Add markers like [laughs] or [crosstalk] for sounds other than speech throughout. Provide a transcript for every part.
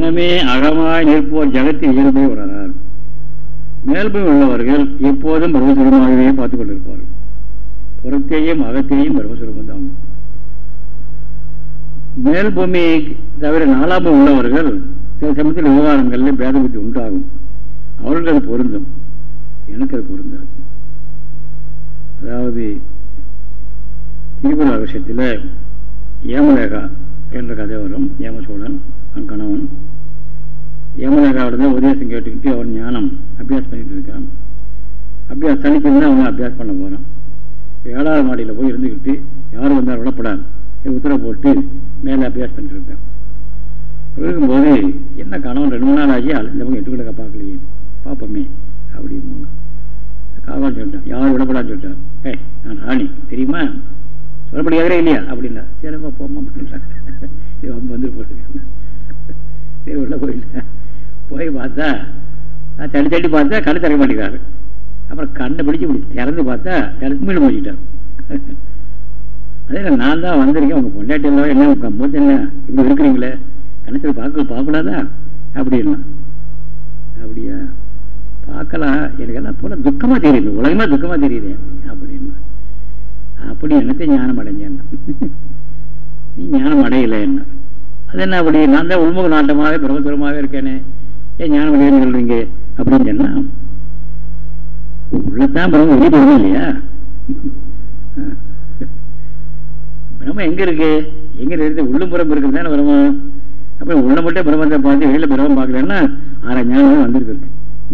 எனவே அகமாய் நிற்போர் ஜகத்தின் இயல்பை உணரார் மேல்பூமி உள்ளவர்கள் எப்போதும் பிரம்மசுரமாகவே பார்த்துக் கொண்டிருப்பார்கள். புறத்தையும் அகத்தையும் பிரம்மசுரமும் தான் மேல் பூமி தவிர நாலாம் உள்ளவர்கள் சில சமயத்தில் விவகாரங்களில் பேத புத்தி உண்டாகும். அவர்களுக்கு அது பொருந்தும். எனக்கு அது பொருந்தாது. அதாவது திரிபுர விஷயத்தில் ஏமலேகா என்ற கதை வரும். ஏமசோழன் அவன் கணவன். ஏமலேகாவிட உபதேசம் கேட்டுக்கிட்டு அவன் ஞானம் அபியாஸ் பண்ணிட்டு இருக்கான். அபியாஸ் தனிச்சிருந்தா அவன் அபியாஸ் பண்ண போகிறான் ஏழாவது மாடியில் போய் இருந்துக்கிட்டு யாரும் வந்தால் விடப்படாது. உத்தரவு போட்டு மேலே அபியாஸ் பண்ணிட்டு இருக்கான். இருக்கும்போது என்ன கணவன் ரெண்டு மூணு நாள் ஆகி இந்த பக்கம் எட்டு கிடக்க பார்க்கலையே. பார்ப்போமே அப்படின்னு காவல் சொல்லிட்டான். யாரும் விடப்படாதுன்னு சொல்லிட்டான். ஏ நான் ராணி தெரியுமா? சொல்லப்படி எதிரே இல்லையா? அப்படின்னா சரிப்பா போமா அப்படின்ட்டான் வந்து போட்டு சரி உள்ள போயிட்டேன் போய் பார்த்தா நான் தள்ளி தள்ளி பார்த்தா கண்ணு திறக்க மாட்டேங்கிறாரு. அப்புறம் கண்ணை பிடிச்சி இப்படி திறந்து பார்த்தா திறந்து மீன் முடிச்சிட்டார் அதே நான் தான் வந்திருக்கேன். உங்கள் பொண்டாட்டி எல்லாம் என்ன மூத்த என்ன இப்படி இருக்கிறீங்களே? கணத்தில் பார்க்க பார்க்கக்கூடாதா? அப்படின்னா அப்படியா? பார்க்கலாம். எனக்கு எல்லாம் போல துக்கமாக தெரியுது. உலகமாக துக்கமாக தெரியுது அப்படின்னா. அப்படி எனக்கு ஞானம் அடைஞ்சேன் நீ ஞானம் அடையலை என்ன அது என்ன அப்படி? நான் தான் உள்முக நாட்டமாகவே பிரபசுரமாகவே இருக்கேனே. ஏன் ஞானம் அடையன்னு சொல்றீங்க? அப்படின்னு சொன்னா உள்ளதான் பிரம்ம வெளிப்படுறது இல்லையா? பிரம்ம எங்க இருக்கு? எங்க இருக்கு உள்ளும் புறம் இருக்குது தானே பிரம்மம் அப்ப உள்ள மட்டும் பிரம்மத்தை பார்த்து வெளியில பிரம்மம் பாக்குறேன்னா ஆறா ஞானம் வந்துருக்கு.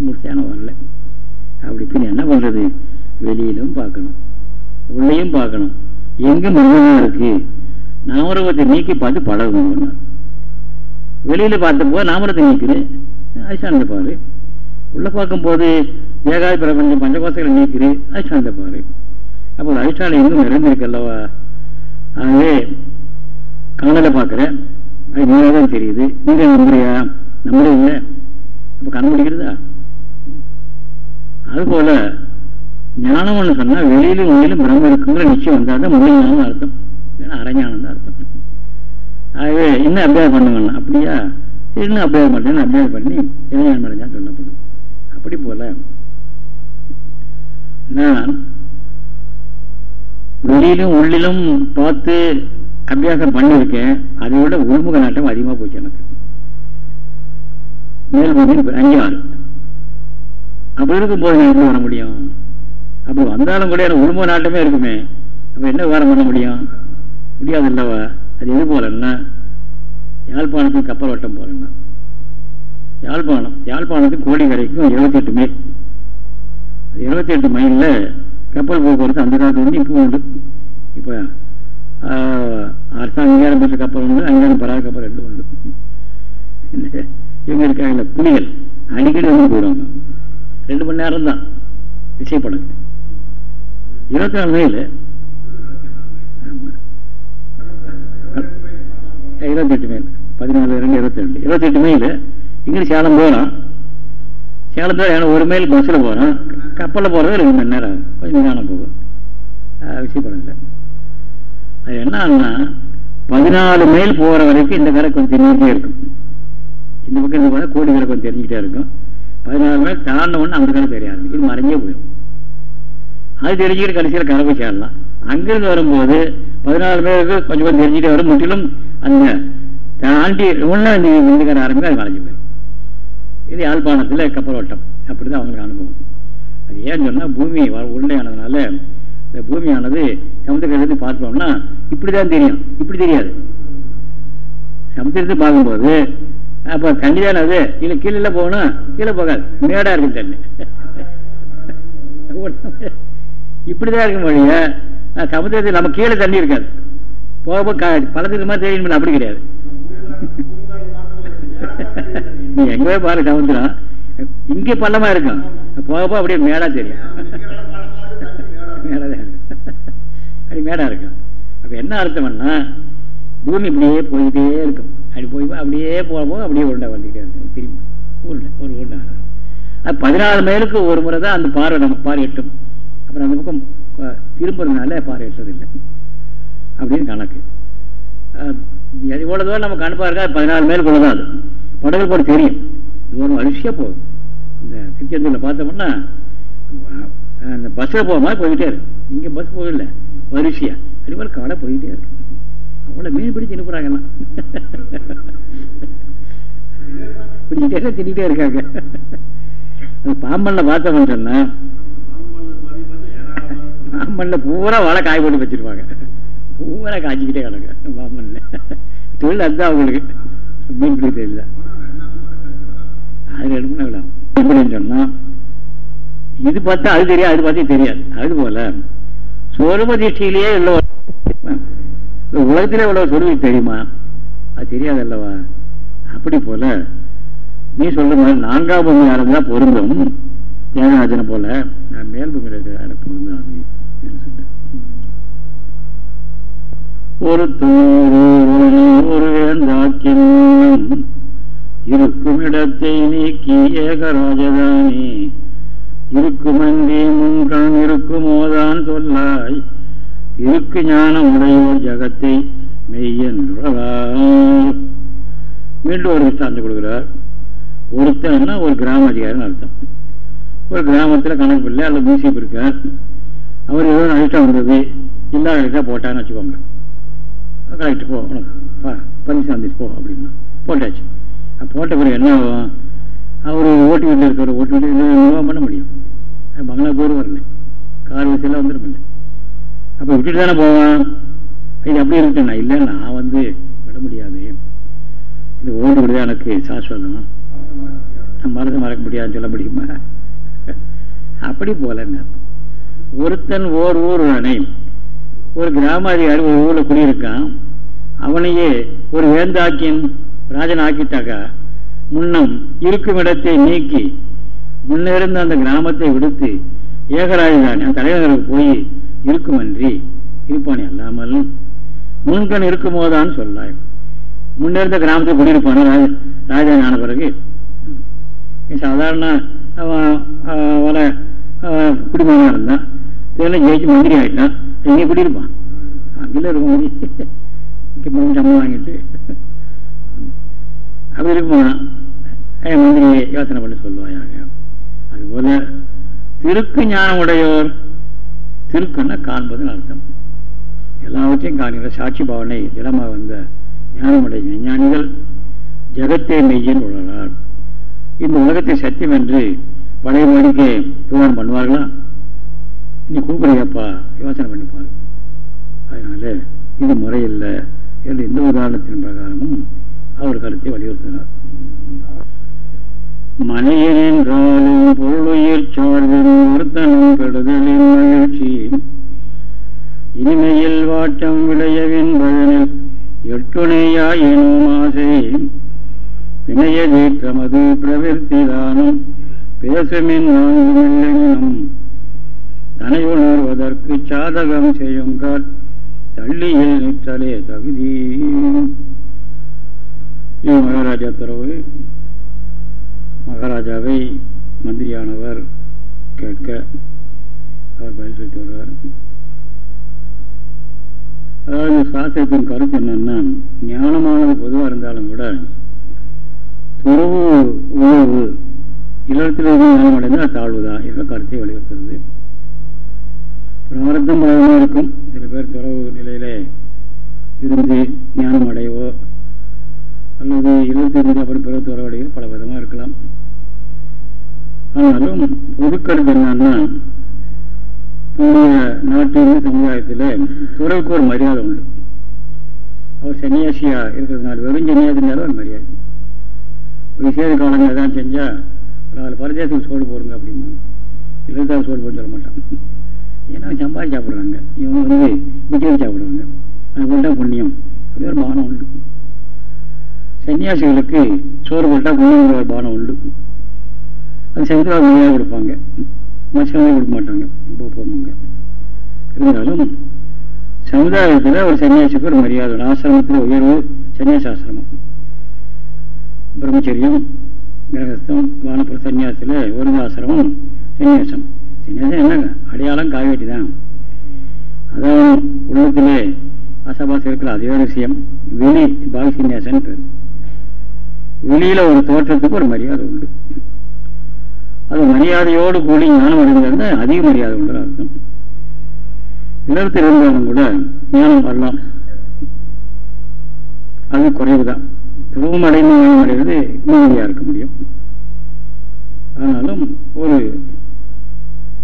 முடிச்சான வரல. அப்படி பின் என்ன பண்றது? வெளியிலும் பார்க்கணும். உள்ளேயும் பார்க்கணும். எங்க பிரம்மமா இருக்கு? நாமரூபத்தை நீக்கி பார்த்து பழகணும் வெளியில பார்த்த நாமரத்தை நீக்கிறேன். அதிசானத்தை பாரு உள்ள பார்க்கும்போது ஏகாதி பிரபஞ்சம் பஞ்சகோசங்களை நீக்குது அதிஷ்டானத்தை பாரு அப்போ அதிஷ்டானம் எங்கும் நிறைந்திருக்கு அல்லவா ஆகவே காணல பார்க்குறேன். அது நீங்க தான் தெரியுது. நீங்க நம்புறியா நம்புறே இல்லை அப்போ கண் முடிக்கிறதா? அதுபோல ஞானம்னு சொன்னா வெளியிலும் உள்ளிலும் பிரம்ம இருக்குங்கிற நிச்சயம் வந்தால்தான் முழு ஞானம் அர்த்தம். ஏன்னா அரைஞானம் தான் அர்த்தம். ஆகவே இன்னும் அபியாசம் பண்ணுங்க அப்படியா? இன்னும் அபியாசம் பண்ணுறேன்னு அபியாசம் பண்ணி இளைஞானம் அடைஞ்சான்னு சொல்லப்படும். அப்படி போல நான் வெளியிலும் உள்ளிலும் பார்த்து அபியாசம் பண்ணியிருக்கேன் அதை விட உள்முக நாட்டம் அதிகமாக போச்சு எனக்கு. மேல்முக அஞ்சு ஆறு அப்படி இருக்கும்போது நான் எப்படி வர முடியும்? அப்படி வந்தாலும் கூட எனக்கு உள்முக நாட்டமே இருக்குமே. அப்போ என்ன விவகாரம் பண்ண முடியும்? முடியாது இல்லவா? அது எது போலன்னா யாழ்ப்பாணத்துக்கு கப்பல் வட்டம் போகிறேன்னா யாழ்ப்பாணம் யாழ்ப்பாணத்துக்கு கோடி வரைக்கும் இருபத்தி மைல். அது எட்டு மைலில் கப்பல் போக்குவரத்து அந்த காலத்துல வந்து இப்போ உண்டு. இப்போ அரசாங்க அங்கீகாரம் பெற்ற கப்பல் உண்டு அங்கீகாரம் பெறாத கப்பல் ரெண்டு உண்டு. இவங்க இருக்காங்கல்ல புலிகள். அடிக்கடி வந்து போயிடுவாங்க. ரெண்டு மணி நேரம் தான் விசைப்படம் இருபத்தி நாலு மைல் இருபத்தெட்டு மைல் பதினாலு ரெண்டு இருபத்தி ரெண்டு. இருபத்தெட்டு மைல் இங்கிட்டு சேலம் போகலாம் சேலத்தில் ஏன்னா ஒரு மைல் பஸ்ஸில் போகிறோம் கப்பலில் போகிறது ரெண்டு மணி நேரம் ஆகும். கொஞ்சம் நேரம் போகும் விஷயப்படம் இல்லை அது என்ன ஆகுனா பதினாலு மைல் போகிற வரைக்கும் இந்த கரை கொஞ்சம் தெரிஞ்சுக்கிட்டே இருக்கும். இந்த பக்கம் இந்த பக்கம் கோடி கரை கொஞ்சம் தெரிஞ்சுக்கிட்டே இருக்கும். பதினாலு மைல் தாண்டவுன்னு அந்த கரை தெரியாது இது மறைஞ்சே போயிடும். அது தெரிஞ்சுக்கிட்டு கடைசியில் கனவு சேரலாம். அங்கிருந்து வரும்போது பதினாலு பேருக்கு கொஞ்சம் கொஞ்சம் தெரிஞ்சுக்கிட்டே வரும். முற்றிலும் அந்த தாண்டி ஒன்றா இந்த இந்துக்கார ஆரம்பிக்க அது மறைஞ்சு போயிடும். இது யாழ்ப்பாணத்தில் கப்பலோட்டம். அப்படி அப்படிதான் அவங்களுக்கு அனுபவம். அது ஏன்னு சொன்னால் பூமி உருண்டையானதுனால இந்த பூமியானது சமுத்திரத்தை பார்த்தோம்னா இப்படிதான் தெரியும். இப்படி தெரியாது. சமுத்திரத்தை பார்க்கும்போது அப்போ தண்ணி தானே அது. இல்லை கீழே போகணும். கீழே போகாது. மேடா இருக்குது தண்ணி இப்படிதான் இருக்கும் வழிய சமுத்திரத்தில் நம்ம கீழே தண்ணி இருக்காது. போக பழத்துக்கு மாதிரி தெரியும் அப்படி கிடையாது. நீ எங்கவே பாரு சமுத்திரம். இங்கே பள்ளமா இருக்கும். போக போக அப்படியே மேடா தெரியும். மேடா அப்படி மேடா இருக்கும். அப்போ என்ன அர்த்தம்னா பூமி இப்படியே போய்கிட்டே இருக்கும். அப்படி போய் அப்படியே போக போக அப்படியே உருண்டை வந்துக்கிட்டே இருக்கும். திரும்பி உருண்டை ஒரு உருண்டை அது பதினாலு மைலுக்கு ஒரு முறை தான் அந்த பார்வை நம்ம பார் எட்டும். அப்புறம் அந்த பக்கம் திரும்புறதுனால பார்வை எட்டதில்லை அப்படின்னு கணக்கு. இவ்வளோ தூரம் நமக்கு அனுப்பாக இருக்கா? பதினாலு மைலுக்குள்ளதான் அது. படகுகள் போட தெரியும். தூரம் அரிசியாக போகும் இந்த திருச்செந்தூரில் பார்த்தோம்னா அந்த பஸ்ஸில் போக மாதிரி போய்கிட்டே இருக்கு. இங்கே பஸ் போகல. வரிசையாக அது மாதிரி கடை போய்கிட்டே இருக்கு. அவ்வளோ மீன் பிடிச்சு அனுப்புகிறாங்கலாம் பிடிச்சிட்டே தின்னிட்டே இருக்காங்க. அந்த பாம்பனில் பார்த்தோம்னு சொன்னால் பாம்பனில் பூரா வாழை காய் போட்டு வச்சிருப்பாங்க. பூரா காய்ச்சிக்கிட்டே கிடக்கு. பாம்பனில் தொழில் அதுதான் அவங்களுக்கு. மீன் பிடிக்க தெரியல. அது ரெண்டு மணி எப்படின்னு சொன்னால் இது பார்த்தா அது தெரியாது அது பார்த்தே தெரியாது. அது போல சொருப திருஷ்டியிலேயே உள்ள உலகத்திலே உள்ள சொருவி தெரியுமா? அது தெரியாது அல்லவா? அப்படி போல நீ சொல்ற மாதிரி நான்காம் பூமி தான் பொருந்தும். தேவராஜனை போல நான் மேல் பூமியில் இருக்கிற பொருந்தாது சொன்னேன் ஒரு ஒரு வேந்தாக்கின் இருக்கும் இடத்தை நீக்கி ஏகராஜதானே இருக்குமன்றி முன்கண் இருக்குமோதான் சொல்லாய் இருக்கு ஞானம் உடையோர் ஜகத்தை மெய்யென்றார் மீண்டும் ஒரு விஷயம் கொடுக்கிறார். ஒருத்தன்னா ஒரு கிராம அதிகாரின்னு அர்த்தம். ஒரு கிராமத்தில் கணக்கு பிள்ளை அல்லது மியூசியம் இருக்கார் அவர் ஏதோ அழிட்டம் வந்தது. இல்லாத அழிட்டா போட்டான்னு வச்சுக்கோங்க. கலெக்டர் போ பா பர்மிஷன் வந்துச்சு போ அப்படின்னா. போட்டாச்சு. போட்ட பிறகு என்ன ஆகும்? அவர் ஓட்டு வீட்டில் இருக்கிற ஓட்டு வீட்டில் நிர்வாகம் பண்ண முடியும். பங்களா போர் வரல. கார் வசதியெல்லாம் வந்துடும் அப்போ விட்டுட்டு தானே போவான்? இது அப்படி இருக்கேன் இல்லை நான் வந்து விட முடியாது. இந்த ஓட்டு விடுதா எனக்கு சாஸ்வதம். மறந்து மறக்க முடியாதுன்னு சொல்ல முடியுமா? அப்படி போல ஒருத்தன் ஓர் ஊர் அணை ஒரு கிராம அதிகாரி ஒரு ஊர்ல குடியிருக்கான் அவனையே ஒரு வேந்தாக்கின் ராஜன் ஆக்கிட்டாக்கா முன்னம் இருக்கும் இடத்தை நீக்கி முன்னிருந்த அந்த கிராமத்தை விடுத்து ஏகராஜதானே அந்த தலைவர்களுக்கு போய் இருக்குமன்றி இருப்பானே அல்லாமல் முன்கண் இருக்குமோதான்னு சொல்லாய். முன்னிருந்த கிராமத்தை குடியிருப்பான ராஜா ஆன பிறகு. சாதாரண வர குடிமகனாக இருந்தான் இதெல்லாம் ஜெயிச்சு மந்திரி ஆகிட்டான் எங்கே குடியிருப்பான் அங்கே இருக்க முடியும் இங்கே சம்பளம் வாங்கிட்டு. அப்படி இருக்குமா மந்திரி யோசனை பண்ணி சொல்லுவாயாக. அதுபோல திருக்கு ஞானம் உடையோர் திருக்குன்னா காண்பதுன்னு அர்த்தம். எல்லாவற்றையும் காண்கிற சாட்சி பாவனை திடமாக வந்த ஞானமுடைய விஞ்ஞானிகள் ஜெகத்தே மெய்யின் உள்ளனர் இந்த உலகத்தை சத்தியம் என்று பழைய மொழிக்கு விவகாரம் பண்ணுவார்களா? நீ கூப்பிடுறியாப்பா யோசனை பண்ணிப்பாங்க அதனால இது முறையில்லை என்று எந்த உதாரணத்தின் பிரகாரமும் அவர் கருத்தை வலியுறுத்தினார். மனையென்றாலும் பொருளுயிர் சார்பின் ஒருத்தனும் கெடுதலின் மகிழ்ச்சி. இனிமையில் வாட்டம் விளையவின் பயனில் எட்டுணையாயினும் ஆசை. பிணைய தீற்றமது பிரவிற்த்திதானும் பேசுமின் நான்கும் தனை உணர்வதற்கு சாதகம் செய்யுங்கள் தள்ளியில் நிற்றலே தகுதி. மகாராஜா துறவு. மகாராஜாவை மந்திரியானவர் கேட்க அவர் பதில் சொல்லிட்டு வருவார். அதாவது சாஸ்திரத்தின் கருத்து என்னன்னா ஞானமானது பொதுவாக இருந்தாலும் கூட உறவு உறவு இல்லத்தில் ஞானம் அடைந்தால் தாழ்வுதான் என்ற கருத்தை வலியுறுத்துறது பிராரத்தம் பலமாக இருக்கும். சில பேர் துறவு நிலையில இருந்து ஞானம் அடையவோ அல்லது இருபத்தி இருந்து அப்புறம் பிற துறவடையோ பல விதமாக இருக்கலாம். ஆனாலும் பொதுக்கருத்து என்னன்னா நம்முடைய நாட்டின் சமுதாயத்தில் துறவுக்கு ஒரு மரியாதை உண்டு. அவர் சன்னியாசியா இருக்கிறதுனால வெறும் சன்னியாசினாலும் ஒரு மரியாதை. விசேஷ காலங்கள் எதாவது செஞ்சா நாலு பரதேசத்துக்கு சோடு போடுங்க அப்படிமா இல்லத்தாக சோடு போட்டு சொல்ல மாட்டான். ஏன்னா சம்பாதி சாப்பிட்றாங்க. இவங்க வந்து மிச்சம் சாப்பிட்றாங்க அது போட்டா புண்ணியம். அப்படி ஒரு பானம் உண்டு. சன்னியாசிகளுக்கு சோறு போட்டா புண்ணியங்கிற ஒரு பானம் உண்டு. அது சங்கரா மரியாதை கொடுப்பாங்க. மனுஷங்களே கொடுக்க மாட்டாங்க. இப்போ போவாங்க இருந்தாலும் சமுதாயத்தில் ஒரு சன்னியாசிக்கு ஒரு மரியாதை ஆசிரமத்தில் உயர்வு சன்னியாசி ஆசிரமம் பிரம்மச்சரியம் கிரகஸ்தம் வானப்புற சன்னியாசத்தில் ஒருங்காசிரமம் சன்னியாசம் சன்னியாசம் என்னங்க? அடையாளம் காவேட்டி தான் அதான் உள்ளத்திலே ஆசாபாசம் இருக்கிற அதே விஷயம். வெளி பாவி சன்னியாசன் பேர். வெளியில் ஒரு தோற்றத்துக்கு ஒரு மரியாதை உண்டு. அது மரியாதையோடு கூடி ஞானம் அடைந்திருந்தா அதிக மரியாதை உண்டு அர்த்தம். இடத்தில் இருந்தாலும் கூட ஞானம் வரலாம். அது குறைவுதான். துருவம் அடைந்து அடைவது நிம்மதியா இருக்க முடியும். ஆனாலும் ஒரு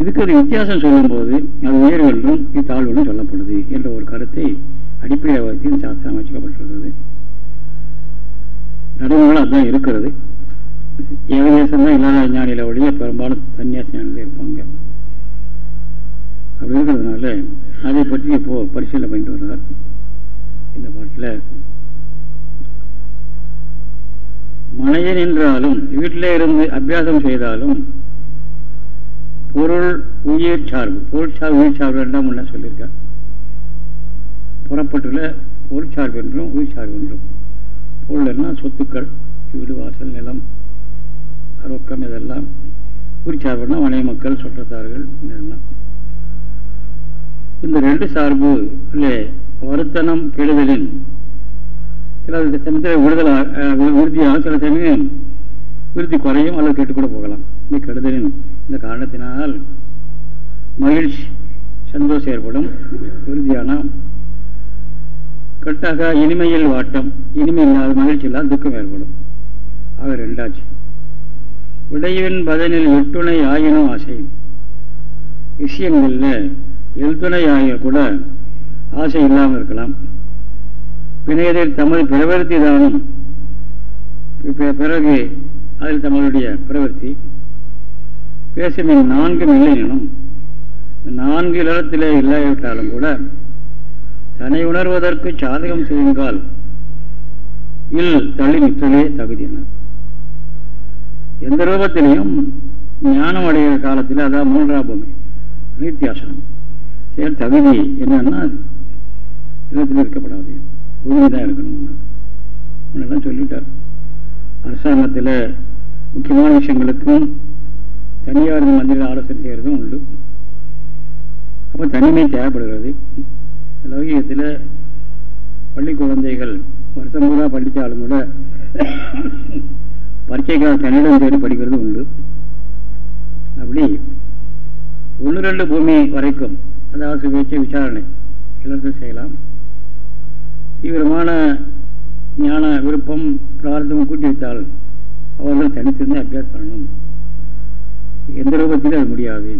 இதுக்கு ஒரு வித்தியாசம் சொல்லும்போது அது உயர்வு இது தாழ்வு சொல்லப்படுது என்ற ஒரு கருத்தை அடிப்படையாக வைத்து சாஸ்திரம் அமைச்சிக்கப்பட்டிருக்கிறது. நடைமுறை அதுதான் இருக்கிறது. ஏகதேசம் தான் இல்லாத ஞானியில ஒழிய பெரும்பாலும் சன்னியாச ஞானியில் இருப்பாங்க. அப்படி இருக்கிறதுனால அதை பற்றி இப்போ பரிசீலனை பண்ணிட்டு வர்றார். இந்த பாட்டில் மனையன் என்றாலும் வீட்டிலே இருந்து அபியாசம் செய்தாலும் பொருள் உயிர் சார்பு பொருள் சார்பு உயிர் சார்பு ரெண்டாம் முன்ன சொல்லியிருக்கார். புறப்பட்டுள்ள பொருள் சார்பு என்றும் உயிர் சார்பு என்றும். என்ன? சொத்துக்கள் வீடு வாசல் நிலம் ரொக்கம் இதெல்லாம். உயிர் சார்புனா மனைவி மக்கள் சுற்றத்தார்கள் இதெல்லாம். இந்த ரெண்டு சார்பு இல்லை வருத்தனம் கெடுதலின் சில சமயத்தில் விடுதல் உறுதியாக சில சமயம் விருத்தி குறையும் அல்லது கெட்டு போகலாம். இந்த கெடுதலின் இந்த காரணத்தினால் மகிழ்ச்சி சந்தோஷம் ஏற்படும். உறுதியான கட்டாக இனிமையில் வாட்டம் இனிமை இல்லாத மகிழ்ச்சி இல்லாத துக்கம் ஏற்படும். ஆக ரெண்டாச்சு. விடையின் பதனில் எட்டுணை ஆயினும் ஆசை. விஷயங்கள்ல எழுத்துணை ஆகிய கூட ஆசை இல்லாமல் இருக்கலாம். பிணையதில் தமது பிரவர்த்தி தானும் பிறகு அதில் தமதுடைய பிரவர்த்தி. பேசும் நான்கும் இல்லைனும் நான்கு இடத்திலே இல்லாவிட்டாலும் கூட தன்னை உணர்வதற்கு சாதகம் செய்யுங்கால் இல் தள்ளி நிற்றலே தகுதியினர் எந்த ரூபத்திலையும் ஞானம் அடைகிற காலத்தில் அதான் மூன்றாம் பூமி நித்தியாசனம் செயல் தகுதி என்னன்னா இடத்தில் இருக்கப்படாது. உண்மைதான் இருக்கணும். எல்லாம் சொல்லிட்டார். அரசாங்கத்தில் முக்கியமான விஷயங்களுக்கும் தனியார் மந்திரிகள் ஆலோசனை செய்கிறதும் உண்டு. அப்போ தனிமை தேவைப்படுகிறது. லௌகிகத்தில் பள்ளி குழந்தைகள் வருஷம் பூரா படித்தாலும் கூட பரீட்சைக்காக தனியிடம் தேடி படிக்கிறது உண்டு. அப்படி ஒன்று ரெண்டு பூமி வரைக்கும் அதாவது சுபேட்சை விசாரணை எல்லாத்தையும் செய்யலாம். தீவிரமான ஞான விருப்பம் பிரார்த்தமும் கூட்டி வைத்தால் அவர்கள் தனித்திருந்து அபியாஸ் பண்ணணும். எந்த ரூபத்திலும் அது முடியாது.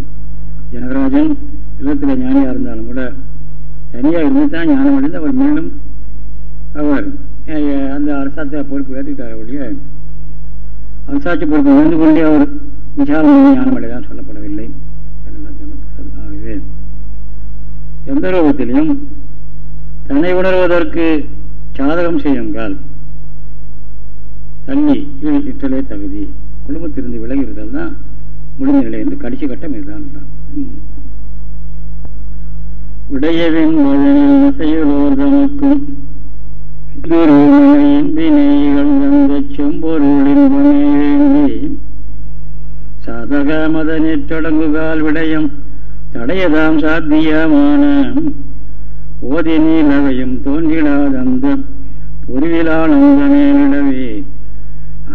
ஜனகராஜன் இல்லத்தில் ஞானியாக இருந்தாலும் கூட தனியாக இருந்து தான் ஞானம் அடைந்து அவர் மீண்டும் அவர் அந்த அரசாத்த பொறுப்பு ஏற்றுக்கிட்டார் ஒழிய அரசாட்சி பொறுப்பு உணர்ந்து கொண்டே அவர் விசாரணை ஞானம் அடைதான் சொல்லப்படவில்லை. ஆகவே எந்த ரூபத்திலையும் தன்னை உணர்வதற்கு சாதகம் செய்யுங்கள். தண்ணி இட்டலே தகுதி. குடும்பத்திலிருந்து விலகிறதால் தான் முடிந்த நிலை என்று கடைசி கட்டம் இதுதான். உடையவின் செயலோர் தமக்கும் சாதக மத தொடங்குகால் விடயம் தடையதாம் சாத்தியமான ஓதி நீலவையும் தோன்றிடாதந்த பொறிவிலானந்தமே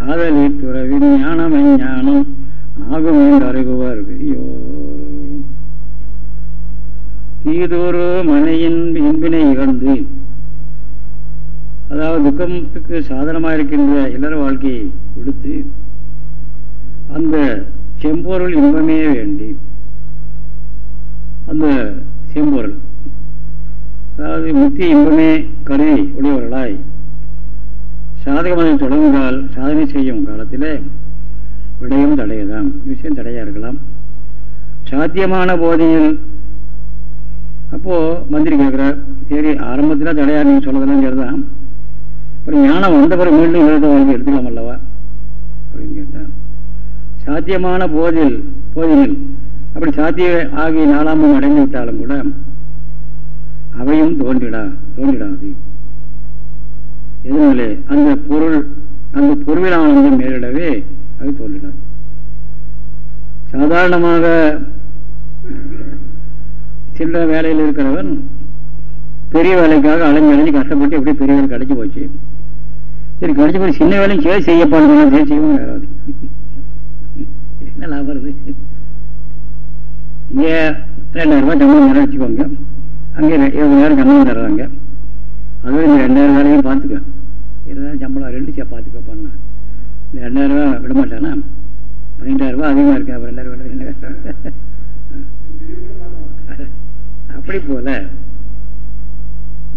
ஆதலி துறவி ஞானமை ஞானம் ஆகும் என்று அருகுவார் பெரியோர். தீதோரு மனையின் இன்பினை இழந்து அதாவது துக்கத்துக்கு சாதனமாக இருக்கின்ற இளர வாழ்க்கையை விடுத்து அந்த செம்பொருள் இன்பமே வேண்டி அந்த செம்பொருள் அதாவது முக்தி இன்பமே கருதி உடையவர்களாய். சாதகமாக தொடர்ந்தால் சாதனை செய்யும் காலத்தில் விடயம் தடையதாம் விஷயம் தடையா இருக்கலாம். சாத்தியமான போதையில் அப்போ மந்திரி கேட்குறார் சரி ஆரம்பத்தில் தடையா நீங்கள் சொல்லதெல்லாம் சரிதான் அப்புறம் ஞானம் வந்த பிறகு மீண்டும் விரத வாழ்க்கை எடுத்துக்கலாம் அல்லவா? அப்படின்னு கேட்டார். சாத்தியமான போதில் போதையில் அப்படி சாத்திய ஆகிய நாலாம் அடைந்து விட்டாலும் கூட அவையும் தோன்றிடா தோன்றிடாது. எதனாலே? அந்த பொருள் அந்த பொருள் மேலிடவே அது தோன்றிடாது சாதாரணமாக சின்ன வேலையில் இருக்கிறவன் பெரிய வேலைக்காக அலைஞ்சு அலைஞ்சு கஷ்டப்பட்டு எப்படி பெரிய வேலை கிடைச்சி போச்சு. சரி கிடைச்சி போய் சின்ன வேலையும் சேர்த்து செய்யப்பாடு சரி செய்வோம் வேறாது என்ன லாபம் வருது இங்கே ரெண்டாயிரம் ரூபாய் சம்பளம் வச்சுக்கோங்க. அங்கே நேரம் சம்பளம் தர்றாங்க. அதுவும் இந்த ரெண்டாயிரம் வேலையும் பார்த்துக்க. இருபதாயிரம் சம்பளம் ரெண்டு சே பார்த்துக்க பண்ணா இந்த ரெண்டாயிரம் ரூபா விட மாட்டானா? பதினெட்டாயிரம் ரூபாய் அதிகமாக இருக்கு? ரெண்டாயிரம் ரூபா என்ன? கஷ்டம் அப்படி போல.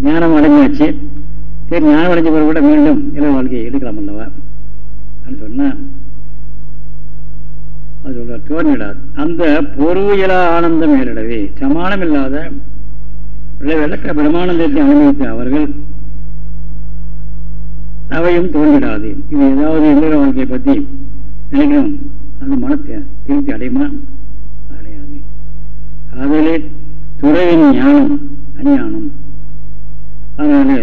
ஞானம் அடைஞ்சாச்சு. சரி ஞானம் அடைஞ்ச பிறகு கூட மீண்டும் இளவு வாழ்க்கையை எடுக்கலாம் அல்லவா? அப்படின்னு சொன்னா அது சொல்ற தோன்றிடாது அந்த பொருவியலா ஆனந்தம் மேலிடவே சமானம் இல்லாத விளக்க பிரமானந்தத்தை அனுபவித்த அவர்கள் அவையும் தோன்றிடாது. இது ஏதாவது இல்லற வாழ்க்கையை பற்றி நினைக்கிறோம் அந்த மனத்தை திருப்தி அடையுமா? அடையாது. அதிலே துறவின் ஞானம் அஞ்ஞானம். அதனால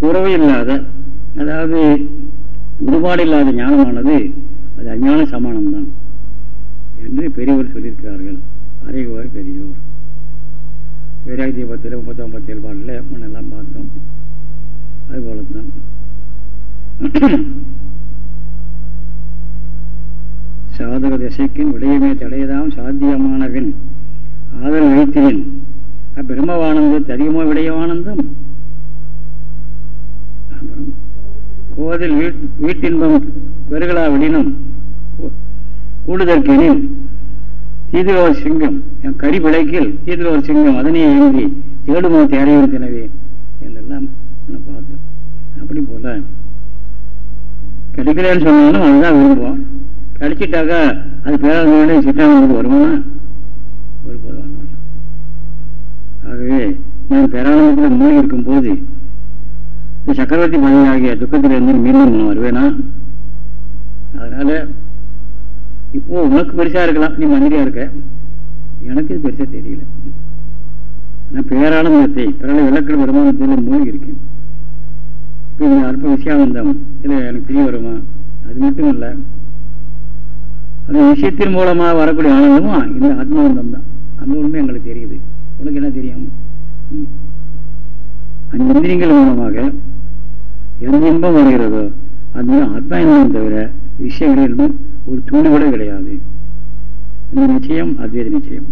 துறவு இல்லாத அதாவது உருபாடு இல்லாத ஞானமானது அது அஞ்ஞான சமானம்தான் என்று பெரியவர் சொல்லியிருக்கிறார்கள். அறைகுவர் பெரியோர். வேறாயிரத்தி தீபத்தில் முப்பத்தி ஒன்பத்தி ஏழு முன்னெல்லாம் பார்த்தோம். அதுபோல தான் சாதக திசைக்கின் விடயமே தடையதாம் சாத்தியமானவின் ஆதரவு வைத்திரின் பிரம்மவானந்தத்தை அதிகமாக விடயமானந்தம் கோதில் வீட்டின்பம் பெருகளா விடினும். கூடுதற்கெனில் தீதுரோர் சிங்கம் என் கறி விளக்கில் தீதுரோர் சிங்கம் அதனை ஏங்கி தேடுமோ தினவே என்றெல்லாம் நான் பார்த்தேன். அப்படி போல கிடைக்கலன்னு சொன்னாலும் அதுதான் விரும்புவோம். கிடைச்சிட்டாக்கா அது பேராத சிட்டாங்க வருமானா ஒரு போதும் ஆகவே நான் பேராதத்தில் மூழ்கி இருக்கும்போது சக்கரவர்த்தி பதவியாகிய துக்கத்திலிருந்து மீண்டும் நான் வருவேனா? அதனால இப்போ உனக்கு பெருசா இருக்கலாம். நீ மந்திரியா இருக்க. எனக்கு இது பெருசா தெரியல. நான் பேரானந்தத்தை பிறகு விளக்கல் வருமானத்தில் மூழ்கி இருக்கேன். இப்போ இந்த அல்ப விஷயானந்தம் இல்லை எனக்கு தெரிய வருமா? அது மட்டும் இல்லை அந்த விஷயத்தின் மூலமாக வரக்கூடிய ஆனந்தமா இந்த ஆத்மானந்தம் தான். அந்த உண்மை எங்களுக்கு தெரியுது. உனக்கு என்ன தெரியும்? அந்த இந்திரியங்கள் மூலமாக எந்த இன்பம் வருகிறதோ அது ஆத்மா இன்பம் தவிர விஷயங்கள் ஒரு துணி கூட கிடையாது. இந்த நிச்சயம் அத்வைத நிச்சயம்?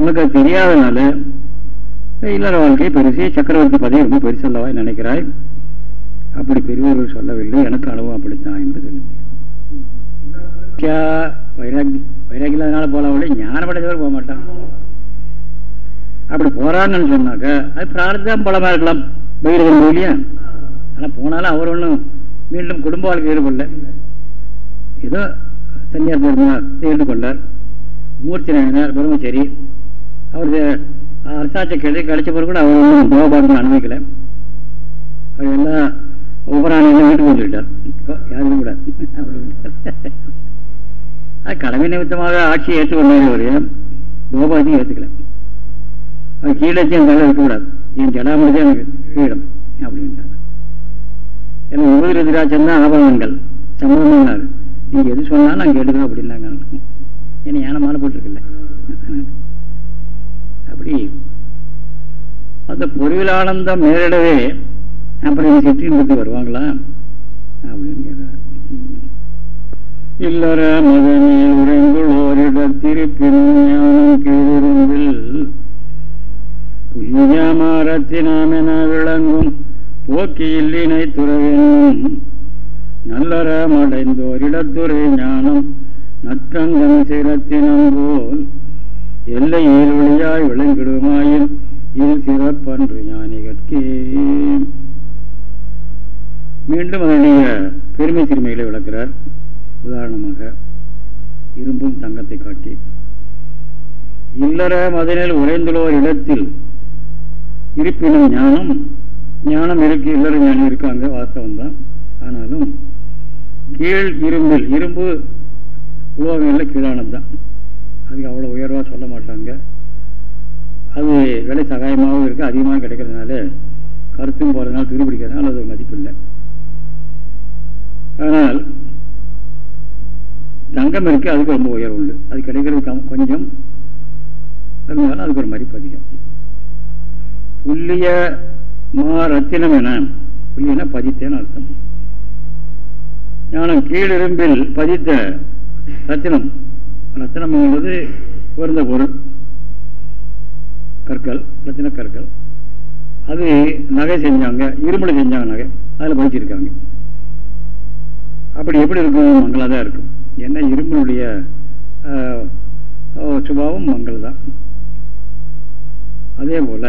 உனக்கு அது தெரியாதனால இல்லாத வாழ்க்கை பெருசு சக்கரவர்த்தி பதவி ரொம்ப பெருசல்லவா நினைக்கிறாய். அப்படி பெரியவர்கள் சொல்லவில்லை எனக்கு அனுபவம் அப்படித்தான் என்று சொல்லுங்க வைராகி வைராகி இல்லாதனால போல ஞானம் அடைஞ்சவர் போக மாட்டான். அப்படி போறான்னு சொன்னாக்க அது பிரார்த்தம் பலமா இருக்கலாம். பகிரகம் இல்லையா? ஆனா போனாலும் அவர் ஒன்றும் மீண்டும் குடும்ப வாழ்க்கை ஈடுபடல ஏதோ தனியார் பெருமாள் ஈடு கொண்டார். மூர்த்தி நாயனார் பிரம்மச்சரி அவர் அரசாட்சி கிடை கிடைச்ச பிறகு கூட அவர் ஒன்றும் கோபாட்டம் அனுபவிக்கல அவர் எல்லாம் உபராணியில் வீட்டுக்கு வந்துவிட்டார் யாரும் கூட. அது கடமை நிமித்தமாக ஆட்சியை ஏற்றுக்கொண்டார் அவர். கோபாத்தையும் ஏற்றுக்கல அவர் கீழே தலை இருக்கக்கூடாது என் ஜடாமடிதான் எனக்கு கீழம் அப்படின்ட்டார். எனக்கு ஒவ்வொரு ருத்ராட்சம் தான் ஆபரணங்கள். சம்பந்தம்னாரு. நீங்க எது சொன்னாலும் நான் கேட்டுக்கிறோம் அப்படின்னாங்க ஏன்னா யானை மாலை போட்டிருக்கல அப்படி அந்த பொருவில் ஆனந்தம் நேரிடவே அப்புறம் சிற்றின்பத்துக்கு வருவாங்களா? அப்படின்னு கேட்டார். இல்லற மதனில் உறைந்துள்ளோரிடத்திருப்பின் ஞானம் கீழிருந்தில். புண்ணியமாரத்தினாமென விளங்கும் போக்கியில்லினை துறவேனும் நல்லற மடைந்தோரிடத்துறை ஞானம் நற்றங்கம் சிரத்தினம் போல் எல்லையில் ஒளியாய் விளங்கிடுமாயின் இது சிறப்பன்று ஞானிகற்கே மீண்டும் அதனுடைய பெருமை சிறுமைகளை விளக்கிறார். உதாரணமாக இரும்பும் தங்கத்தை காட்டி. இல்லற மதனில் உறைந்துள்ளோர் இடத்தில் இருப்பினும் ஞானம் ஞானம் இருக்கு இல்லற ஞானம் இருக்காங்க வாஸ்தவம் தான். ஆனாலும் கீழ் இரும்பில் இரும்பு உலோகங்களில் கீழானது தான். அதுக்கு அவ்வளோ உயர்வாக சொல்ல மாட்டாங்க. அது விலை சகாயமாகவும் இருக்குது அதிகமாக கிடைக்கிறதுனால கருத்தும் போகிறதுனால துணி பிடிக்கிறதுனால அது ஒரு மதிப்பு இல்லை. ஆனால் தங்கம் இருக்கு அதுக்கு ரொம்ப உயர்வு உண்டு. அது கிடைக்கிறது கொஞ்சம். இருந்தாலும் அதுக்கு ஒரு மதிப்பு அதிகம். புள்ளிய மாரத்தினம் என புள்ளினா பதித்தேன்னு அர்த்தம். ஞானம் கீழிரும்பில் பதித்த ரத்தினம். ரத்தினம் என்பது உயர்ந்த பொருள். கற்கள் ரத்தின கற்கள். அது நகை செஞ்சாங்க இருமலை செஞ்சாங்க நகை. அதில் பதிச்சிருக்காங்க. அப்படி எப்படி இருக்கும்? மங்களாக தான் இருக்கும். ஏன்னா இரும்பினுடைய சுபாவம் மங்கள் தான் அதே போல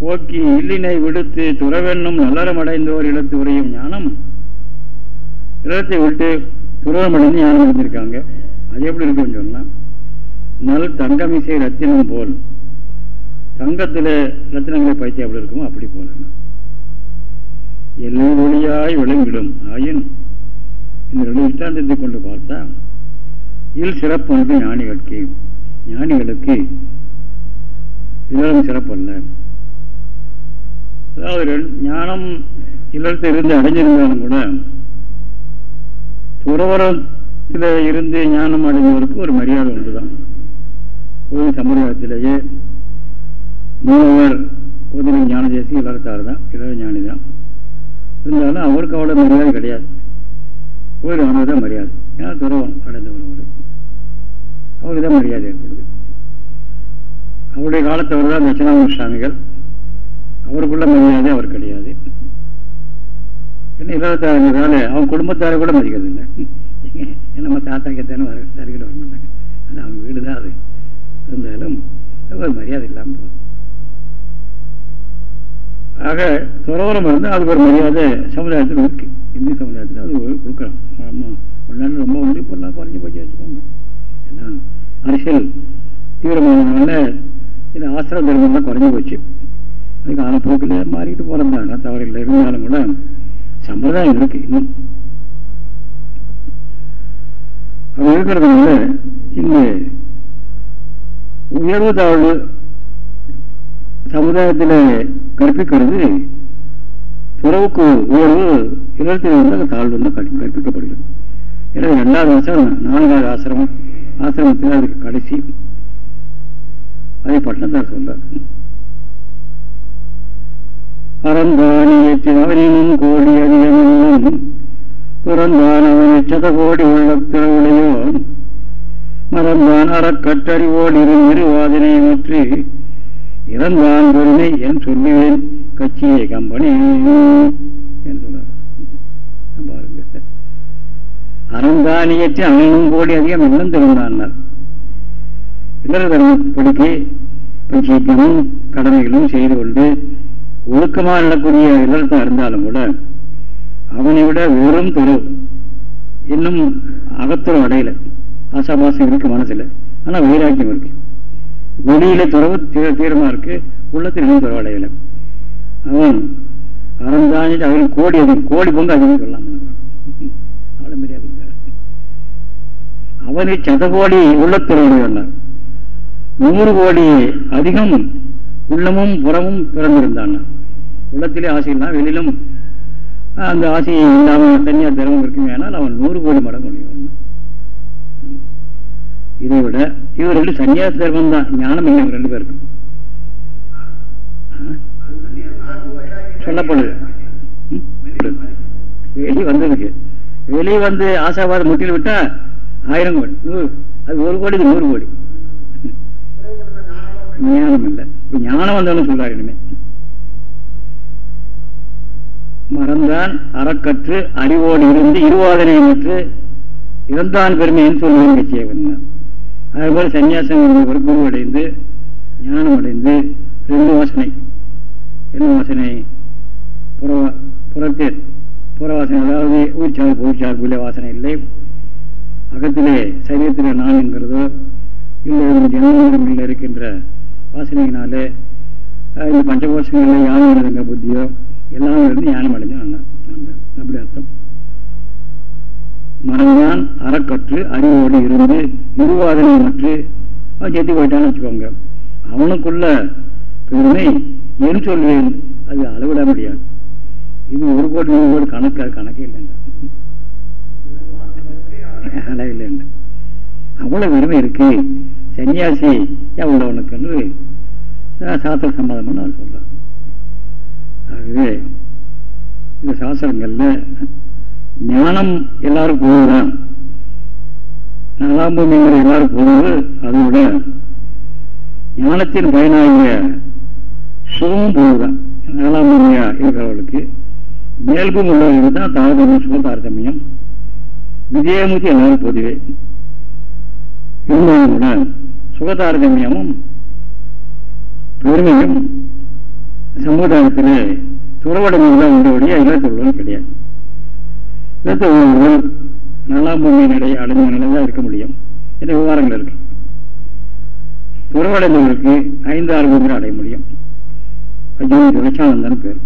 போக்கி இல்லினை விடுத்து துறவென்னும் நல்லறம் அடைந்தோர் இடத்து உரையும் ஞானம். இடத்தை விட்டு துறவம் அடைந்து ஞானம் அடைஞ்சிருக்காங்க அது எப்படி இருக்குன்னு சொன்னால் நல் தங்கமிசை ரத்தினம் போல். தங்கத்தில் ரத்தினங்களை பயிற்சி எப்படி இருக்குமோ அப்படி போல எல்லை ஒளியாய் விளங்கிடும் ஆயின். இந்த ரெண்டு இஷ்டாந்தத்தை கொண்டு பார்த்தா இல் சிறப்பானது ஞானிகளுக்கு ஞானிகளுக்கு சிறப்பு சிறப்பல்ல. அதாவது ஞானம் இல்லத்தில் இருந்து அடைஞ்சிருந்தாலும் கூட துறவரத்தில் இருந்து ஞானம் அடைஞ்சவருக்கு ஒரு மரியாதை உண்டுதான். கோயில் சம்பிரதாயத்திலேயே மூலவர் உதவி ஞான தேசி இல்லறத்தார் தான் இளவ ஞானி தான் இருந்தாலும் அவருக்கு அவ்வளோ மரியாதை கிடையாது. கோயில் அவனுக்கு தான் மரியாதை. ஏன்னா துறவம் அடைந்தவர் அவர் அவருக்கு தான் மரியாதை ஏற்படுது. அவருடைய காலத்தவர் தான் தட்சிணாமூர்த்தி சுவாமிகள். அவருக்குள்ள மரியாதை அவர் கிடையாது. என்ன இருபத்தாறுனால அவங்க குடும்பத்தாரை கூட மதிக்கிறது இல்லை நம்ம தாத்தா கேத்தானே வர தருகிட வர மாட்டாங்க அது அவங்க வீடு தான் அது. இருந்தாலும் ஒரு மரியாதை இல்லாமல் போகுது. ஆக துறவரம் இருந்தால் அதுக்கு ஒரு மரியாதை சமுதாயத்தில் இருக்கு. இந்திய சமுதாயத்தில் அது கொடுக்குறோம் ஒரு நாள் ரொம்ப வந்து இப்போல்லாம் குறைஞ்சி போச்சு வச்சுக்கோங்க. ஏன்னா அரசியல் தீவிரமானதுனால இந்த ஆசிர தர்மம்லாம் குறைஞ்சி போச்சு. அது காலப்போக்கில் போக்கில் மாறிட்டு போகிறோம் தவறில்லை. இருந்தாலும் கூட சம்பிரதாயம் இருக்கு இன்னும். அது இருக்கிறதுனால இந்த உயர்வு தாழ்வு சமுதாயத்தில் கற்பிக்கிறது. துறவுக்கு உயர்வு இடத்தில் வந்து தாழ்வு தான் கற்பிக்கப்படுகிறது. எனவே ரெண்டாவது ஆசிரமம் நான்காவது ஆசிரமம் ஆசிரமத்தில் அதுக்கு கடைசி. அதை பட்டத்தார் சொல்றார். அறந்தானியத்தின் அவனினும் கோடி அதிகமும் துறந்தான் அவனை சத கோடி உள்ள திறவுடையோ மறந்தான் அறக்கட்டறிவோடு இருவாதனை முற்றி இறந்தான் பெருமை என் சொல்லுவேன் கட்சியை கம்பெனி என்று சொல்றார் பாருங்க. அறந்தானியற்றி அவனும் கோடி அதிகம் இல்லம் திறந்தான் இல்லற தர்மப்படிக்கு பட்சிக்கமும் கடமைகளும் செய்து கொண்டு ஒழுக்கமாக நடக்கூடிய இல்லறத்தான் இருந்தாலும் கூட அவனை விட வெறும் துறவு இன்னும் அகத்துறம் அடையலை. ஆசாபாசம் இருக்கு மனசுல. ஆனா வைராக்கியம் இருக்கு. வெளியில துறவு தீர தீரமா இருக்கு. உள்ளத்தில் இன்னும் துறவு அடையலை. அவன் அறந்தாஞ்சு அவன் கோடி அதிகம் கோடி பொங்கு அதிகம் சொல்லலாம் அவ்வளோ பெரிய அவனை சதகோடி உள்ளத்துறவுடையவன் நூறு கோடி அதிகம் உள்ளமும் புறமும் பிறந்திருந்தான். உள்ளத்திலே ஆசையில்தான் வெளியிலும் அந்த ஆசையை இல்லாமல் தனியார் திரவம் இருக்குமே ஆனால் அவன் நூறு கோடி மடங்கு உடையவன். இதை விட இவர் ரெண்டு சன்னியாச தர்மம் தான். ஞானம் இல்லை ரெண்டு பேருக்கும். சொல்லப்படுது வெளி வந்ததுக்கு. வெளியே வந்து ஆசாபாத முட்டில் விட்டா ஆயிரம் கோடி. நூறு. அது ஒரு கோடி நூறு கோடி. ஞானம் இல்லை. ஞானம் வந்தாலும் சொல்றாரு இனிமே. மறந்தான் அறக்கற்று அறிவோடு இருந்து இருவாதனை மற்று இறந்தான் பெருமைன்னு சொல்லுவேன் கட்சியவன் அதேபோல் சன்னியாசம் ஒரு குரு அடைந்து ஞானம் அடைந்து ரெண்டு வாசனை. என்ன வாசனை. புற புறத்தில். புறவாசனை அதாவது ஊர்ச்சார்பு ஊர்ச்சார்பு வாசனை இல்லை. அகத்திலே சரீரத்தில் நான் என்கிறதோ இல்லை ஜனங்களில் இருக்கின்ற வாசனையினாலே இந்த பஞ்சகோஷங்களில் யானை புத்தியோ? எல்லாம் இருந்து ஞானம் அடைஞ்சு அப்படி அர்த்தம். மனம்தான் அறக்கற்று அறிவோடு இருந்து நிர்வாதனை மற்று அவன் செத்து போயிட்டான்னு வச்சுக்கோங்க. அவனுக்குள்ள பெருமை என் சொல்வேன் அது அளவிட முடியாது. இது ஒரு கோடி நூறு கோடி கணக்கு கணக்கே இல்லைங்க. அளவில்லைங்க அவ்வளவு பெருமை இருக்கு. சன்னியாசி எவ்வளவுனுக்கு சாத்திர சம்மதம்னு அவர் ஆகவே இந்த சாஸ்திரங்களில் ஞானம் எல்லாரும் போதுதான் நாலாம் எல்லாரும் எல்லாரும் போகுது அதோட ஞானத்தின் பயனாகிய சுகமும் போதுதான் நாலாம் இருக்கிறவர்களுக்கு மேல்பும் உள்ளவர்களுக்கு தான் தாரதமியம் சுக தாரதமியம் விஜயமூர்த்தி எல்லாரும் பொதுவே. இருந்தாலும் கூட சுகதாரதமியமும் பெருமையும் சமுதாயத்தில் துறவடங்கள் உண்டபடியே இல்லத்தொழிலும் கிடையாது. இல்லத்தொழில்கள் நலாம் பூமியின் நடை அடைஞ்ச நிலைதான் இருக்க முடியும். என்ற விவகாரங்கள் இருக்கு. துறவடைந்தவர்களுக்கு ஐந்து ஆறு பூமியில் அடைய முடியும். அஜோதி பேர்.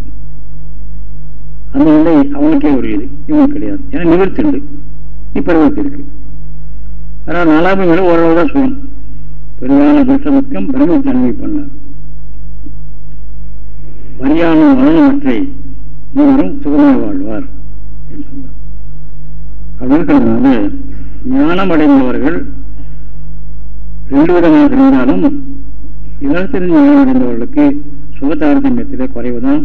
அந்த நிலை அவனுக்கே ஒரு இது. இவனுக்கு கிடையாது. ஏன்னா நிவர்த்தி உண்டு இப்பருவத்தி இருக்கு. அதனால் நாலாமை விட ஓரளவு தான் சுகம் பெருவான துஷ்டமுக்கம் பிரம்மத்தை அனுபவிப்பண்ணார் வரியான மரணமற்றை மூவரும் சுகமாக வாழ்வார் என்று சொன்னார். அப்படி இருக்கிறதுனால ஞானம் அடைந்தவர்கள் ரெண்டு விதமாக இருந்தாலும் இளத்திலிருந்து ஞானம் அடைந்தவர்களுக்கு சுகதாரதமியத்தில் குறைவுதான்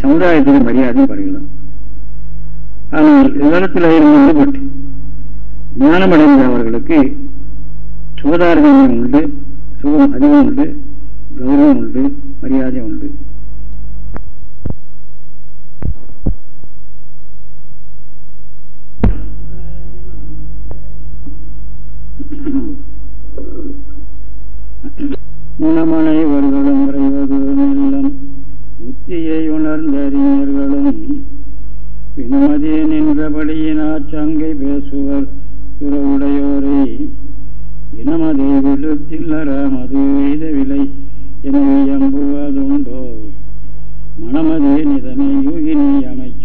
சமுதாயத்தில் மரியாதையும் குறைவுதான் ஆனால் இளத்தில் இருந்து விடுபட்டு ஞானம் அடைந்தவர்களுக்கு சுகதாரதமியம் உண்டு சுகம் அதிகம் உண்டு கௌரவம் உண்டு மரியாதை உண்டு. முனமனைவர்களும் விரைவதும் இல்லம். முத்தியை உணர்ந்தறிஞர்களும் அறிஞர்களும் நின்றபடியினார் சங்கை பேசுவர் துறவுடையோரை. இனமதை விழுத்தில்லற மது எய்த விலை எனவே எம்புவதுண்டோ மனமதே நிதனை யூகினி அமைச்ச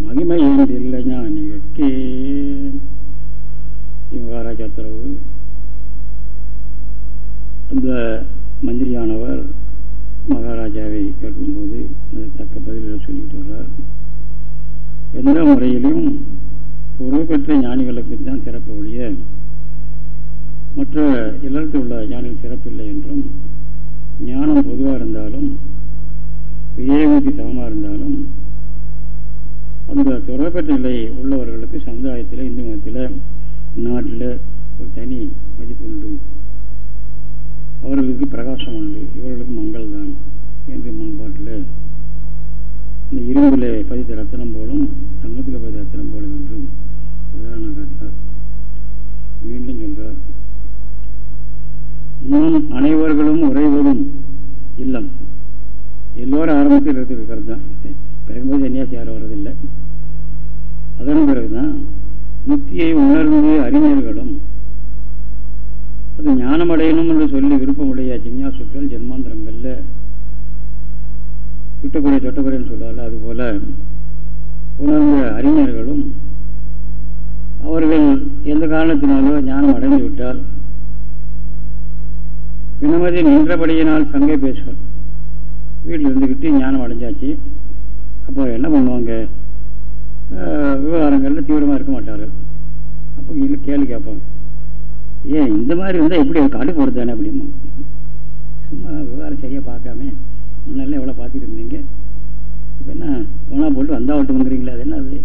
மகிமையென்றில்லை ஞானிகட்கே மகாராஜ உத்தரவு அந்த மந்திரியானவர் மகாராஜாவை கேட்கும்போது அது தக்க பதில்களை சொல்லிட்டு வர்றார். எந்த முறையிலும் பொருள் பெற்ற ஞானிகளுக்கு தான் சிறப்பு ஒழிய மற்ற இல்லத்தில் உள்ள ஞானிகள் சிறப்பில்லை என்றும் ஞானம் பொதுவாக இருந்தாலும் விஜயமூர்த்தி சமமாக இருந்தாலும் அந்த துறப்பெற்ற நிலை உள்ளவர்களுக்கு சமுதாயத்தில் இந்து மதத்தில் நாட்டில் ஒரு தனி மதிப்பு உண்டு அவர்களுக்கு பிரகாசம் உண்டு. இவர்களுக்கு மங்கள் தான் என்று மண்பாட்டில் இந்த இரும்பில் பதித்த ரத்தனம் போலும் தங்கத்தில் பதித்த ரத்தனம் போலும் என்றும் உதாரணம் காட்டார் மீண்டும் சொல்கிறார் முன் அனைவர்களும் உறைவதும் இல்லம். எல்லோரும் ஆரம்பத்தில் இருக்கிறது தான். பிறகும்போது சன்னியாசி யாரும் வர்றதில்லை. அதன் பிறகுதான் முக்தியை உணர்ந்து அறிஞர்களும் அது ஞானம் அடையணும் என்று சொல்லி விருப்பமுடைய ஜிஞ்ஞாசுக்கள் ஜென்மாந்திரங்களில் விட்டக்கூடிய தொட்டக்குறைன்னு சொல்லுவாங்க அதுபோல உணர்ந்த அறிஞர்களும் அவர்கள் எந்த காரணத்தினாலோ ஞானம் அடைந்து விட்டால் வினமதி நின்றபடியினால் சங்கை பேசுவார் வீட்டில் இருந்துக்கிட்டு ஞானம் அடைஞ்சாச்சு. அப்போ என்ன பண்ணுவாங்க? விவகாரங்களில் தீவிரமாக இருக்க மாட்டார்கள். அப்போ இல்லை கேள்வி கேட்பாங்க. ஏன் இந்த மாதிரி இருந்தால் எப்படி காடு போகிறது தானே? அப்படிமா சும்மா விவகாரம் சரியாக பார்க்காம முன்னெல்லாம் எவ்வளோ பார்த்துட்டு இருந்தீங்க? இப்போ என்ன போனால் போட்டு வந்தால் விட்டு வந்துறீங்களா அது என்ன அது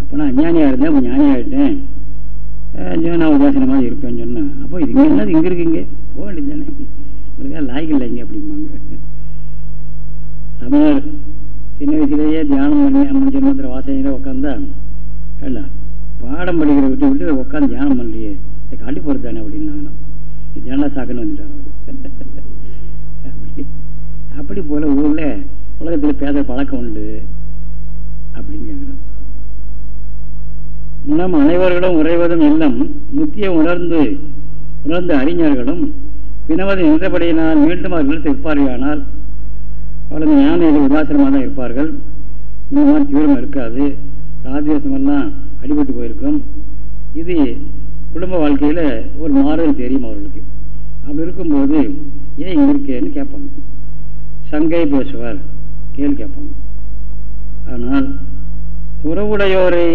அப்போ நான் அஞ்ஞானியாக இருந்தேன் அப்போ ஞானியாகிட்டேன் நான் உபாசனமாக இருப்பேன் சொன்னேன் அப்போ இது இங்கே என்னது இங்கே இருக்குங்க? போக வேண்டியது தானே உங்களுக்கு லாய்க்கு இல்லைங்க அப்படிம்பாங்க. தமிழர் சின்ன வயசுலேயே தியானம் பண்ணி அம்மன் ஜென்மத்தில் வாசனையில் உட்காந்தா இல்லை பாடம் படிக்கிற விட்டு விட்டு உட்காந்து தியானம் பண்ணலையே காட்டி போகிறது தானே அப்படின்னாங்க. இது தியானம் சாக்குன்னு வந்துட்டார் அப்படி அப்படி போல ஊரில் உலகத்தில் பேச பழக்கம் உண்டு அப்படின்னு கேட்குறாங்க முன்னம் அனைவர்களும் உறைவதும் இல்லம் முத்திய உணர்ந்து உணர்ந்த அறிஞர்களும் பினவது நின்றபடியினால் மீண்டும் அவர்கள் இருப்பார்களானால் அவர்கள் ஞான இது உதாசனமாக தான் இருப்பார்கள். இந்த மாதிரி தீவிரம் இருக்காது. ராஜேசமெல்லாம் அடிபட்டு போயிருக்கும். இது குடும்ப வாழ்க்கையில் ஒரு மாறுதல் தெரியும் அவர்களுக்கு. அப்படி இருக்கும்போது ஏன் இங்கே இருக்கேன்னு கேட்பாங்க. சங்கை பேசுவார். கேள்வி கேட்பாங்க. ஆனால் துறவுடையோரை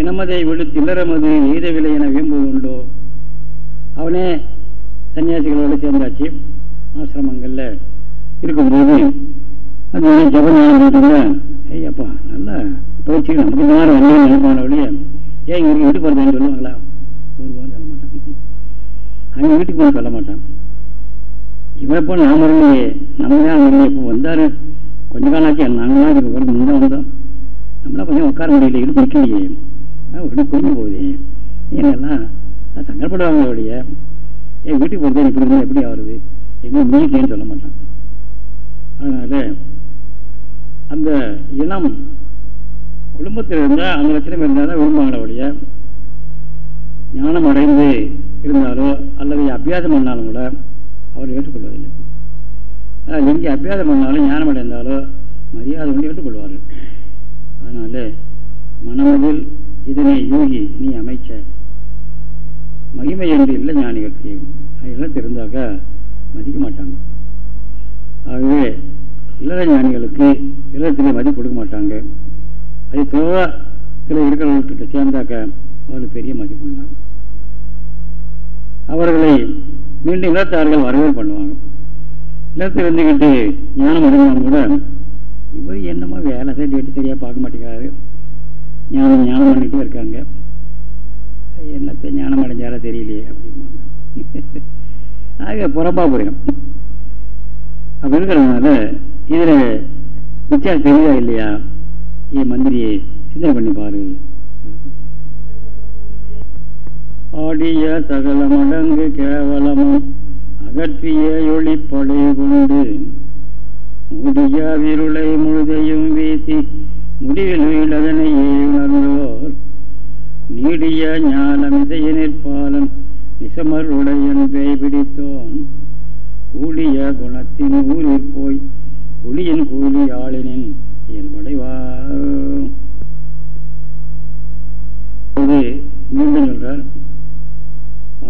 இனமதை விழு தில்லறமது எய்தவில்லை என விரும்புவது உண்டோ அவனே சன்னியாசிகளோடு சேர்ந்தாச்சு ஆசிரமங்களில் இருக்கும்போது அது ஜபஞானம் போட்டுங்க ஐயப்பா நல்லா பயிற்சி. நமக்கு இந்த மாதிரி வந்து நினைப்பான வழியே ஏன் இவருக்கு வீட்டுக்கு போகிறதுன்னு சொல்லுவாங்களா? ஒரு போது சொல்ல மாட்டான். அங்கே வீட்டுக்கு போக சொல்ல மாட்டான். இவன் இப்போ நாம இல்லையே நம்ம தான் இல்லை இப்போ வந்தார். கொஞ்ச காலம் ஆச்சு. நாங்கள் தான் இதுக்கு பிறகு முன்னே வந்தோம். நம்மளாம் கொஞ்சம் உட்கார முடியல. இடு பிடிக்கலையே உடனே குடிஞ்சு போகுது. என்னெல்லாம் சங்கடப்படுவாங்க அவருடைய என் வீட்டுக்கு போகிறது இப்படி இருந்தால் எப்படி ஆகுறது? எங்கே முடிக்கேன்னு சொல்ல மாட்டான். அதனால அந்த இனம் குடும்பத்தில் இருந்தால் அந்த லட்சணம் இருந்தால் தான் விரும்புவாங்களே ஒழிய ஞானம் அடைந்து இருந்தாலோ அல்லது அபியாசம் பண்ணாலும் கூட அவர் ஏற்றுக்கொள்வதில்லை. எங்கே அபியாசம் பண்ணாலும் ஞானம் அடைந்தாலோ மரியாதை கொண்டு ஏற்றுக்கொள்வார்கள். அதனால மனமதில் இதனை யூகி நீ அமைச்ச மகிமை என்று இல்லை ஞானிகளுக்கு. அதெல்லாம் தெரிந்தாக்க மதிக்க மாட்டாங்க. ஆகவே இல்லற ஞானிகளுக்கு இல்லத்திலே மதிப்பு கொடுக்க மாட்டாங்க. அது துறவத்தில் இருக்கிறவர்கிட்ட சேர்ந்தாக்க அவர்களுக்கு பெரிய மதிப்பு பண்ணாங்க அவர்களை மீண்டும் இல்லத்தார்கள் வரவேற்பு பண்ணுவாங்க. இல்லத்தில் இருந்துக்கிட்டு ஞானம் அடைந்தாலும் கூட இவர் என்னமோ வேலை செய்ய சரியாக பார்க்க மாட்டேங்கிறாரு. ஞானம் ஞானம் பண்ணிகிட்டே இருக்காங்க. என்னத்தை ஞானம் அடைஞ்சாரா தெரியலையே அப்படிம்பாங்க. ஆக புறம்பா போயிடும் அப்படி இருக்கிறதுனால இதில் வித்தியாசம் தெரியுதா இல்லையா? ஏ மந்திரியை சிந்தனை பண்ணி பாரு. ஆடிய சகல மடங்கு கேவலமும் அகற்றிய ஒளிப்படை கொண்டு முடிய விருளை முழுதையும் வீசி முடிவில் வீழதனையே உணர்ந்தோர். நீடிய ஞானம் நிற்பாலன் நிசமர் உடையன் பேய் பிடித்தோன். கூடிய குணத்தின் ஊரில் போய் குழியின் கூலி ஆளினின் இயல்படைவார். மீண்டும் சொல்றார்.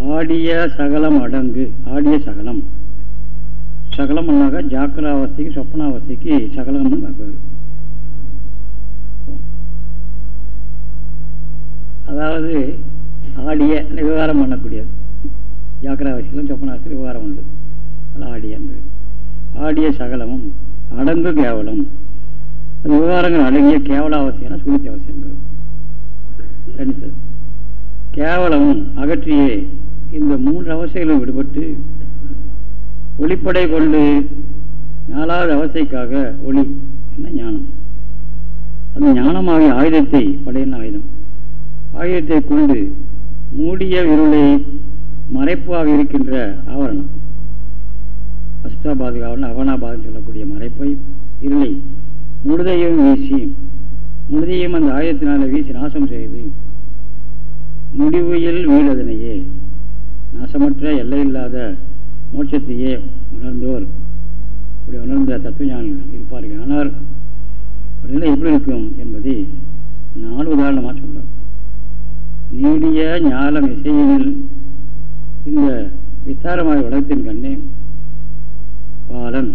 ஆடிய சகலம் அடங்கு ஆடிய சகலம். சகலம் பண்ணாக்க ஜாக்கிராவஸ்தைக்கு சொப்பனாவஸ்தைக்கு சகலம்னு பார்ப்பாரு. அதாவது ஆடிய விவகாரம் பண்ணக்கூடியது. ஜாக்கிராவாசிகளும் சொப்பனாவசியில் விவகாரம் உண்டு. அது ஆடிய ஆடிய சகலமும் அடங்கு கேவலம். அது விவகாரங்கள் அடங்கிய கேவலாவசியம்னா சுருத்தி அவசியம் கேவலமும் அகற்றியே இந்த மூன்று அவசைகளும் விடுபட்டு ஒளிப்படை கொண்டு நாலாவது அவசைக்காக ஒளி என்ன ஞானம்? அந்த ஞானமாகிய ஆயுதத்தை படையின ஆயுதம். ஆகியத்தை கொண்டு மூடிய விருளை மறைப்பாக இருக்கின்ற ஆவரணம். அஷ்டாபாதி ஆவரணம் அவனாபாதம் சொல்லக்கூடிய மறைப்பை இருளை முழுதையும் வீசி முழுதையும் அந்த ஆயுதத்தினால வீசி நாசம் செய்து முடிவில் வீழதனையே நாசமற்ற எல்லையில்லாத மோட்சத்தையே உணர்ந்தோர். இப்படி உணர்ந்த தத்துவஞானிகள் இருப்பார்கள். ஆனால் நிலை எப்படி இருக்கும் என்பதை நாலு உதாரணமாக சொல்றார் நீடிய ஞாலம் இசையினில் இந்த விசாரமாக உலகத்தின் கண்ணே பாலன்.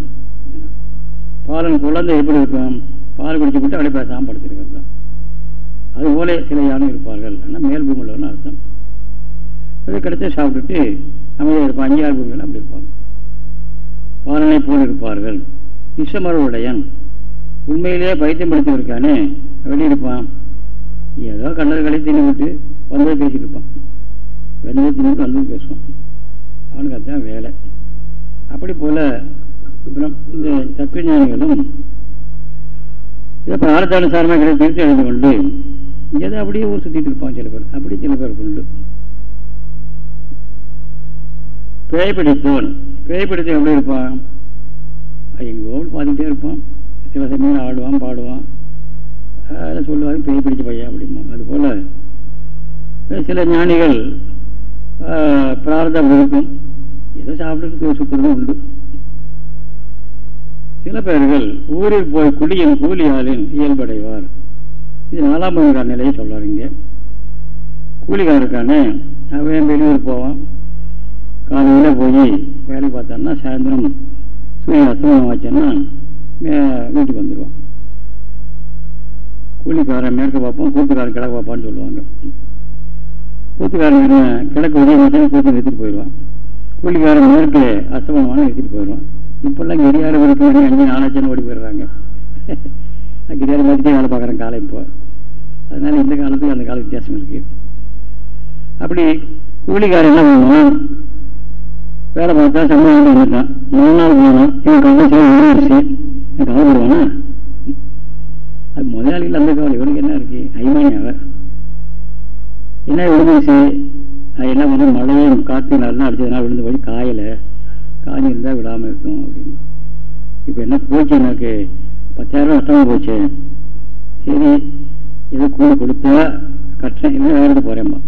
பாலன் குழந்தை எப்படி இருக்கும்? பால் குடிச்சு விட்டு அப்படியே பேசாமல் படுத்திருக்கிறது. தான் அதுபோல சில யானும் இருப்பார்கள் ஆனால் மேல் பூமியில் அர்த்தம். அதை கிடைச்சா சாப்பிட்டுட்டு அமைதியாக இருப்பான். அஞ்சு ஆறு பூமிகள் அப்படி இருப்பாங்க பாலனை போல் இருப்பார்கள். நிசமருடையன் உண்மையிலேயே பைத்தியம் படுத்திருக்கானே வெளியிருப்பான் ஏதோ கண்டர்களை தின்னு விட்டு வந்து பேசிட்டு இருப்பான் வெந்ததை தின்னு வந்தது பேசுவான் அவனுக்கு அதுதான் வேலை. அப்படி போல இந்த தத்துவஞானிகளும் இதை பிரார்த்தானுசாரமாக கிடையாது திருத்தி எழுந்து கொண்டு இங்கே அப்படியே ஊர் சுற்றிட்டு இருப்பான் சில பேர். அப்படி சில பேர் உண்டு. பேய் பிடித்தோன் பேய் பிடித்த எப்படி இருப்பான்? எங்கோ பார்த்துக்கிட்டே இருப்பான். சில சமயம் ஆடுவான் பாடுவான். அதை சொல்லுவாங்க பேய் பிடிச்ச பையன் அப்படிமா அதுபோல் சில ஞானிகள் பிரார்த்தம் இருக்கும் ஏதோ சாப்பிட்டு சுத்தமும் உண்டு. சில பேர்கள் ஊரில் போய் குடியின் கூலியாளின் இயல்படைவார். இது நாலாம் பதினாறு நிலையை சொல்றாருங்க கூலிகாருக்கான அவன் வெளியூர் போவான். காலையில் போய் வேலை பார்த்தான்னா சாயந்தரம் சூரியன் அஸ்தமனம் ஆச்சுன்னா வீட்டுக்கு வந்துடுவான் கூலிக்காரன் மேற்க பார்ப்போம் கூட்டுக்காரன் கிழக்கு பார்ப்பான்னு சொல்லுவாங்க. கூத்துக்காரன் கிழக்கு உதயம் கூத்து நிறுத்திட்டு போயிடுவான். கூலிக்காரன் மேற்கு அஸ்தமனமான நிறுத்திட்டு போயிடுவான். இப்பெல்லாம் கெடியாரம் இருக்க வேண்டிய அஞ்சு நாலாச்சுன்னு ஓடி போயிடுறாங்க. கிரியாரம் பார்த்துட்டே வேலை பார்க்குறேன் காலை இப்போ. அதனால இந்த காலத்துக்கு அந்த கால வித்தியாசம் இருக்கு. அப்படி கூலிக்காரன் என்ன பண்ணுவான்? வேலை பார்த்தா சம்பளம் வந்துட்டான். மூணு நாள் போனான் இவன் கவலை செய்ய ஓடிடுச்சு இவன் கவலைப்படுவானா அது முதலாளிகள் அந்த கவலை இவனுக்கு என்ன இருக்கு? ஐமானி அவர். என்ன விழுந்துச்சு என்ன வந்து மழையும் காற்று நல்லா அடிச்சதுனால விழுந்து போய் காயலை. காஞ்சி இருந்தால் விடாமல் இருக்கும் அப்படின்னு. இப்போ என்ன போச்சு எனக்கு? பத்தாயிரம் ரூபா நஷ்டமாக போச்சு. சரி ஏதோ கூலி கொடுத்தா கட்டுறேன். இல்லை வேறு போகிறேம்மா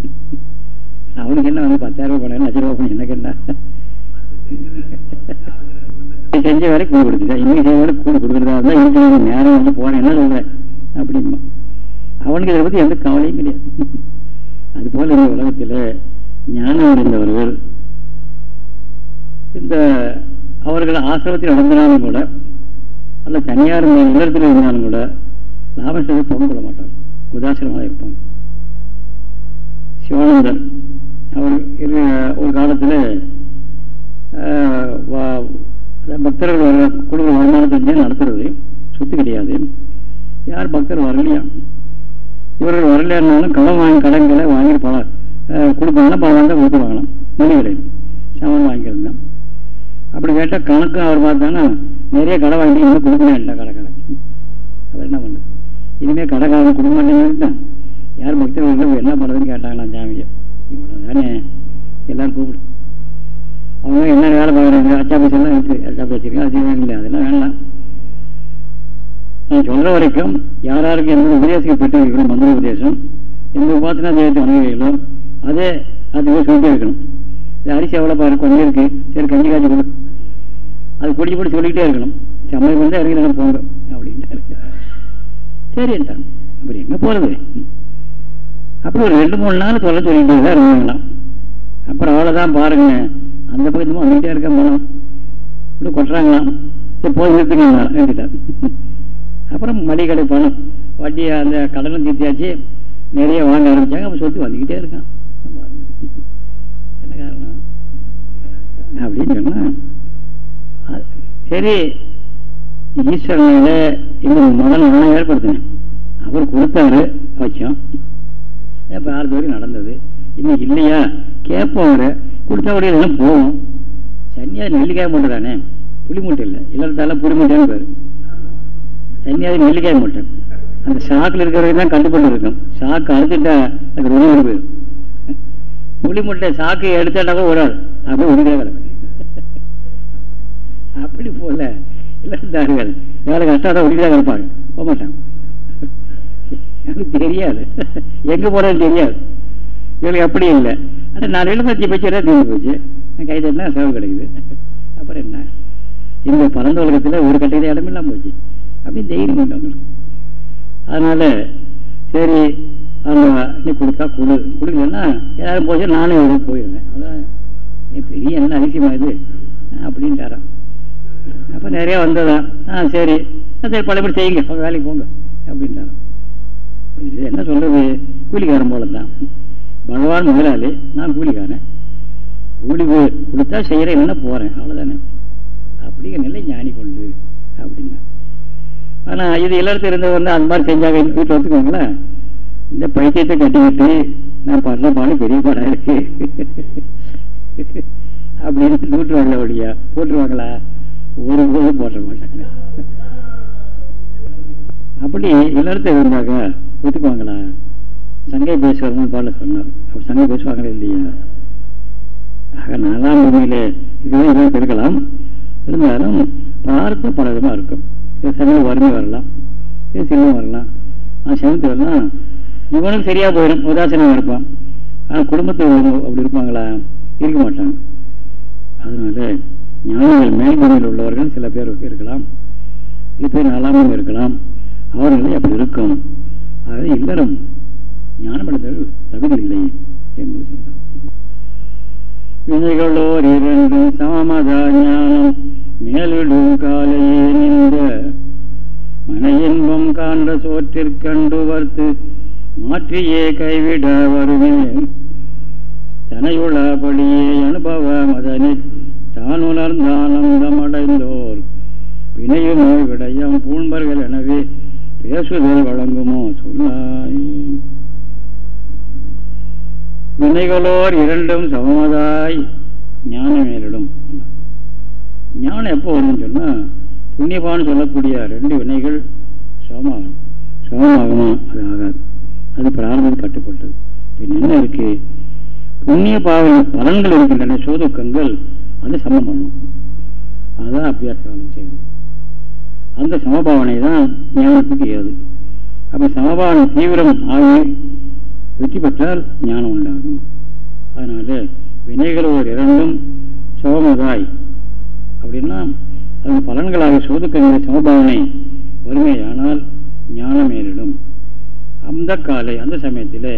அவனுக்கு என்ன வந்து பத்தாயிரம் ரூபாய் பண்ணேன் லட்ச ரூபா பண்ணி எனக்கு என்ன? செஞ்ச வேலை கூலி கொடுத்துட்டேன் இன்னைக்கு செய்ய வேலை கூலி கொடுக்குறதா இருந்தால் இருக்கிற நேரம் வந்து போறேன். என்ன சொல்கிறேன் அப்படிமா அவனுக்கு இதை பற்றி எந்த கவலையும் கிடையாது. அதுபோல இந்த உலகத்தில் ஞானம் அடைந்தவர்கள் இந்த அவர்கள் ஆசிரமத்தில் நடந்தினாலும் கூட அல்ல தனியார் நிலத்தில் இருந்தாலும் கூட லாபம் பங்கு கொள்ள மாட்டார் உதாசீனமாக இருப்பாங்க. சிவானந்தர் அவர் ஒரு காலத்தில் பக்தர்கள் வர குடும்ப வருமானத்தை நடத்துறது சொத்து கிடையாது. யார் பக்தர் வரலையா? இவர்கள் வரலையானாலும் கடன் வாங்கி கடன்களை வாங்கி பல கொடுப்பாங்கன்னா பல வாங்க கொடுத்து வாங்கலாம் மணிகளை சாமான் வாங்கியிருந்தான் அப்படி கேட்டால் கணக்கும் அவர் பார்த்தானா நிறைய கடை வாங்கி இன்னும் கொடுக்கணும் இல்லை கடை கடை. அவர் என்ன பண்ணுறது இனிமேல் கடைக்காரன் கொடுக்க மாட்டேங்கிறான் யார் பக்தர்கள் என்ன பண்ணுறதுன்னு கேட்டாங்களாம் சாமியை இவ்வளோ தானே? எல்லாரும் கூப்பிடு. அவங்க என்ன வேலை பார்க்குறாங்க? அச்சாபீஸ் எல்லாம் இருக்குது அச்சாபி வச்சிருக்கேன் அது இல்லை அதெல்லாம் வேண்டாம். நான் சொல்ற வரைக்கும் யார் யாருக்கு எந்த பெற்று இருக்கணும் மந்திர உபதேசம் எந்த உபாசனா தெய்வத்தை வணங்குகிறீங்களோ அதே அதுவே சொல்லிட்டே இருக்கணும். இது அரிசி எவ்வளோ பாரு கொஞ்சம் இருக்கு சரி கஞ்சி காய்ச்சி கொடு. அது குடிச்சு போட்டு சொல்லிக்கிட்டே இருக்கணும். சமையல் வந்து இறங்கி போங்க அப்படின்ட்டு சரின்ட்டான் அப்படி எங்கே போகிறது அப்படி ஒரு ரெண்டு மூணு நாள் சொல்ல சொல்லிட்டு தான் இருந்தாங்களாம் அப்புறம் அவ்வளோதான் பாருங்க அந்த பக்கத்துமா வந்துகிட்டே இருக்க மனம் இப்படி கொட்டுறாங்களாம். சரி போய் நிறுத்துங்களா நிறுத்திட்டார் அப்புறம் மளிகடை பணம் வட்டி அந்த கடனும் தீர்த்தியாச்சு. நிறைய வாங்க ஆரம்பிச்சாங்க. அப்போ சொத்து வந்துக்கிட்டே இருக்கான். என்ன காரணம்? அப்படின்னு சொன்னால் சரி ஈஸ்வரனில இந்த முதல் நானும் ஏற்படுத்தினேன். அவர் கொடுத்தாரு வச்சோம் இப்போ ஆறு வரைக்கும் நடந்தது. இன்னும் இல்லையா? கேட்போம் அவரை. கொடுத்த வழியில் போவோம் சன்னியாதி நெல்லிக்காய் மூட்டை தானே? புளி மூட்டை இல்லை. இல்லத்தால புளி மூட்டைன்னு பேர். சன்னியாதி நெல்லிக்காய் மட்டும். அந்த ஷாக்கில் இருக்கிறவங்க தான் கண்டுபட்டு இருக்கும் ஷாக்கு அழுத்துட்டா அது ரொம்ப போயிடும் புளி முட்டை சாக்கு எடுத்தாட்டாவே ஆள். அப்படியே ஒழுங்காக கிடக்கும் அப்படி போல இல்லத்தார்கள் வேலை கஷ்டம் ஒழுங்காக கிடப்பாங்க போக மாட்டாங்க. எனக்கு தெரியாது. எங்க போறதுன்னு தெரியாது. இவங்களுக்கு அப்படி இல்லை. ஆனால் நான் எழுபத்தி பச்சை தீர்ந்து போச்சு. கை தட்டினா செலவு கிடைக்குது. அப்புறம் என்ன? இந்த பரந்த உலகத்தில் ஒரு கட்டையில இடம் இல்லாமல் போச்சு. அப்படி தைரியம் உண்டு அவங்களுக்கு அதனால சரி அந்த நீ கொடுத்தா கொடு. கொடுக்கலன்னா யாரும் போச்சு நானும் எவ்வளோ போயிருந்தேன் அதான் பெரிய என்ன அதிசயமா இது? அப்படின்ட்டாரான் அப்போ நிறைய வந்ததான் ஆ சரி. சரி பழையபடி செய்யுங்க. வேலைக்கு போங்க அப்படின்ட்டாரான் இது என்ன சொல்றது? கூலிக்காரன் போல தான் பகவான் முதலாளி நான் கூலிக்காரன். கூலி கொடுத்தா செய்கிறேன் என்ன போறேன். அவ்வளவுதானே. அப்படிங்கிற நிலை ஞானி கொண்டு அப்படின்னா. ஆனா இது எல்லாத்தையும் இருந்தவர் வந்து அந்த மாதிரி செஞ்சாங்க வீட்டில் ஒத்துக்கோங்களேன். இந்த பைத்தியத்தை கட்டிக்கிட்டு நான் பண்ண பாடு பெரிய பாடம் இருக்கு. அப்படின்னு தூட்டுவாங்களா ஒழியா போட்டுருவாங்களா? ஒரு போதும் போட்ட மாட்டாங்க. அப்படி எல்லாத்தையும் இருந்தாங்க. ஒத்துக்குவாங்களா? சங்கை பேசுவாங்கன்னு பாட சொன்னார். அப்போ சங்கை பேசுவாங்களே இல்லையா? ஆக நாலாம் பூமியில இதுதான் இதெல்லாம் இருக்கலாம். இருந்தாலும் பார்க்க பல விதமா இருக்கும். சமையல் வறுமை வரலாம். சின்னம் வரலாம். சமத்து வரலாம் இவனும் சரியா போயிடும். உதாசீனமாக இருப்பான். ஆனா குடும்பத்தில் அப்படி இருப்பாங்களா? இருக்க மாட்டாங்க. அதனால ஞானிகள் மேல்முறையில் உள்ளவர்கள் சில பேர் இருக்கலாம். சில பேர் நாலாமும் இருக்கலாம். அவர்களே அப்படி இருக்கும். ஆகவே இல்லறம் ஞானமடைந்தவர்கள் தகுதி இல்லை என்பது சொன்னார். வினைகளோர் இரண்டு சமமதா ஞானம் மேலிடும் காலையே நின்ற மன இன்பம் காண்ட சோற்றிற்கண்டு வர்த்து மாற்றியே கைவிட வருவேன் தனையுளபடியே அனுபவ மதனை தான் உணர்ந்த ஆனந்தம் வினையுமோ விடயம் பூண்பர்கள் எனவே பேசுதல் வழங்குமோ சொன்னாய் வினைகளோர் இரண்டும் சமமதாய் ஞானம் ஏறிடும். ஞானம் எப்போ வரும்னு சொன்னால் புண்ணியபான்னு சொல்லக்கூடிய ரெண்டு வினைகள் சமமாகணும் சமமாகுமா? அது ஆகாது. அது பிராரம்பம் கட்டுப்பட்டது. பின் என்ன இருக்கு? புண்ணிய பாவன பலன்கள் இருக்கின்றன சோதுக்கங்கள் அது சமம் பண்ணணும் அதுதான் அபியாச காலம் செய்யணும் அந்த சமபாவனை தான் ஞானத்துக்கு ஏது. அப்போ சமபாவனை தீவிரம் ஆகி வெற்றி பெற்றால் ஞானம் உண்டாகும். அதனால வினைகள் ஒரு இரண்டும் சமமதாய் அப்படின்னா அதன் பலன்களாக சோதுக்கங்களை சமபாவனை வறுமையானால் ஞானம் ஏறிடும். அந்த காலை அந்த சமயத்தில்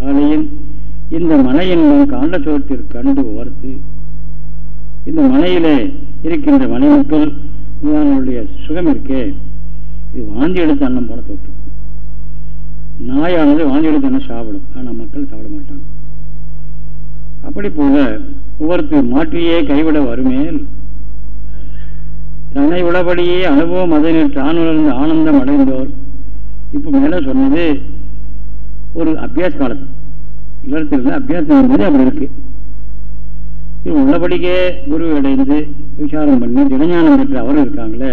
காலையில் இந்த மனை காண்ட சோற்றிற்கு கண்டு ஓர்த்து இந்த மனையிலே இருக்கின்ற மனை மக்கள் சுகம் இருக்கே இது வாந்தி எடுத்து அன்னம் போல தோற்றும். நாயானது வாந்தி எடுத்து சாப்பிடும்? ஆனால் மக்கள் சாப்பிட மாட்டாங்க. அப்படி போல ஒவ்வொருத்தர் மாற்றியே கைவிட வருமேல் தன்னை உளபடியே அனுபவம் அதனில் தான் உணர்ந்த ஆனந்தம் அடைந்தோர். இப்போ மேலே சொன்னது ஒரு அபியாச காலத்து. இல்லறத்தில் அபியாசம் என்பது அப்படி இருக்கு. இது உள்ளபடிக்கே குரு அடைந்து விசாரம் பண்ணி தினஞானம் பெற்று அவரும் இருக்காங்களே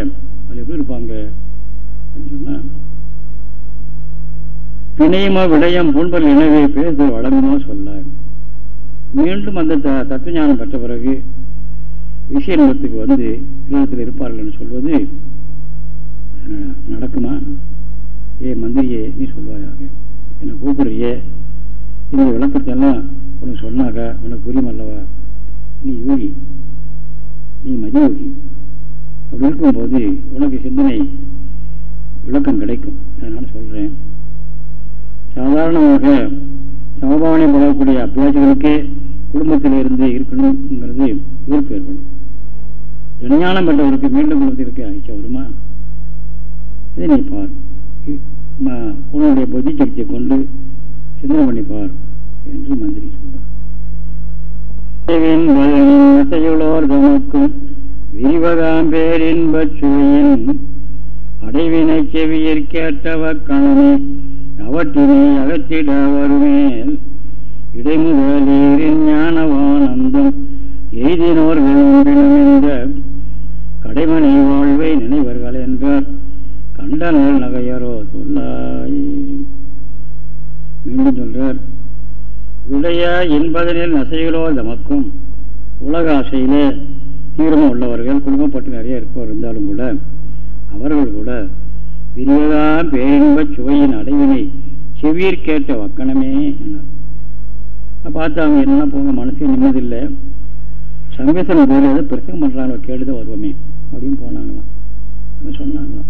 அது எப்படி இருப்பாங்க? அப்படின்னு சொன்னா பிணையமோ விடயம் பூண்பல் எனவே பேசு வழங்குமோ சொல்ல மீண்டும் அந்த தத்துவஞானம் பெற்ற பிறகு விஷயத்துக்கு வந்து கிரகத்தில் இருப்பார்கள் என்று சொல்வது நடக்குமா? ஏ மந்திரியே நீ சொல்வாயாக. என்னை கூப்பிடுறியே. இந்த விளக்கத்தெல்லாம் உனக்கு சொன்னாக்க உனக்கு புரியுமல்லவா? நீ யோகி. நீ மதியோகி. அப்படி இருக்கும்போது உனக்கு சிந்தனை விளக்கம் கிடைக்கும். நான் சொல்கிறேன் சாதாரணமாக சமபாவனை போடக்கூடிய அபியாசிகளுக்கே குடும்பத்தில் இருந்து இருக்கணும்ங்கிறது ஊருக்கு ஏற்படும் ஜனஞானம் பெற்றவருக்கு மீண்டும் குடும்பத்திற்கு அழிச்ச வருமா? இதை நீ பார். உன்னுடைய புத்தி சக்தியை கொண்டு சிந்தனை பண்ணி பார் என்று மந்திரி சொன்னார். தமக்கும் விரிவகாம் பேரின்பச் அடைவினை செவியற் கேட்டவ கணனே அவற்றினை அகற்றிட வருவேன். இடைமுதலீரின் ஞானவானந்தம் எய்தினோர்கள் கடைமனை வாழ்வை நினைவர்கள் என்றார் கண்டனர் நகையரோ சொல்லாய். மீண்டும் சொல்றார் விடைய என்பதனில் நசைகளோ நமக்கும் உலக ஆசையிலே தீவிரமாக உள்ளவர்கள் குடும்பப்பட்டு நிறைய இருப்பவர் இருந்தாலும் கூட அவர்கள் கூட பிரிவதா பேரின்ப சுவையின் அடைவினை செவியர் கேட்ட வக்கணமே என்னார் பார்த்து அவங்க என்ன போங்க மனசு நிம்மதில்லை சங்கேசனம் போல ஏதோ பிரசங்கம் பண்ணுறாங்க கேட்டுதான் வருவோமே அப்படின்னு போனாங்களாம். சொன்னாங்களாம்.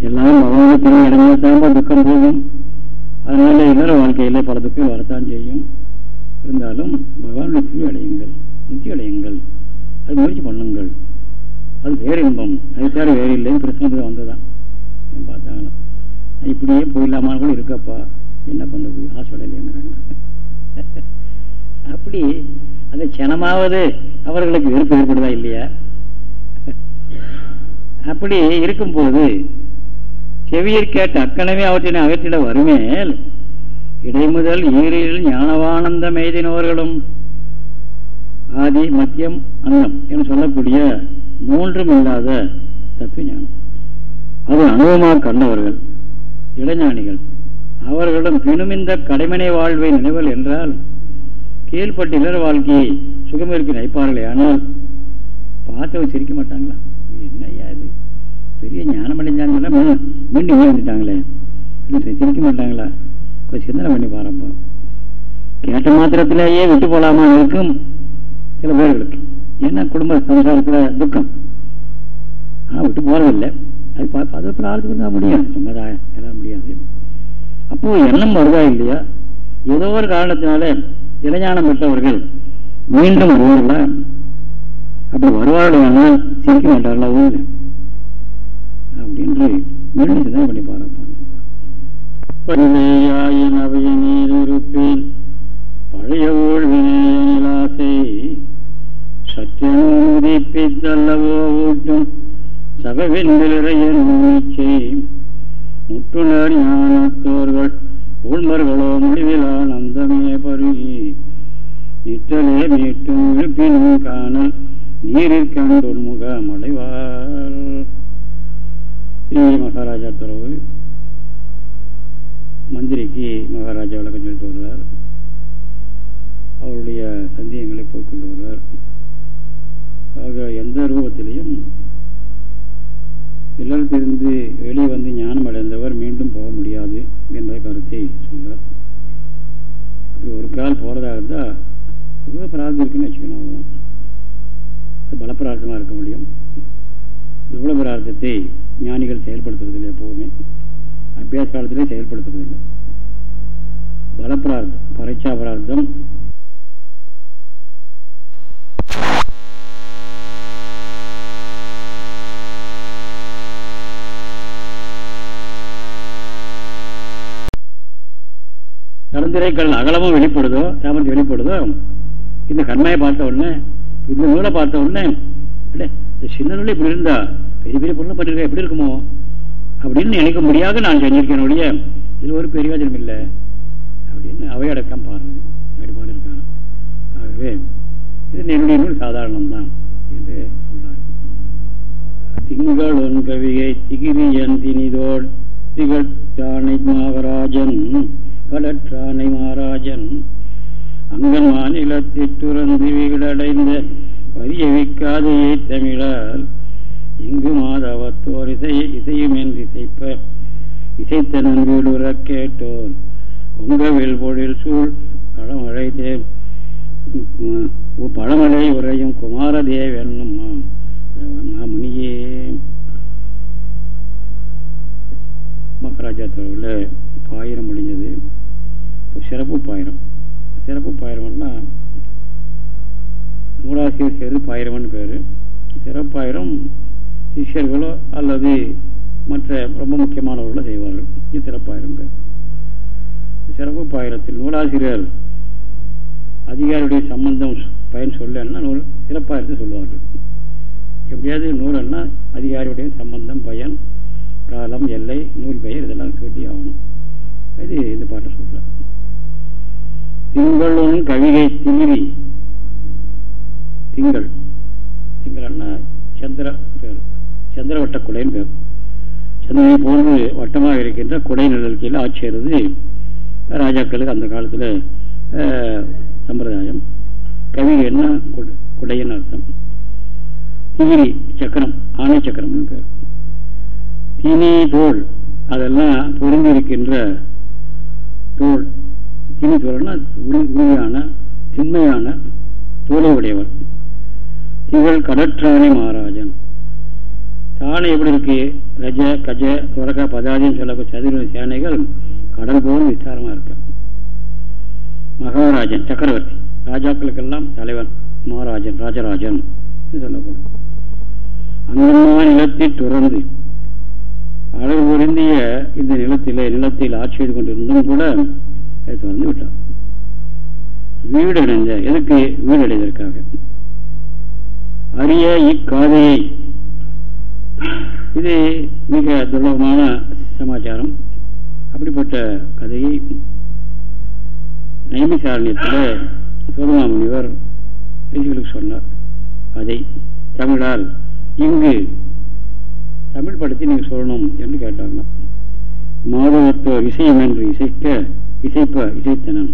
எல்லாரும் பகவானுக்கு இடமே தான் துக்கம் போகும். அதனால இல்லற வாழ்க்கையில் பல துக்கம் வரத்தான் செய்யும். இருந்தாலும் பகவானுடைய திருவி அடையுங்கள் நித்தி அடையுங்கள். அது முயற்சி பண்ணுங்கள். அது வேறு இன்பம். அதுக்காக வேறு இல்லைன்னு பிரச்சனை வந்ததான் பார்த்தாங்களாம் இப்படியே போயிடலாமான்னு கூட இருக்கப்பா. என்ன பண்ணுறது? ஹாஸ்பிட்டல் அப்படி அந்த க்ஷணமாவது அவர்களுக்கு வெறுப்பு ஏற்படுதா இல்லையா? அப்படி இருக்கும்போது செவியர் கேட்ட அக்கணமே அவற்றினை அகற்றிட வருமேல் இடைமுதல் ஈரில் ஞானவானந்த மெய்தினவர்களும் ஆதி மத்தியம் அன்னம் என்று சொல்லக்கூடிய மூன்றும் இல்லாத தத்துவ ஞானம் அது அனுபவமாக கண்டவர்கள் இளைஞானிகள். அவர்களிடம் பினும் இந்த கடைமனை வாழ்வை நினைவல் என்றால் கீழ்பட்ட இளர வாழ்க்கையை சுகம் இருக்கு நினைப்பார்களே ஆனால் பார்த்தவங்க சிரிக்க மாட்டாங்களா? என்னையா இது? பெரிய ஞானம் அடைஞ்சாங்கன்னா மீண்டும் வந்துட்டாங்களே சிரிக்க மாட்டாங்களா? கொஞ்சம் சிந்தனை பண்ணி பாருப்பா கேட்ட மாத்திரத்திலேயே விட்டு போகலாமா இருக்கும் சில பேர்களுக்கு. ஏன்னா குடும்ப சம்சாரத்தில் துக்கம். ஆனால் விட்டு போறதில்லை. அது பார்த்து அது அப்புறம் ஆளுக்கு தான் முடியும் சும்மதாயம் எல்லாம் முடியாது. அப்போ எண்ணம் வருதா இல்லையா? ஏதோ ஒரு காரணத்தினால இளைஞானம் பெற்றவர்கள் மீண்டும் வருவார்களா அப்படி வருவார்கள் சிரிக்க மாட்டார்களா ஊரில்? அப்படின்று மீண்டும் சிந்தனை பண்ணி பாருப்பான் அவைய நீர் இருப்பேன் பழைய ஊழ்வினை சத்தியம் உதிப்பித்தல்லவோ ஊட்டும். சபவெந்திரையன் முற்றுணர் ஞானத்தோர்கள் உள்மர்களோ முடிவிலா நந்தமே பருகி. நிற்றலே மீட்டும் விழுப்பினும் காணல் நீரில் கண்டொன் முக மலைவார் மகாராஜா துறவு. மந்திரிக்கு மகாராஜா விளக்கம் சொல்லிட்டு வருகிறார். அவருடைய சந்தேகங்களை போய்கொண்டு வருகிறார். ஆக எந்த ரூபத்திலையும் இல்லத்திலிருந்து வெளியே வந்து ஞானம் அடைந்தவர் மீண்டும் போக முடியாது என்ற கருத்தை சொல்வார் அப்படி ஒரு கால் போகிறதா இருந்தால் ரொம்ப பிரார்த்தம் இருக்குன்னு வச்சுக்கணும் அவ்வளோதான் பலப்பிரார்த்தமாக இருக்க முடியும். துபல பிரார்த்தத்தை ஞானிகள் செயல்படுத்துறதில்லை எப்போவுமே அபியாச காலத்திலே செயல்படுத்துறதில்லை பலப்பிரார்த்தம் பரீட்சா பிரார்த்தம் கருந்திரைக்கல் அகலமும் வெளிப்படுதோ சாமர்த்தியம் வெளிப்படுதோ இந்த கண்மையை பார்த்த உடனே இந்த நூலை பார்த்த உடனே அடே இந்த சின்ன நூலை இப்படி இருந்தா பெரிய பெரிய பொருளை பண்ணிருக்க எப்படி இருக்குமோ? அப்படின்னு நினைக்க முடியாத நான் செஞ்சிருக்கேன் ஒழிய இது ஒரு பெரியோஜனம் இல்லை. அப்படின்னு அவையடக்கம் பாருங்க அப்படி இருக்காங்க ஆகவே இது என்னுடைய நூல் சாதாரணம்தான் என்று சொன்னார் திங்கள் ஒன் திகிரி என் தினிதோள் திகழ்த்தானை மகாராஜன் கடற்றானை மகாராஜன் அங்கன் மாநிலத்திற்றுறந்து வீடடைந்த பரியவிக்காதையை தமிழால் இங்கு மாதவத்தோர் இசை இசையும் என்று இசைப்ப இசைத்த வீடுற கேட்டோர். கொங்கவில் பொழில் சூழ் பழமழை தேவ் பழமழை உரையும் குமாரதேவ் என்னும் முனியே மகாராஜா தரவில் பாயிரம் முடிஞ்சது. சிறப்பு பாயிரம். சிறப்பு பாயிரம்னா நூலாசிரியர் சேர்ந்து பாயிரம்னு பேர். சிறப்பாயிரம் சிஷ்யர்களோ அல்லது மற்ற ரொம்ப முக்கியமானவர்களோ செய்வார்கள். இது சிறப்பாயிரம் பேர். சிறப்பு பாயிரத்தில் நூலாசிரியர் அதிகாரியுடைய சம்பந்தம் பயன் சொல்லன்னா நூல் சிறப்பாயிரத்தை சொல்லுவார்கள். எப்படியாவது நூலன்னா அதிகாரியுடைய சம்பந்தம் பயன் காலம் எல்லை நூல் பெயர் இதெல்லாம் சொல்லி ஆகணும் இது இந்த பாட்டை சொல்கிறேன் திங்களும் கவிகை திமிரி திங்கள். திங்கள்னா சந்திர பேர். சந்திர வட்ட குடைன்னு பேர். சந்திரனை போன்று வட்டமாக இருக்கின்ற குடை நிழல் ஆட்சியறது ராஜாக்களுக்கு அந்த காலத்தில் சம்பிரதாயம். கவிகைன்னா குடையின் அர்த்தம். திகிரி சக்கரம் ஆணை சக்கரம்னு பேர். தினி தோல் அதெல்லாம் பொருந்திருக்கின்ற தோல் தினி சொல்லணும்னா உண்மையான திண்மையான தோலை உடையவர் திகழ் கடற்றானை மகாராஜன். தானே எப்படி இருக்கு? ரஜ கஜ துரக பதாதின்னு சொல்லக்கூடிய சதுர சேனைகள் கடல் போல் விசாரமா இருக்க. மகாராஜன் சக்கரவர்த்தி ராஜாக்களுக்கெல்லாம் தலைவன் மகாராஜன் ராஜராஜன் சொல்லப்படும். அங்கமான நிலத்தில் துறந்து அழகு பொருந்திய இந்த நிலத்திலே நிலத்தில் ஆட்சி செய்து கொண்டிருந்தும் கூட எடுத்து வந்து விட்டார் வீடு அடைந்த எதுக்கு வீடு அடைவதற்காக அரிய இக்காதையை. இது மிக துர்லபமான சமாச்சாரம். அப்படிப்பட்ட கதையை நைமிசாரணியத்தில் சோதமா முனிவர் பேசிகளுக்கு சொன்னார். அதை தமிழால் இங்கு தமிழ் படத்தை நீங்கள் சொல்லணும் என்று கேட்டாங்க மாதவத்துவ இசையம் என்று இசைக்க இசைப்ப இசைத்தனன்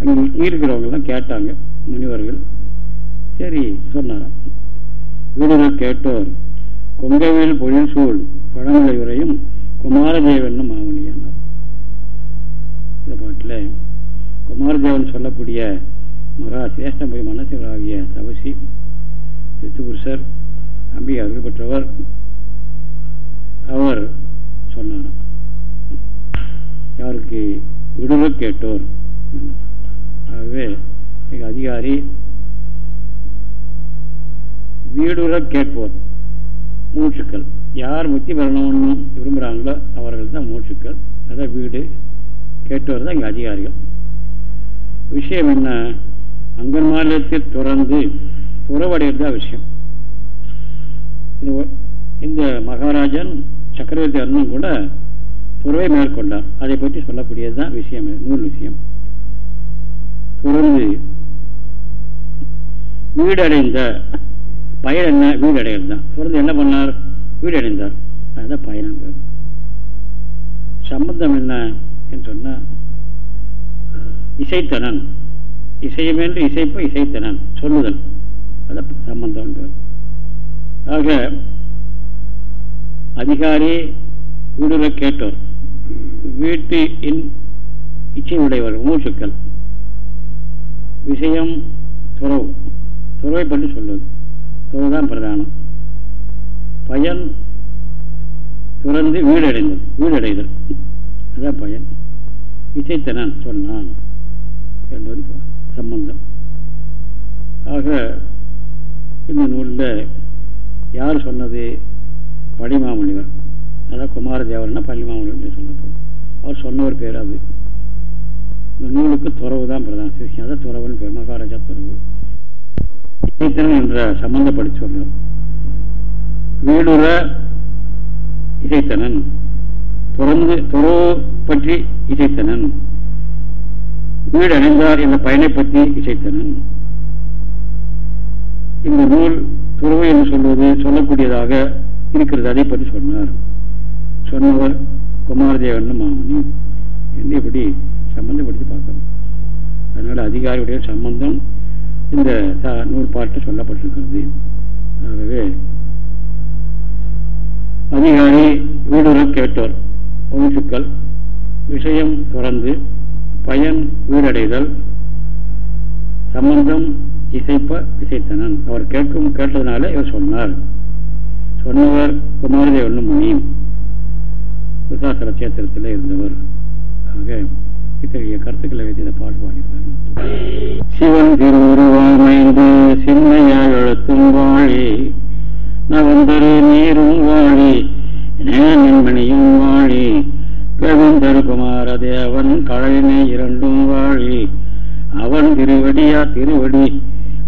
அங்கே இருக்கிறவங்கெல்லாம் கேட்டாங்க முனிவர்கள். சரி சொன்னாராம். வீடுகள் கேட்டோர் கொங்கவேல் பொழில் சூழ் பழமலை உரையும் குமாரதேவன் மாமணியானார் இந்த பாட்டில் குமாரதேவன் சொல்லக்கூடிய மகா சிரேஷ்டபுரி மனசிவராகிய தவசி சித்துபுருஷர் அம்பி அருள் பெற்றவர் அவர் சொன்னாராம். யாருக்கு விடுதலை கேட்டோர்? ஆகவே எங்கள் அதிகாரி வீடுற கேட்போர் மூச்சுக்கள். யார் முக்தி பெறணும்னு விரும்புகிறாங்களோ அவர்கள் தான் மூச்சுக்கள். அதான் வீடு கேட்டவர் தான் எங்கள் அதிகாரிகள். விஷயம் என்ன? அங்கன்மாநிலத்தில் துறந்து துறவடைகிறது தான் விஷயம். இந்த மகாராஜன் சக்கரவர்த்தி அண்ணன் கூட துறவை மேற்கொண்டார். அதை பற்றி சொல்லக்கூடியது தான் விஷயம் நூல் விஷயம். தொடர்ந்து வீடடைந்த பயன் என்ன? வீடு தான் தொடர்ந்து என்ன பண்ணார்? வீடு அடைந்தார் அதுதான் பயன் பேர் சம்பந்தம் என்ன என்று சொன்னால் இசைத்தனன். இசையமென்று இசைப்ப இசைத்தனன். சொல்லுதல். அத சம்பந்தம் பேர் ஆக அதிகாரி வீடுகளை கேட்டோர். வீட்டு இச்சையுடையவர் மூச்சுக்கள். விஷயம் துறவு. துறவை பற்றி சொல்வது. துறவு தான் பிரதானம். பயன் துறந்து வீடடைந்தது. வீடடைதல். அதான் பயன். இசைத்தனன் சொன்னான் என்பது சம்பந்தம். ஆக இந்த நூலில் யார் சொன்னது? பழிமாமுனிவர் அதான் குமாரதேவர்னா பள்ளிமாமுனிவர் சொல்லப்படும். அவர் சொன்ன ஒரு பேர் அது. இந்த நூலுக்கு துறவு தான் பிரதான சிஷியம் அதான் துறவுன்னு பேர். மகாராஜா துறவு. இசைத்தனன் என்ற சம்பந்தப்படுத்தி சொல்றார் வீடுற இசைத்தனன். தொடர்ந்து துறவு பற்றி இசைத்தனன். வீடு அடைந்தார் என்ற பயனை பற்றி இசைத்தனன். இந்த நூல் துறவு என்று சொல்வது சொல்லக்கூடியதாக இருக்கிறது. அதை பற்றி சொன்னார். சொன்னவர் குமாரதேவன் மாமனி என்று இப்படி சம்பந்தப்படுத்தி பார்க்கணும். அதனால் அதிகாரியுடைய சம்பந்தம் இந்த நூற்பாட்டில் சொல்லப்பட்டிருக்கிறது. ஆகவே அதிகாரி வீடுற கேட்டோர் வகுப்புக்கள் விஷயம் தொடர்ந்து பயன் வீடடைதல் சம்பந்தம் இசைப்ப இசைத்தனன். அவர் கேட்கும் கேட்டதுனால இவர் சொன்னார். சொன்னவர் குமாரதேவன் முனியும். விசாசன சேத்திரத்தில் இருந்தவர். ஆக இத்தகைய கருத்துக்களை வைத்து இந்த பாட்டு பாடியிருக்காங்க சிவன் திருவுருவாமைந்து சின்னையாய் எழுத்தும் வாழி நவந்தரு நீரும் வாழி நேனின்மணியும் வாழி கவிந்தரு குமார தேவன் கழலினை இரண்டும் வாழி அவன் திருவடியா திருவடி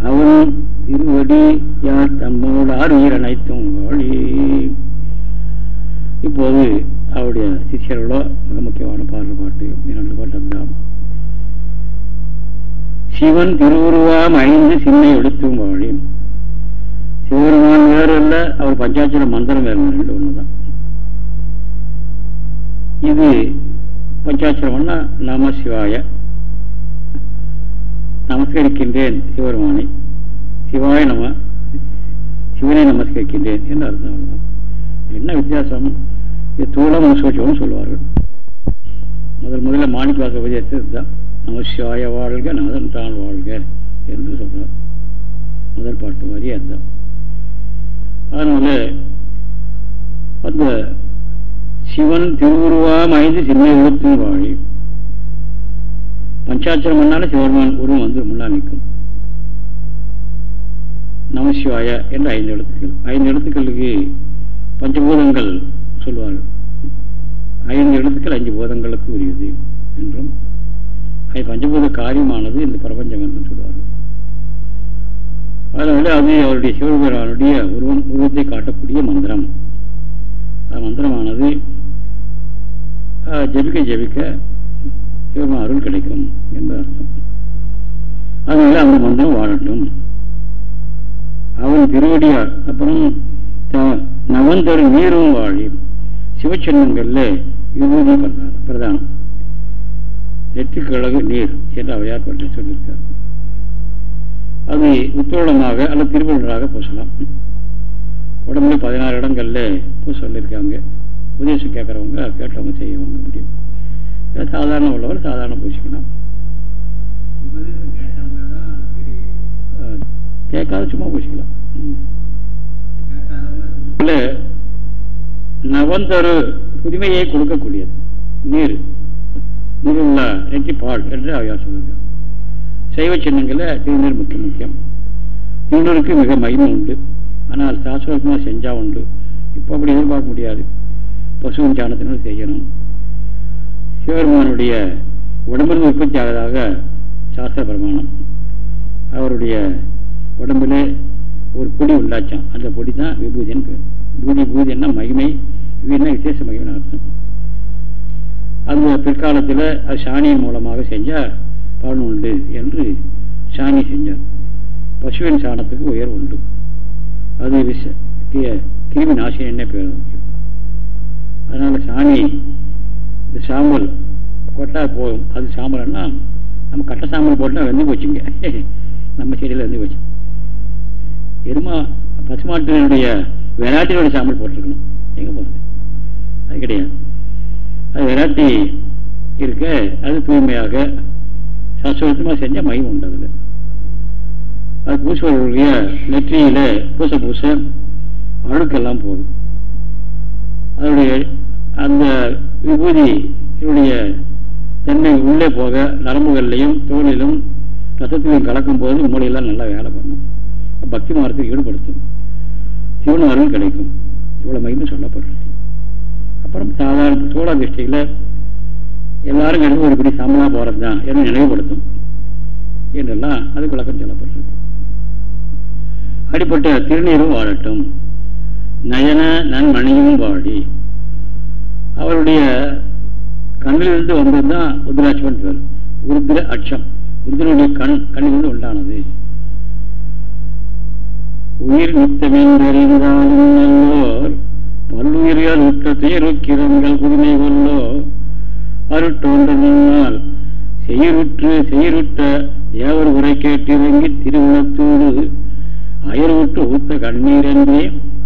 அவன் திருவடி யார் தம்மோடு ஆறு அனைத்தும் வாழி. இப்போது அவருடைய சிஷியர்களோ மிக முக்கியமான பாடல் பாட்டு இரண்டு பாட்டு தான். சிவன் திருவுருவாம் ஐந்து சின்ன எழுத்தும் வாழி. சிவருமான் வேறு இல்ல அவர் பஞ்சாட்சர மந்திரம் வேறு ரெண்டு ஒண்ணுதான் இது பஞ்சாட்சரம்னா நம சிவாய நமஸ்கரிக்கின்றேன் சிவருமானை சிவாய நம சிவனை நமஸ்கரிக்கின்றேன் என்று அர்த்தம் என்ன வித்தியாசம்? இது தூளம் சூச்சம்னு சொல்லுவார்கள் முதல் முதல்ல மாணிக்க வாச உபதேசம் இதுதான் நமசிவாய வாழ்க நாதன் தான் வாழ்க என்று சொல்றார். முதல் பாட்டு மாதிரி அதுதான். அதனால அந்த சிவன் திருவுருவாம் ஐந்து சின்ன எழுத்தும் வாழி. பஞ்சாட்சரம் பண்ணால சிவருமான் உருவம் வந்து முன்னால் நிற்கும். நமசிவாய என்ற ஐந்து எழுத்துக்கள். ஐந்து எழுத்துக்களுக்கு பஞ்சபூதங்கள் சொல்லுவார்கள் ஐந்து எழுத்துக்கள் அஞ்சு போதங்களுக்கு உரியது என்றும் அது பஞ்சபூத காரியமானது இந்த பிரபஞ்சம் என்றும் சொல்லுவார்கள் அதனால அது அவருடைய சிவபெருமானுடைய உருவம் உருவத்தை காட்டக்கூடிய மந்திரம். மந்திரமானது ஜெபிக்க ஜெபிக்க சிவபெருமான் அருள் கிடைக்கும் என்ற அர்த்தம். அதனால அந்த மந்திரம் வாழட்டும். அவன் திருவடியார் அப்புறம் நவந்தரு நீரும் வாழி. சிவச்சின்னங்கள்ல விபூதி பிரதானம். நெற்றிக்கிழகு நீர் என்று அவையார் பற்றி சொல்லியிருக்கார். அது உத்தோளமாக அல்லது திருவள்ளுவராக பூசலாம் உடம்புல பதினாறு இடங்கள்ல பூ சொல்லியிருக்காங்க. உதேசம் கேட்குறவங்க கேட்டவங்க செய்யவங்க முடியும். சாதாரண உள்ளவர் சாதாரண பூசிக்கலாம் கேட்காத சும்மா பூசிக்கலாம் நவந்தரு புதுமையை கொடுக்கக்கூடியது. நீர். நீருள்ள நெற்றி பால் என்று அவையா சொல்லுங்க. சைவ சின்னங்களில் திருநீர் முக்கிய முக்கியம். திருநூருக்கு மிக மகிமை உண்டு. ஆனால் சாஸ்வரமாக செஞ்சா உண்டு. இப்போ அப்படி எதிர்பார்க்க முடியாது. பசுவின் சாணத்தினால் செய்யணும். சிவபெருமானுடைய உடம்பில் உற்பத்தி ஆகிறதாக சாஸ்திர பிரமாணம். அவருடைய உடம்பிலே ஒரு பொடி உண்டாச்சான் அந்த பொடி தான் விபூதின்னு பேர். பூதி பூதின்னா மகிமை? வீணா விசேஷ மகிமைன்னு அர்த்தம் அந்த பிற்காலத்தில் அது சாணியின் மூலமாக செஞ்சால் பலன் உண்டு என்று சாணி செஞ்சார். பசுவின் சாணத்துக்கு உயர் உண்டு. அது விஷ கிருமி நாசினே பேர் அதனால சாணி இந்த சாம்பல் கொட்டா போகும் அது சாம்பல்னா நம்ம கட்ட சாம்பல் போட்டால் வெந்து போச்சுங்க. [laughs] நம்ம செடியில் வெந்து போச்சு. எருமா பசுமாட்டினுடைய விளையாட்டினுடைய சாம்பல் போட்டிருக்கணும். எங்கே போகிறது அது கிடையாது. அது வெராட்டி இருக்க அது தூய்மையாக சசுவத்தமாக செஞ்சால் மயம் உண்டு அதில். அது பூசுவர்களுடைய நெற்றியில் பூச பூச அழுக்கெல்லாம் போகும் அதனுடைய அந்த விபூதி என்னுடைய தன்மை உள்ளே போக நரம்புகள்லையும் தோலிலும் ரசத்திலையும் கலக்கும் போது மூளையெல்லாம் நல்லா வேலை பண்ணும். பக்தி மார்க்கத்தை ஈடுபடுத்தும். சிவன் அருள் கிடைக்கும். இவ்வளோ மகிமை சொல்லப்படுறது அப்புறம் சாதாரண சோழ திருஷ்டியில் எல்லாரும் கண்டு ஒரு பெரிய சம்பளா போகிறது தான் என்று நினைவுபடுத்தும் என்றெல்லாம் அது விளக்கம் சொல்லப்பட்டிருக்கு. அடிப்பட்ட திருநீரும் வாழட்டும். நயன நன் மணியும் வாடி. அவருடைய கண்ணிலிருந்து வந்தது தான் உத்ராட்சமன் பேர். உருத்திர அச்சம் உருத்திரனுடைய கண் கண்ணிலிருந்து உண்டானது. உயிர் நித்தமென்றறிந்தாலும் நல்லோர் வல்லுயிர்கள் உற்ற தேருக்கிரங்கள் புதுமை கொல்லோ அருட்டோன்றால் நின்னால் செயிருட்ட தேவர் உரை கேட்டிறங்கி திருவிழத்தோடு அயர்வுற்று ஊத்த கண்ணீர் என்றே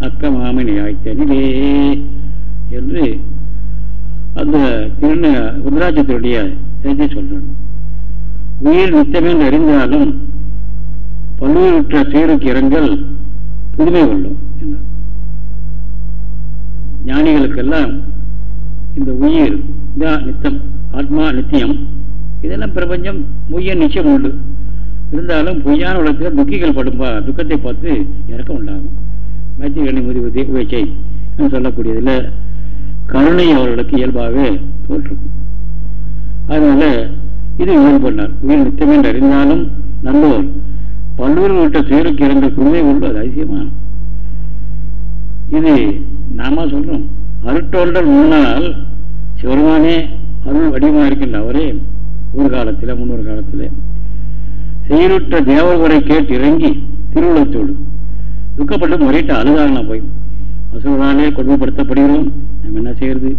அக்கமாமணி ஆய்த்தனிலே என்று அந்த திருந உத்ராஜத்தினுடைய செய்தி சொல்றேன் உயிர் நித்தமென்று அறிந்தாலும் பல்லுயிர்ற்ற சீருக்கு இரங்கல் புதுமை கொள்ளும் என்றார். ஞானிகளுக்கெல்லாம் இந்த உயிர் தான் நித்தம் ஆத்மா நித்தியம் இதெல்லாம் பிரபஞ்சம் பொய்ய நிச்சயம் உண்டு. இருந்தாலும் பொய்யான உலகத்தில் துக்கிகள் படும்பா துக்கத்தை பார்த்து இறக்கம் உண்டாகும். மைத்திரி முதிவு உயர்ச்சை சொல்லக்கூடியதில் கருணை அவர்களுக்கு இயல்பாகவே தோற்றும் அதனால இது உயிர் பண்ணார் உயிர் என்று அறிந்தாலும் நம்பவர் பல்வேறு விட்ட துயருக்கு இறங்க குருமை உள்ள அது அதிசயமான. இது நாம சொல்றோம். அருட்டோன்றல் முன்னால் சிவருமானே அருள் வடிவமாக இருக்கின்ற அவரே ஒரு காலத்தில் முன்னொரு காலத்தில். செயலுற்ற தேவகுரை கேட்டு இறங்கி திருவுளத்தோடு துக்கப்பட்டு முறையிட்டு அழுதாக போய் அசுரனாலே கொடுமைப்படுத்தப்படுகிறோம். நம்ம என்ன செய்யறது?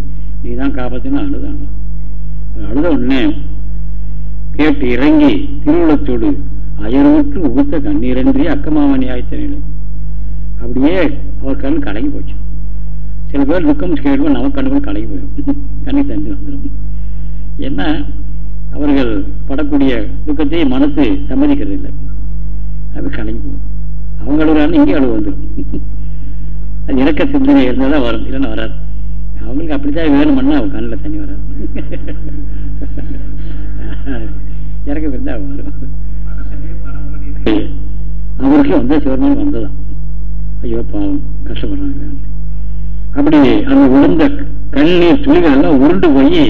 நீ தான் காப்பாற்றினா அழுதாங்க அழுத உடனே கேட்டு இறங்கி திருவுளத்தோடு அயர்வுற்று ஊத்த கண்ணீரன்றி அக்கமாமணி ஆய்த்தனில் அப்படியே அவர் கண் கலங்கி போச்சு. சில பேர் துக்கம் கேட்கும் நம்ம கண்ணுக்கும் கலகி போயிடும். கண்ணி தண்ணி வந்துடும். என்ன? அவர்கள் படக்கூடிய துக்கத்தை மனசு சம்மதிக்கிறது இல்லை. அது கலங்கி போகும் அவங்க அழுகிறாங்க இங்கே அழுவு வந்துடும். அது இறக்க சிந்தனை இருந்தால் தான் வரும். இல்லைன்னா வராது. அவங்களுக்கு அப்படித்தான் வேணும்னா அவங்க கண்ணில் தண்ணி வராது. இறக்க இருந்தால் வரும். அவருக்கு வந்த சிவருமான் வந்ததான் ஐயோ பாவம். கஷ்டப்படுறாங்க. அப்படி அந்த உளுந்த கண்ணீர் துளிகள் எல்லாம் உருண்டு போய்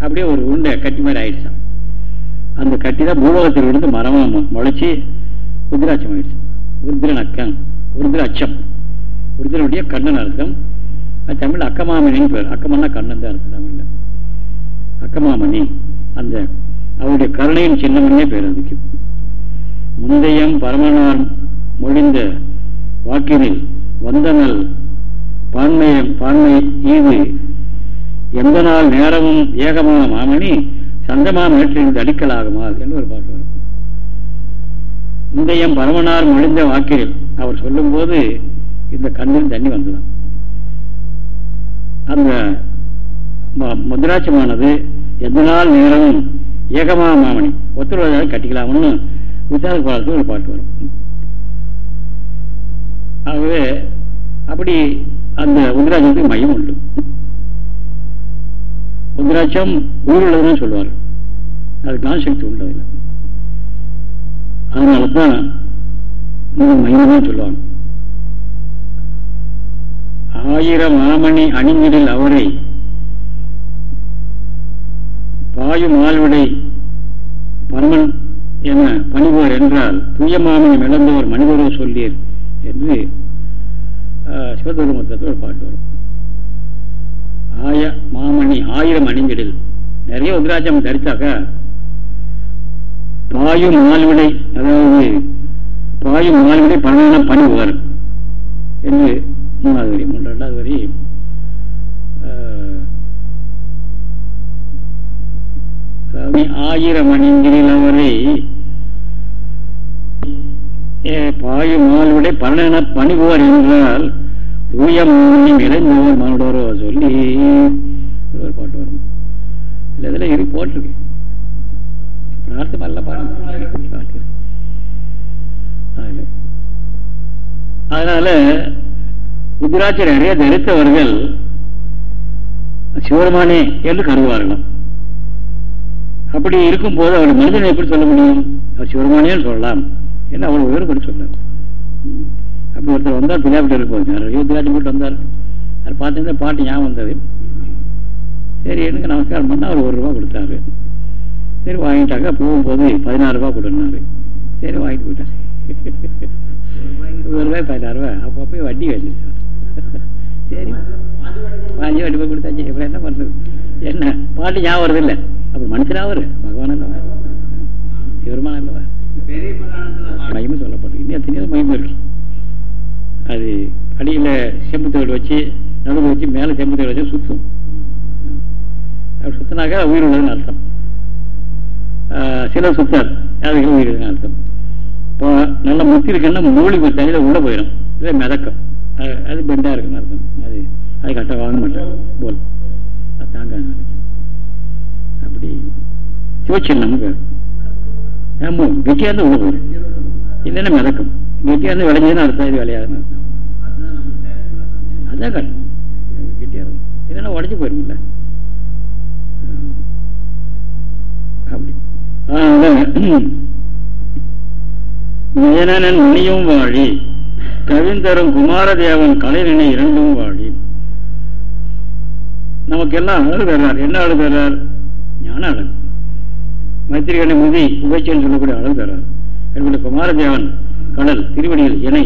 அப்படியே ஒரு உருண்டை கட்டி மாதிரி ஆயிடுச்சான் அந்த கட்டி தான் பூலோகத்தில் இருந்து மரமா முளைச்சி உதிராட்சம் ஆயிடுச்சு. உருதிரன் அக்கம் உருதிர அச்சம் உருதிரனுடைய கண்ணன் அர்த்தம். அது தமிழ் அக்கமாமணின்னு பேர். அக்கமன்னா கண்ணன் தான் அர்த்தம் தமிழ்ல. அக்கமாமணி. அந்த அவருடைய கருணையின் சின்னமனே பேர் அதுக்கு. முந்தையம் பரமனார் மொழிந்த வாக்கினில் வந்தனல் பான்மையம் பான்மை ஈது எந்த நாள் நேரமும் ஏகமான மாமணி சந்தமா மேற்றிருந்து அடிக்கலாகுமால் என்று ஒரு பாட்டு வரும். முந்தையம் பரமனார் மொழிந்த வாக்கில் அவர் சொல்லும் போது இந்த கண்ணில் தண்ணி வந்துதான். அந்த முத்ராட்சமானது எந்த நாள் நேரமும் ஏகமா மாமணி ஒத்துழையாக கட்டிக்கலாம்னு விசார பாடத்தில் ஒரு பாட்டு வரும். ஆகவே அப்படி அந்த உந்திராட்சத்துக்கு மையம் உண்டு. உந்திராட்சம் உயிருள்ளதுன்னு சொல்லுவார். அது கான்செப்ட் உண்டு அதில். அதனால தான் மையமாக சொல்லுவாங்க. ஆயிரம் மாமணி அணிஞரில் அவரை பாயும் ஆழ்விடை பரமன் என பணிவோர் என்றால் தூய மாமணி இழந்தவர் மனிதரோ சொல்லீர் என்று சிவதுர்மத்தத்தில் ஒரு பாட்டு வரும். ஆய மாமணி ஆயிரம் அணிஞ்சிடில் நிறைய உத்ராட்சம் தரித்தாக்க பாயும் மால்விடை அதாவது பாயும் மால்விடை பணம் பணி உகர் என்று மூணாவது வரி மூன்று ரெண்டாவது வரி ஆயிரம் அணிந்திரில் அவரை பாயும் மால்விடை பன்னெண்டு பணிபுவர் என்றால் தூய இளைஞர் மானுடரோ சொல்லி ஒரு பாட்டு வரும். இல்லை இதெல்லாம் இரு போட்டிருக்கு. பிரார்த்தம் அல்ல பாருங்க. அதனால உத்ராட்சரைய தரித்தவர்கள் சிவருமானே என்று கருவார்களாம் அப்படி இருக்கும் போது அவர் மனிதனை எப்படி சொல்ல முடியும்? அவர் சிவருமானே சொல்லலாம். என்று அவ்வளவு வேறுபடி சொன்னார். அப்படி ஒருத்தர் வந்தார் பிள்ளையாப்பிட்டு இருக்கும் நிறைய உத்ராட்சம் போட்டு வந்தார். அவர் பார்த்தீங்கன்னா பாட்டு ஞாபகம் வந்தது. சரி எனக்கு நமஸ்காரம் பண்ணால் அவர் ஒரு ரூபா கொடுத்தாரு. சரி வாங்கிட்டாக்கா போகும்போது பதினாறு ரூபா கொடுனாரு சரி வாங்கிட்டு போயிட்டார். ஒரு ரூபாய் பதினாறு ரூபாய். அப்போ போய் வட்டி வச்சிருச்சார் சரி வாங்கி வட்டி போய் கொடுத்தாச்சு. இப்போ என்ன பண்ணுறது? என்ன? பாட்டு ஞாபகம் வருது இல்லை அப்புறம் மனுஷனாக வரு பகவான் அல்லவா? சிவருமான அல்லவா? மகிமை சொல்லப்பட்டு இன்னும் எத்தனையோ மகிமை இருக்கு அது அடியில் செம்புத்தோடு வச்சு நடுவில் வச்சு மேலே செம்புத்தோடு வச்சு சுற்றும் அப்படி சுத்தினாக்க உயிர் உள்ளதுன்னு அர்த்தம். சில சுத்தார். அதுக்கு உயிர் அர்த்தம். இப்போ நல்ல முத்தி இருக்குன்னா மூலி தண்ணியில் உள்ளே போயிடும். இல்லை மிதக்கம். அது பெண்டா இருக்குன்னு அர்த்தம். அது அது கரெக்டாக வாங்க மாட்டேன் போல். அது தாங்க அப்படி சிவச்சின்னம் பேர். ஆமா கெட்டியா இருந்து இல்லைன்னா மிதக்கும். கெட்டியா இருந்து விளைஞ்சதுன்னு அர்த்தம் இது விளையாது. அதுதான் அதான் கட்டணும் கெட்டியா இருக்கும் இல்லைன்னா உடஞ்சி போயிருமில்ல. அப்படி. நயனன் முனியும் வாழி கவிந்தரும் குமாரதேவன் கலைநினை இரண்டும் வாழி. நமக்கெல்லாம் அழகு தர்றார் என்ன அழுகிறார் ஞான அழகு மைத்திரிகனை முதி உபேச்சன் சொல்லக்கூடிய அழகு தர்றார் என்னுடைய குமாரதேவன் கடல் திருவடியில் இணை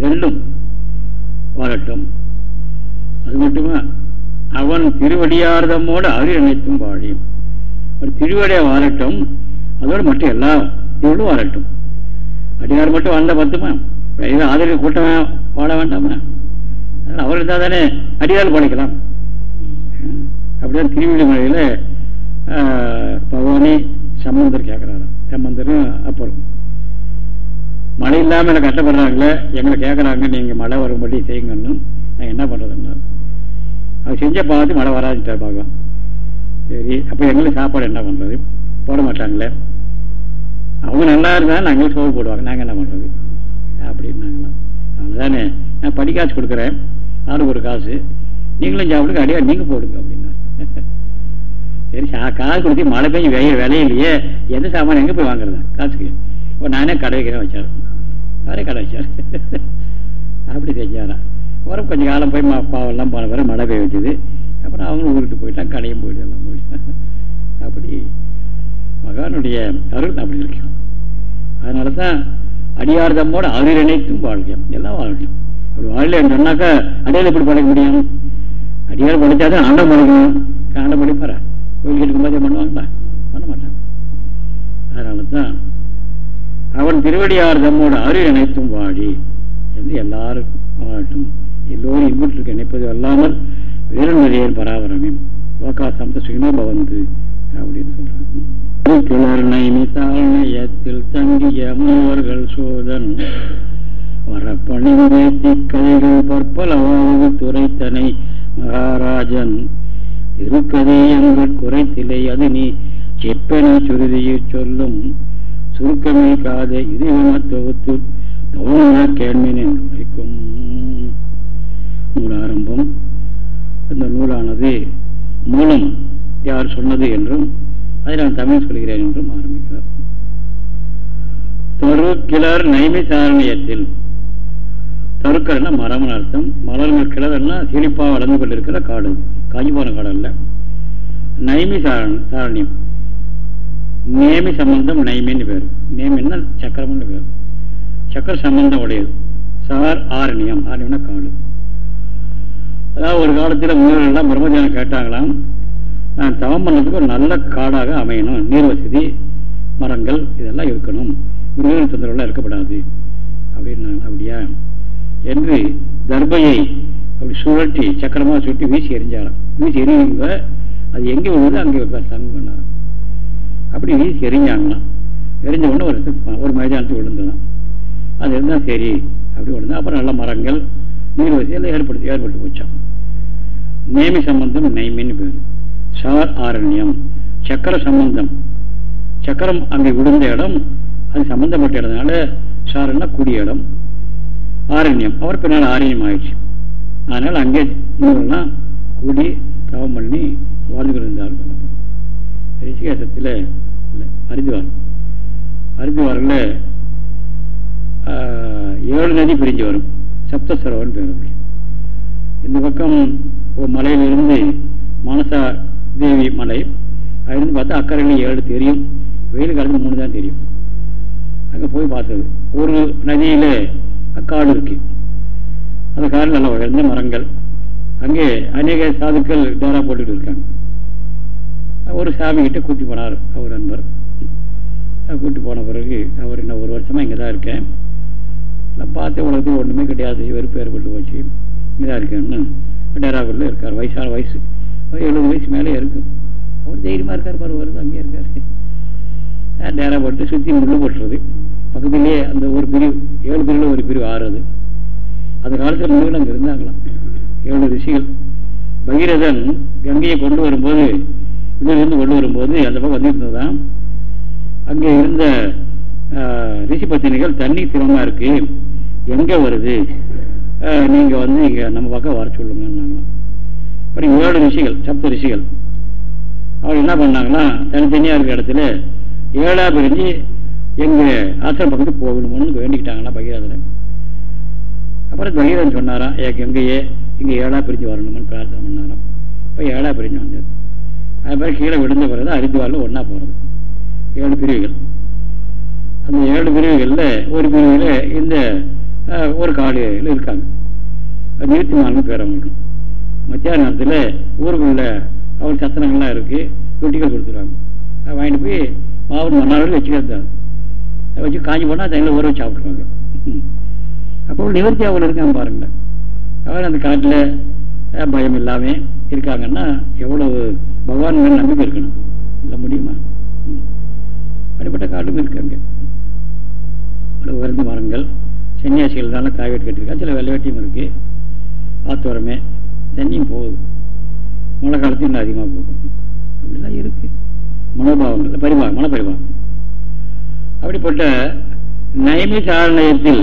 இரண்டும் வாழட்டும். அது மட்டுமா? அவன் திருவடியார்தமோடு அருள் இணைத்தும் வாழியும் ஒரு திருவடியை வாழட்டும் அதோடு மட்டும் எல்லா இவளும் வாழட்டும். அடியார் மட்டும் வாழ்ந்த பத்துமா? இது ஆதரவு கூட்டம் வாழ வேண்டாமா? அவர் இருந்தால் தானே அடியால் பழைக்கலாம் அப்படியே திருவிழி மலையில் பகவானி சம்பந்தர் கேட்குறாரு சம்பந்தரும் அப்புறம் மழை இல்லாமல் என்ன கஷ்டப்படுறாங்களே எங்களை கேட்குறாங்க நீங்கள் மழை வரும்படி செய்யுங்கன்னு நான் என்ன பண்ணுறதுன்னா அவர் செஞ்ச பார்த்து மழை வராதுட்டார் பகவான் சரி அப்போ எங்களுக்கு சாப்பாடு என்ன பண்ணுறது போட மாட்டாங்களே. அவங்க நல்லா இருந்தாலும் நாங்களும் சோறு போடுவாங்க. நாங்கள் என்ன பண்ணுறது அப்படின்னாங்களாம் அவ்வளோதானே நான் படிக்காசு கொடுக்குறேன். ஆளுக்கு ஒரு காசு. நீங்களும் சாப்பிடுங்க அடியா நீங்கள் போடுங்க அப்படின்னா சரி காசு கொடுத்து மழை பெஞ்சு வெய விலையிலேயே எந்த சாமான் எங்கே போய் வாங்குறது? காசுக்கு. இப்போ நானே கடை வைக்கிறேன் வச்சார். அவரே கடை வச்சார். அப்படி செஞ்சாரா. அப்புறம் கொஞ்சம் காலம் போய் பாவெல்லாம் போன பிறகு மழை பெய்ய வச்சுது அப்புறம் அவங்களும் ஊருக்கு போயிட்டான் கடையும் போயிட்டு எல்லாம் போயிட்டான் அப்படி மகானுடைய அருள் அப்படி இருக்கும் அதனால தான் அடியார்தம்மோடு அருள் இணைத்தும் வாழ்க்கையும் எல்லாம் வாழட்டும் அப்படி வாழலன்னு சொன்னாக்கா அடியார் எப்படி படைக்க முடியும்? அடியார் படைச்சாதான் ஆண்டம் படைக்கணும். ஆண்டம் படிப்பாரா? யோகிகளுக்கு இருக்கும்போதே பண்ணுவாங்களா பண்ண மாட்டாங்க. அதனால தான் அவன் திருவடியார் தம்மோட அருள் இணைத்தும் வாழி என்று எல்லாரும் வாழட்டும். எல்லோரும் இன்புற்றிற்கு இணைப்பது அல்லாமல் வேறொன்றையன் பராபரமே. லோகா சமத்த சுகினோ பவந்து அப்படின்னு சொல்றாங்க. தங்கிய மூவர்கள் சோதன் வரப்பணிந்தே திக்கதைகள் பற்பலவாவது துரைத்தனை மகாராஜன் இருக்கதே எங்கள் குறைத்திலே அது நீ செப்பன சுருதியில் சொல்லும். சுருக்கமே காதே இதுவன தொகுத்து தோண கேள்வின் என்று உரைக்கும் இந்த நூலானது மூலம் யார் சொன்னது என்றும் அதை நான் தமிழ் சொல்கிறேன் என்றும் ஆரம்பிக்கிறார். தொரு கிளர் நைமி தருக்கள்னா மரம்னு அர்த்தம். மலர்கள் கிளர்னா செழிப்பாக வளர்ந்து கொண்டிருக்கிற காடு. காஞ்சி போன நைமி சாரண சாரணியம். நேமி சம்பந்தம் நைமின்னு பேர். நேமின்னா சக்கரம்னு பேர். சக்கர சம்பந்தம் உடையது. சார் ஆரண்யம். ஆரண்யம்னா காடு. அதாவது ஒரு காலத்தில் முன்னோர்கள்லாம் பிரம்மஜானம் கேட்டாங்களாம். நான் தவம் பண்ணதுக்கு ஒரு நல்ல காடாக அமையணும். நீர் வசதி மரங்கள் இதெல்லாம் இருக்கணும். மிருகங்கள் தொந்தரவுலாம் இருக்கப்படாது. அப்படின்னு அப்படியா? என்று தர்பையை அப்படி சுழட்டி சக்கரமாக சுட்டி வீசி எரிஞ்சாராம் வீசி எரியுங்க அது எங்கே விழுது அங்கே தங்க பண்ணார் அப்படி வீசி எரிஞ்சாங்களாம் எரிஞ்ச உடனே ஒரு ஒரு மைதானத்துக்கு விழுந்ததான் அது இருந்தால் சரி அப்படி விழுந்தா அப்புறம் நல்ல மரங்கள் நீர் வசதியெல்லாம் ஏற்படுத்தி ஏற்பட்டு போச்சான் நேமி சம்பந்தம் நெய்மின்னு பேர். சார் ஆரண்யம் சக்கர சம்பந்தம். சக்கரம் அங்கே விழுந்த இடம் அது சம்பந்தப்பட்ட இடம்னால சாரன்னா கூடிய இடம் ஆரண்யம் அவர் பின்னால் ஆரண்யம் ஆயிடுச்சு. அதனால் அங்கே நூறுலாம் கூடி தவம் பண்ணி வாழ்ந்து கொண்டிருந்தார்கள். ரிஷிகேசத்தில் இல்லை அரிதுவார் அரிதுவாரில் ஏழு நதி பிரிஞ்சு வரும். சப்தசரவன் பேர் அப்படி இந்த பக்கம் ஒரு மலையிலிருந்து மானசா தேவி மலை அதுலேருந்து பார்த்தா அக்கறையில் ஏழு தெரியும். வெயில் காலத்தில் மூணு தான் தெரியும். அங்கே போய் பார்த்தது. ஒரு நதியில் காடு இருக்கு. அந்த காடு நல்லா உயர்ந்த மரங்கள். அங்கே அநேக சாதுக்கள் டேரா போட்டுட்டு இருக்காங்க. ஒரு சாமி கிட்ட கூட்டி போனார் அவர் அன்பர். கூட்டி போன பிறகு அவர் இன்னும் ஒரு வருஷமா இங்கே தான் இருக்கேன். நான் பார்த்த உலகத்தில் ஒன்றுமே கிடையாது. வெறுப்பு ஏற்பட்டு போச்சு. இங்கே தான் இருக்கேன்னு டேராக்குள்ள இருக்கார். வயசான வயசு. எழுபது வயசு மேலே இருக்கும். அவர் தைரியமாக இருக்கார் பாரு. வருது அங்கே இருக்கார். டேரா போட்டு சுற்றி முள்ளு போட்டுறது. பக்கத்துலேயே அந்த ஒரு பிரிவு ஏழு பிரிவில் ஒரு பிரிவு ஆறுது அந்த காலத்தில் முழுவதும் அங்கே இருந்தாங்களாம். ஏழு ரிஷிகள். பகீரதன் கங்கையை கொண்டு வரும்போது இதிலிருந்து கொண்டு வரும்போது அந்த பக்கம் வந்துருந்ததான் அங்கே இருந்த ரிஷி பத்தினிகள் தண்ணி சிரமமாக இருக்கு. எங்கே வருது? நீங்கள் வந்து இங்கே நம்ம பக்கம் வர சொல்லுங்கன்னாங்களாம். அப்புறம் ஏழு ரிஷிகள் சப்த ரிஷிகள். அவர் என்ன பண்ணாங்கன்னா தனித்தனியாக இருக்கிற இடத்துல ஏழா பிரிஞ்சு எங்கள் ஆசிரம் பக்கத்துக்கு போகணும்னு வேண்டிக்கிட்டாங்கன்னா பகீரதனை. அப்புறம் பகீரதன் சொன்னாராம் எங்கேயே இங்கே ஏழா பிரிஞ்சு வரணும்னு பிரார்த்தனை பண்ணாராம். இப்போ ஏழா பிரிஞ்சு வந்தது அது மாதிரி கீழே விழுந்த பிறகு ஹரித்வாரில் ஒன்றா போகிறது ஏழு பிரிவுகள். அந்த ஏழு பிரிவுகளில் ஒரு பிரிவில் இந்த ஒரு காலையில் இருக்காங்க. நிறுத்தி மாலன்னு பேர் அவங்களுக்கு மத்தியான நேரத்தில் ஊருக்குள்ள அவர் சத்தனங்கள்லாம் இருக்குது ரொட்டிகள் கொடுத்துருவாங்க. வாங்கிட்டு போய் மாவு மன்னாரில் வச்சுக்கிறது வச்சு காஞ்சி போனால் தண்ணியில் ஊற வச்சு சாப்பிட்ருவாங்க அப்போ நிவர்த்தி அவள் இருக்காங்க பாருங்களேன். அவர் அந்த காட்டில் பயம் இல்லாமல் இருக்காங்கன்னா எவ்வளவு பகவான் மேல் நம்பிக்கை இருக்கணும். இல்லை முடியுமா? அப்படிப்பட்ட காட்டும் இருக்காங்க. உயர்ந்த மரங்கள் சன்னியாசிகள் தானே காய் வெட்டி கட்டிருக்கா சில வெள்ளை வெட்டியும் இருக்கு ஆத்தோரமே தண்ணியும் போகுது. மழை காலத்தையும் இன்னும் அதிகமாக போகும். அப்படிலாம் இருக்கு. மனோபாவங்கள் பரிபாகம் மனப்பரிபாகம் அப்படிப்பட்ட நைமி சாரணயத்தில்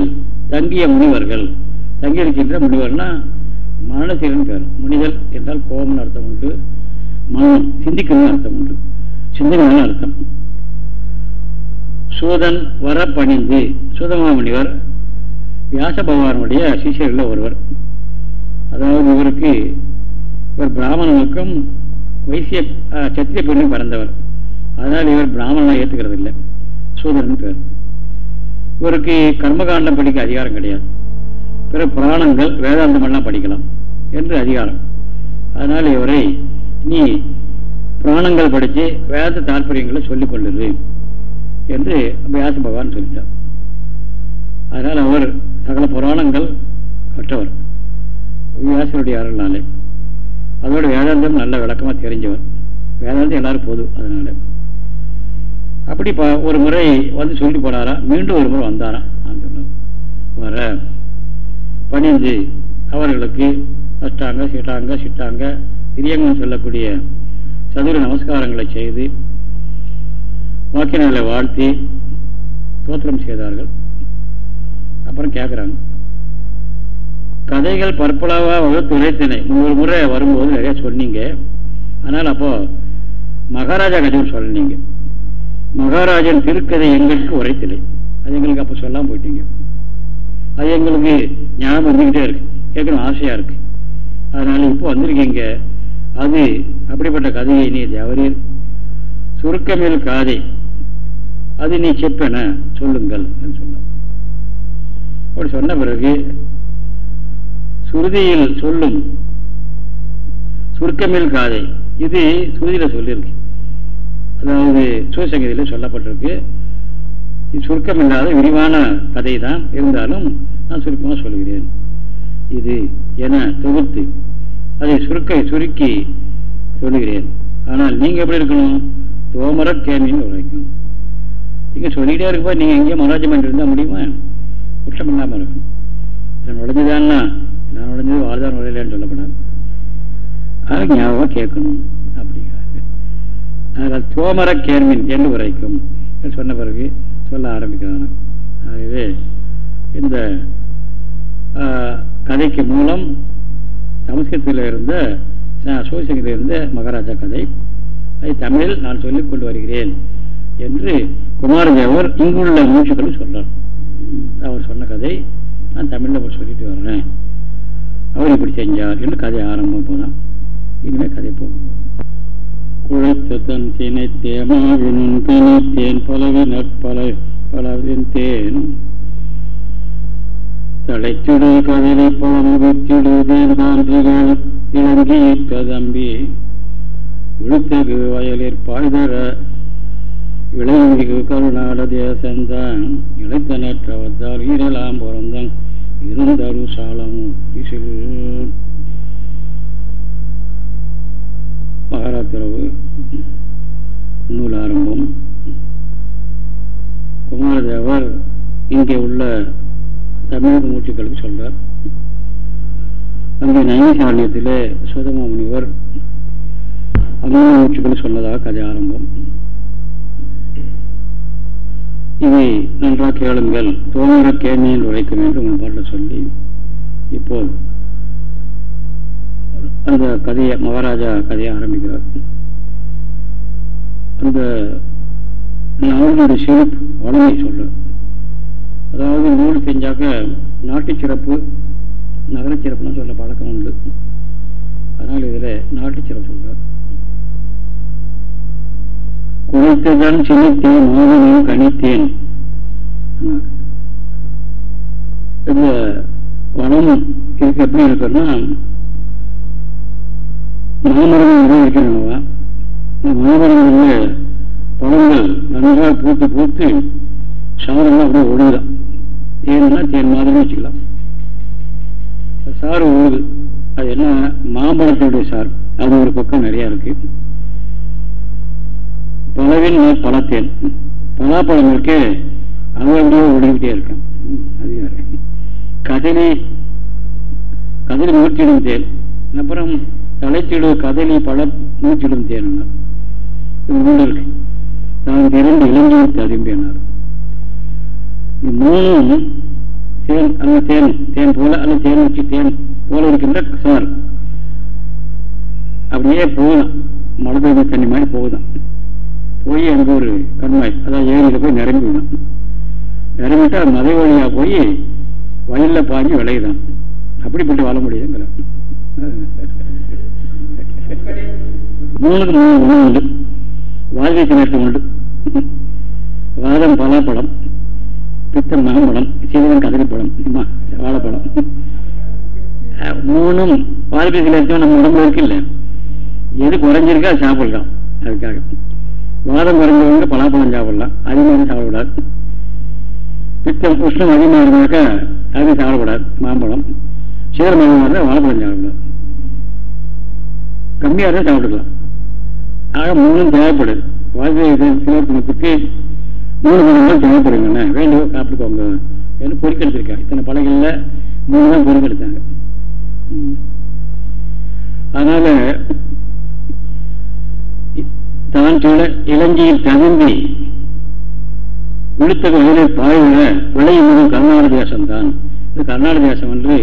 தங்கிய முனிவர்கள். தங்கியிருக்கின்ற முனிவர்னா மரணசீலன் பேர். முனிதல் என்றால் கோபம்னு அர்த்தம் உண்டு. மனம் சிந்திக்கணும்னு அர்த்தம் உண்டு. சிந்தனை அர்த்தம். சூதன் வர பணிந்து சூதமா முனிவர் வியாச பகவானுடைய சிஷியர்கள் ஒருவர். அதாவது இவருக்கு இவர் பிராமணனுக்கும் வைசிய சத்திரிய பெண்ணும் பிறந்தவர். அதனால் இவர் பிராமணனாக ஏற்றுக்கிறது இல்லை சூதரன் பேர். இவருக்கு கர்மகாண்டம் படிக்க அதிகாரம் கிடையாது. பிற புராணங்கள் வேதாந்தம் எல்லாம் படிக்கலாம் என்று அதிகாரம். அதனால் இவரை நீ புராணங்கள் படித்து வேத தாற்பயங்களை சொல்லிக் கொள்ளுது என்று வியாச பகவான் சொல்லிட்டார். அதனால் அவர் சகல புராணங்கள் கற்றவர். வியாசருடைய அருள்னாலே அதோட வேதாந்தம் நல்ல விளக்கமாக தெரிஞ்சவர். வேதாந்தம் எல்லாரும் போதும் அதனால. அப்படி ஒரு முறை வந்து சொல்லிட்டு போனாரா? மீண்டும் ஒரு முறை வந்தாராம் வர. பணிந்து அவர்களுக்கு அஷ்டாங்க சிட்டாங்க சிட்டாங்க திரியங்கன்னு சொல்லக்கூடிய சதுர நமஸ்காரங்களை செய்து வாக்கினர்களை வாழ்த்தி தோத்திரம் செய்தார்கள். அப்புறம் கேட்குறாங்க கதைகள் பற்பளவாக வகுத்து உரைத்தினை ஒரு முறை வரும்போது நிறைய சொன்னீங்க. ஆனால் அப்போது மகாராஜா கதையும் சொன்னீங்க மகாராஜன் திருக்கதை எங்களுக்கு உரைத்தில்லை அது எங்களுக்கு அப்போ சொல்லாமல் போயிட்டீங்க. அது எங்களுக்கு ஞாபகம் இருந்துக்கிட்டே இருக்கு. கேட்கணும் ஆசையாக இருக்கு. அதனால இப்போ வந்திருக்கீங்க. அது அப்படிப்பட்ட கதையை நீ தேவரீர் சுருக்கமேல் காதை. அது நீ செப்பன சொல்லுங்கள் என்று சொன்னார். அப்படி சொன்ன பிறகு சுருதியில் சொல்லும். சுருக்கமேல் காதை. இது சுருதியில சொல்லியிருக்கு. அதாவது சிவசங்கதியில் சொல்லப்பட்டிருக்கு. இது சுருக்கமில்லாத விரிவான கதை தான் இருந்தாலும் நான் சுருக்கமாக சொல்கிறேன் இது என தொகுத்து அதை சுருக்க சுருக்கி சொல்லுகிறேன். ஆனால் நீங்கள் எப்படி இருக்கணும்? தோமர கேமின்னு உரைக்கும் நீங்க சொல்லிக்கிட்டே இருக்கப்போ நீங்க எங்கேயும் மனோஜமெண்ட் இருந்தால் முடியுமா? குற்றம் இல்லாமல் இருக்கணும் நான் நுழைஞ்சுதான்னா நான் நுழைஞ்சது வாழ்தான் நுழையலன்னு சொல்லப்படாது. அது ஞாபகம் கேட்கணும். அப்படிங்க அதனால் தோமர கேர்மின் என்று உரைக்கும். சொன்ன பிறகு சொல்ல ஆரம்பிக்கிறான் ஆகவே இந்த கதைக்கு மூலம் சமஸ்கிருதத்தில் இருந்த சோசியத்தில் இருந்த மகாராஜா கதை அதை தமிழில் நான் சொல்லிக் கொண்டு வருகிறேன் என்று குமாரதேவர் இங்குள்ள மூச்சுக்கள் சொல்றார் அவர் சொன்ன கதை. நான் தமிழில் சொல்லிட்டு வர்றேன். அவர் இப்படி செஞ்சார் என்று கதை ஆரம்பம் போதான் இனிமேல் கதை போகும். குழைத்த தன் சினை தேமாவினும் பிணித்தேன் பலவி நற்பல பலவின் தேனும் தலைச்சுடு கவிதை பழமுகத்திடுதேன் தான்றிகள் இளங்கியிட்ட தம்பி இழுத்தகு வயலிற் பாய்தர விளைமிகு கருணாட தேசந்தான். இழைத்த நேற்றவத்தால் ஈரலாம் பிறந்தன் இருந்தரு சாலமும் இசில் மகாராத்திரவு நூல் ஆரம்பம். குமாரதேவர் இங்கே உள்ள தமிழக மூச்சுக்களுக்கு சொல்றார். அங்கே நைமிசாரண்யத்தில் சுதம முனிவர் அமிர்த மூச்சுக்கள் சொன்னதாக கதை ஆரம்பம். இதை நன்றாக கேளுங்கள். தோமர கேமியில் உழைக்கும் என்று உன் பாட்டில் சொல்லி இப்போ அந்த கதையை மகாராஜா கதையை ஆரம்பிக்கிறார். அந்த நாளுடைய சிறப்பு வளமை சொல்ல அதாவது நூல் செஞ்சாக்க நாட்டு சிறப்பு நகர சிறப்புன்னு சொல்ல பழக்கம் உண்டு. அதனால் இதில் நாட்டு சிறப்பு சொல்கிறார் குறைத்ததான் சின்னத்தேன் மோகனையும் கணித்தேன். இந்த வனம் இதுக்கு எப்படி இருக்குன்னா மாமரங்கள் இருக்கிறனவா இந்த மாமரங்களில் பழங்கள் நன்றாக பூத்து பூத்து சாரெல்லாம் அப்படியே ஒழுகுதான் தேன்னா தேன் மாதிரி வச்சுக்கலாம். சாறு ஒழுகுது அது என்ன? மாம்பழத்தினுடைய சார் அது ஒரு பக்கம் நிறைய இருக்கு. பழவின் பழத்தேன். பலாப்பழம் இருக்கு அது அப்படியே ஒழுகிட்டே இருக்கான். அது கதிரி கதிரி மூச்சிடும் தேன். அப்புறம் தலைச்சிடு கதலி பல மூச்சிடும் தேனார் இருக்கு தான் இரண்டு இளைஞர் ததும்பினார். மூணும் தேன் அல்ல தேன் தேன் போல அல்ல தேன் வச்சு தேன் போல இருக்கின்ற சார் அப்படியே போகுதான். மழை பெய்த தண்ணி மாதிரி போகுதான். போய் அங்கே ஒரு கண்மாய் அதாவது ஏரியில் போய் நிரம்பிவிடும். நிரம்பிட்டு அது மதை வழியாக போய் வயலில் பாஞ்சு விளையுதான். அப்படிப்பட்டு வாழ முடியுதுங்கிற மூணுக்கு மூணு குணம் உண்டு. வாழ்க்கை நேரத்து உண்டு. வாதம் பலாப்பழம் பித்தம் மகம்பழம் சீதம் கதிரிப்பழம் வாழைப்பழம். மூணும் வாழ்க்கை நேரத்தையும் நம்ம உடம்புல இருக்குல்ல எது குறைஞ்சிருக்கா சாப்பிடலாம். அதுக்காக. வாதம் குறைஞ்சவங்க பலாப்பழம் சாப்பிடலாம். அதிகமாக சாப்பிடக்கூடாது. பித்தம் உஷ்ணம் அதிகமாக இருந்தாக்கா அது சாப்பிடக்கூடாது. மாம்பழம் சீரம் இருந்தால் வாழைப்பழம் சாப்பிடக்கூடாது கம்மியாக இருந்தால் சாப்பிட்டுக்கலாம் ஆக மூணும் தேவைப்படுது. வாழ்க்கை சிலத்தினத்துக்கு மூணு குணங்கள் தேவைப்படுங்க வேண்டிய சாப்பிட்டுக்கோங்க என்று பொறுக்கெடுத்திருக்காங்க இத்தனை பழங்களில் மூணு தான் பொறுக்கெடுத்தாங்க அதனால தான் சில இலங்கையில் தகுந்தி விழுத்தக வயலில் பாய்விட விளையும் கர்நாடக தேசம்தான் இது கர்நாடக தேசம் என்று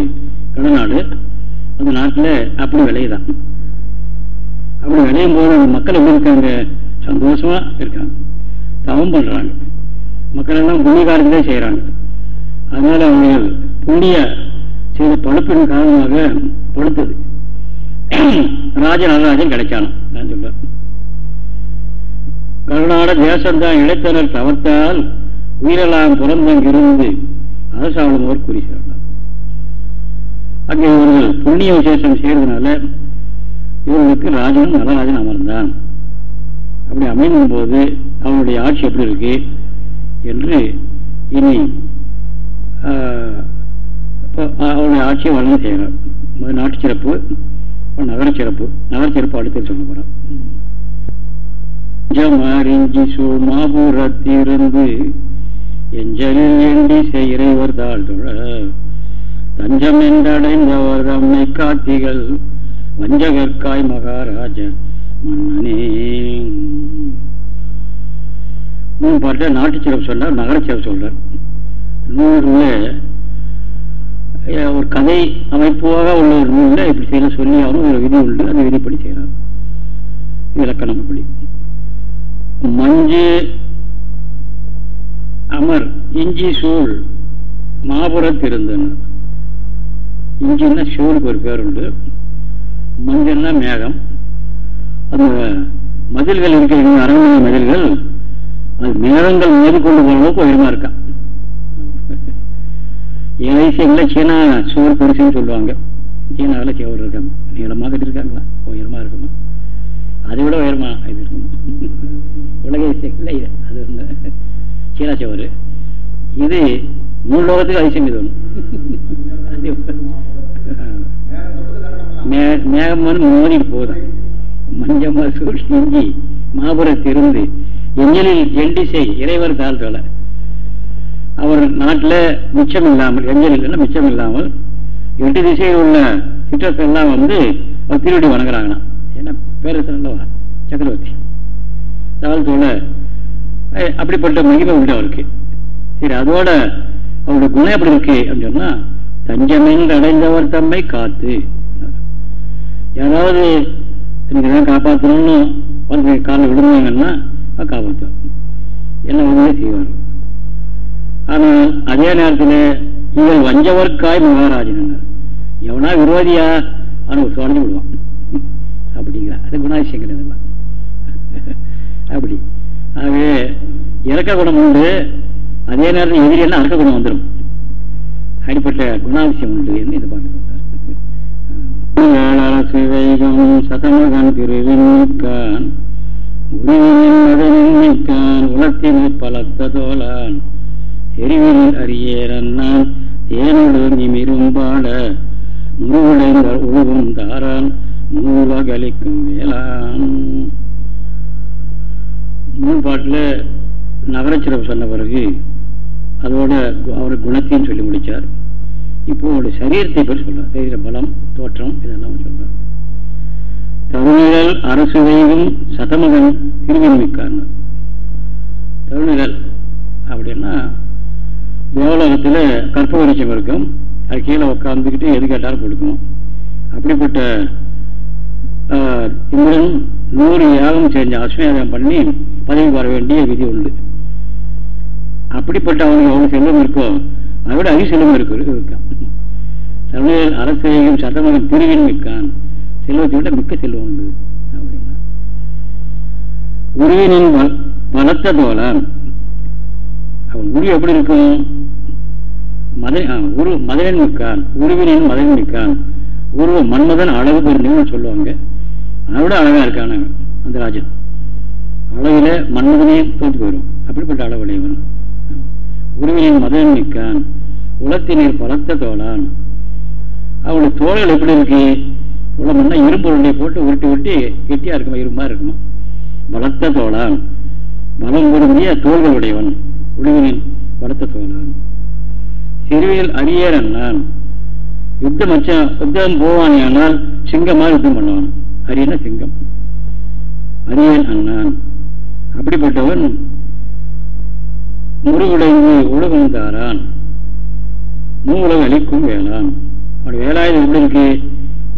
கடநாடு அந்த நாட்டில் அப்படி விளையுதான். அப்படி விளையும் போது மக்கள் எப்படி இருக்காங்க? சந்தோஷமா இருக்காங்க. தவம் பண்றாங்க. மக்கள் எல்லாம் புண்ணிய காரியத்தை செய்யறாங்க அதனால அவங்க புண்ணிய செய்த பழுப்பின் காரணமாக பழுத்தது ராஜ நடராஜன் கிடைச்சானோ நான் சொல்ல கருநாட தேசம்தான் இடைத்தனர் தவத்தால் உயிரெல்லாம் புறந்தங்கிருந்து அரசாளுமோர் கூறி சேர்ந்தார். அங்கே இவர்கள் புண்ணிய விசேஷம் செய்யறதுனால இவர்களுக்கு ராஜன் நடராஜன் அமர்ந்தான். அப்படி அமைந்தும் போது அவனுடைய ஆட்சி எப்படி இருக்கு என்று இனி அவனுடைய ஆட்சியை வளர்ந்து செய்கிறான் நாட்டு சிறப்பு நகர சிறப்பு. நகர சிறப்பு அடுத்து சொல்ல போறார் ஜமறிஞ்சி சூழ் எஞ்சலில் எண்டி செய்கிறவர் தாழ்துழ. தஞ்சம் என்றடைந்தவர் அம்மை காத்திகள் வஞ்சகற்காய் மகாராஜ மன்னனே. மூணு பாட்டு நாட்டு சிறப்பு சொல்றார் நகர சிறப்பு சொல்றார். நூறுல ஒரு கதை அமைப்பாக உள்ள ஒரு நூலில் இப்படி செய்ய சொல்லி அவரும் ஒரு விதி உண்டு அந்த விதிப்படி செய்கிறார் இலக்கணம் இப்படி மஞ்சு அமர் இஞ்சி சூழ் மாபுரத்திருந்தனர். இஞ்சின்னா சூழுக்கு ஒரு பேர் உண்டு. மஞ்சள்னா மேகம். அந்த மதில்கள் இருக்கிற அரண்மனை மதில்கள் அது மேகங்கள் மோதி கொண்டு போகிற அளவுக்கு உயரமா இருக்கான் ஏசியங்கள சீனா சுவர் பெருசுன்னு சொல்லுவாங்க. சீனாவில் சுவர் இருக்காங்க நீளமாக கட்டிருக்காங்களா உயரமா இருக்குமா? அதை விட உயரமா இது இருக்குமா? உலக அதிசயங்கள்ல இது. அது ஒன்று சீனா சுவர் இது மூணு லோகத்துக்கு அதிசயம் இது ஒன்று மேகம் வந்து மோதிட்டு போதும். மஞ்சமா சூழ்ச்சி மாபுரத்திருந்து எஞ்சலில் எண்டிசை இறைவர் தாழ்த்தோல அவர் நாட்டில் மிச்சம் இல்லாமல் எஞ்சல் இல்லைன்னா மிச்சம் இல்லாமல் எட்டு திசையில் உள்ள சிற்றத்தை எல்லாம் வந்து அவர் திருவடி வணங்குறாங்கண்ணா ஏன்னா பேரரசன் அல்லவா சக்கரவர்த்தி. தாழ்த்தோல அப்படிப்பட்ட மகிமை உண்டு அவருக்கு. சரி அதோட அவருடைய குணம் எப்படி இருக்கு அப்படின்னு சொன்னா தஞ்சமென்று அடைந்தவர் தம்மை காத்து யாராவது எனக்கு காப்பாற்றணும்னு வந்து காலில் விடுவாங்கன்னா காப்பாற்றுவார் என்ன உண்மையை செய்வார்? ஆனால் அதே நேரத்தில் இவள் வஞ்சவர்க்காய் மகாராஜன் எவனா விரோதியா? அவனுக்கு சுவாஞ்சு விடுவான். [laughs] அப்படிங்கிற அது குணாதிசயங்கள் இதெல்லாம் [laughs] அப்படி. ஆகவே இறக்க குணம் உண்டு. அதே நேரத்தில் எதிரியெல்லாம் அறக்க குணம் வந்துடும் அடிப்பட்ட குணாதிசயம் உண்டு என்று இது பாட்டு சொல்றார் சதமகன் திருவின்கான் உருவின் உலத்தினை பலத்த தோலான் செறிவில் அறியேறன்னான் நிமிரும் பாட. முருகுடைந்த உழுவும் தாரான் நூலகலிக்கும் வேளான். மூணு பாட்டில் நகரச்சிறப்பு சொன்ன பிறகு அதோட அவர் குணத்தையும் சொல்லி முடித்தார் இப்போ உங்களுடைய சரீரத்தை பற்றி சொல்றார். சரீர பலம் தோற்றம் இதெல்லாம் சொல்றார். தருணிகள் அரசு தெய்வம் சதமகன் திருவின்மிக்கார் தருணிகள் அப்படின்னா தேவலோகத்தில் கற்ப வெளிச்சம் இருக்கும். அது கீழே உட்காந்துக்கிட்டு எது கேட்டாலும் கொடுக்கணும் அப்படிப்பட்ட இந்திரன் நூறு யாகம் செஞ்ச அஸ்வயாகம் பண்ணி பதவி வர வேண்டிய விதி உண்டு. அப்படிப்பட்ட அவனுக்கு எவ்வளவு செல்வம் இருக்கோ அதை விட அதிக செல்வம் இருக்கான் தமிழர் அரசையும் சட்டமன்ற பிரிவின் மிக்கான் செல்வத்தை விட மிக்க செல்வம் உண்டு அப்படின்னா. உருவினின் பலத்த தோழன். அவன் உரு எப்படி இருக்கும்? மத உரு மதவன் மிக்கான் உருவினின் மதன் மிக்கான் உருவ மன்மதன் அழகு பொருந்தவன் சொல்லுவாங்க. அதை விட அழகா இருக்கான அந்த ராஜன். அழகில மன்மதனையும் தோற்று போயிடும். அப்படிப்பட்ட அளவுடையவன் உருவினின் மதன் மிக்கான் உலத்தினர் பலத்த தோளான் அவனுடைய தோள்கள் எப்படி இருக்கு? உலகம்னா இரும்பு உருண்டை போட்டு உருட்டி உருட்டி கெட்டியா இருக்குமா இரும்பா இருக்குமா? பலத்த தோளான் பலம் பொருந்திய தோள்கள் உடையவன் உழுவினின் பலத்த தோளான் சிறுவையில் அரியர் நான் யுத்தம் அச்சா யுத்தம் போவானே ஆனால் சிங்கமா யுத்தம் பண்ணுவான். அரியன சிங்கம். அரியன் அண்ணான். அப்படிப்பட்டவன் முருகுடைந்து உலகம் தாரான் மூவுலக அளிக்கும் வேளாண். அப்படி வேலாயுதம் எப்படி இருக்கு?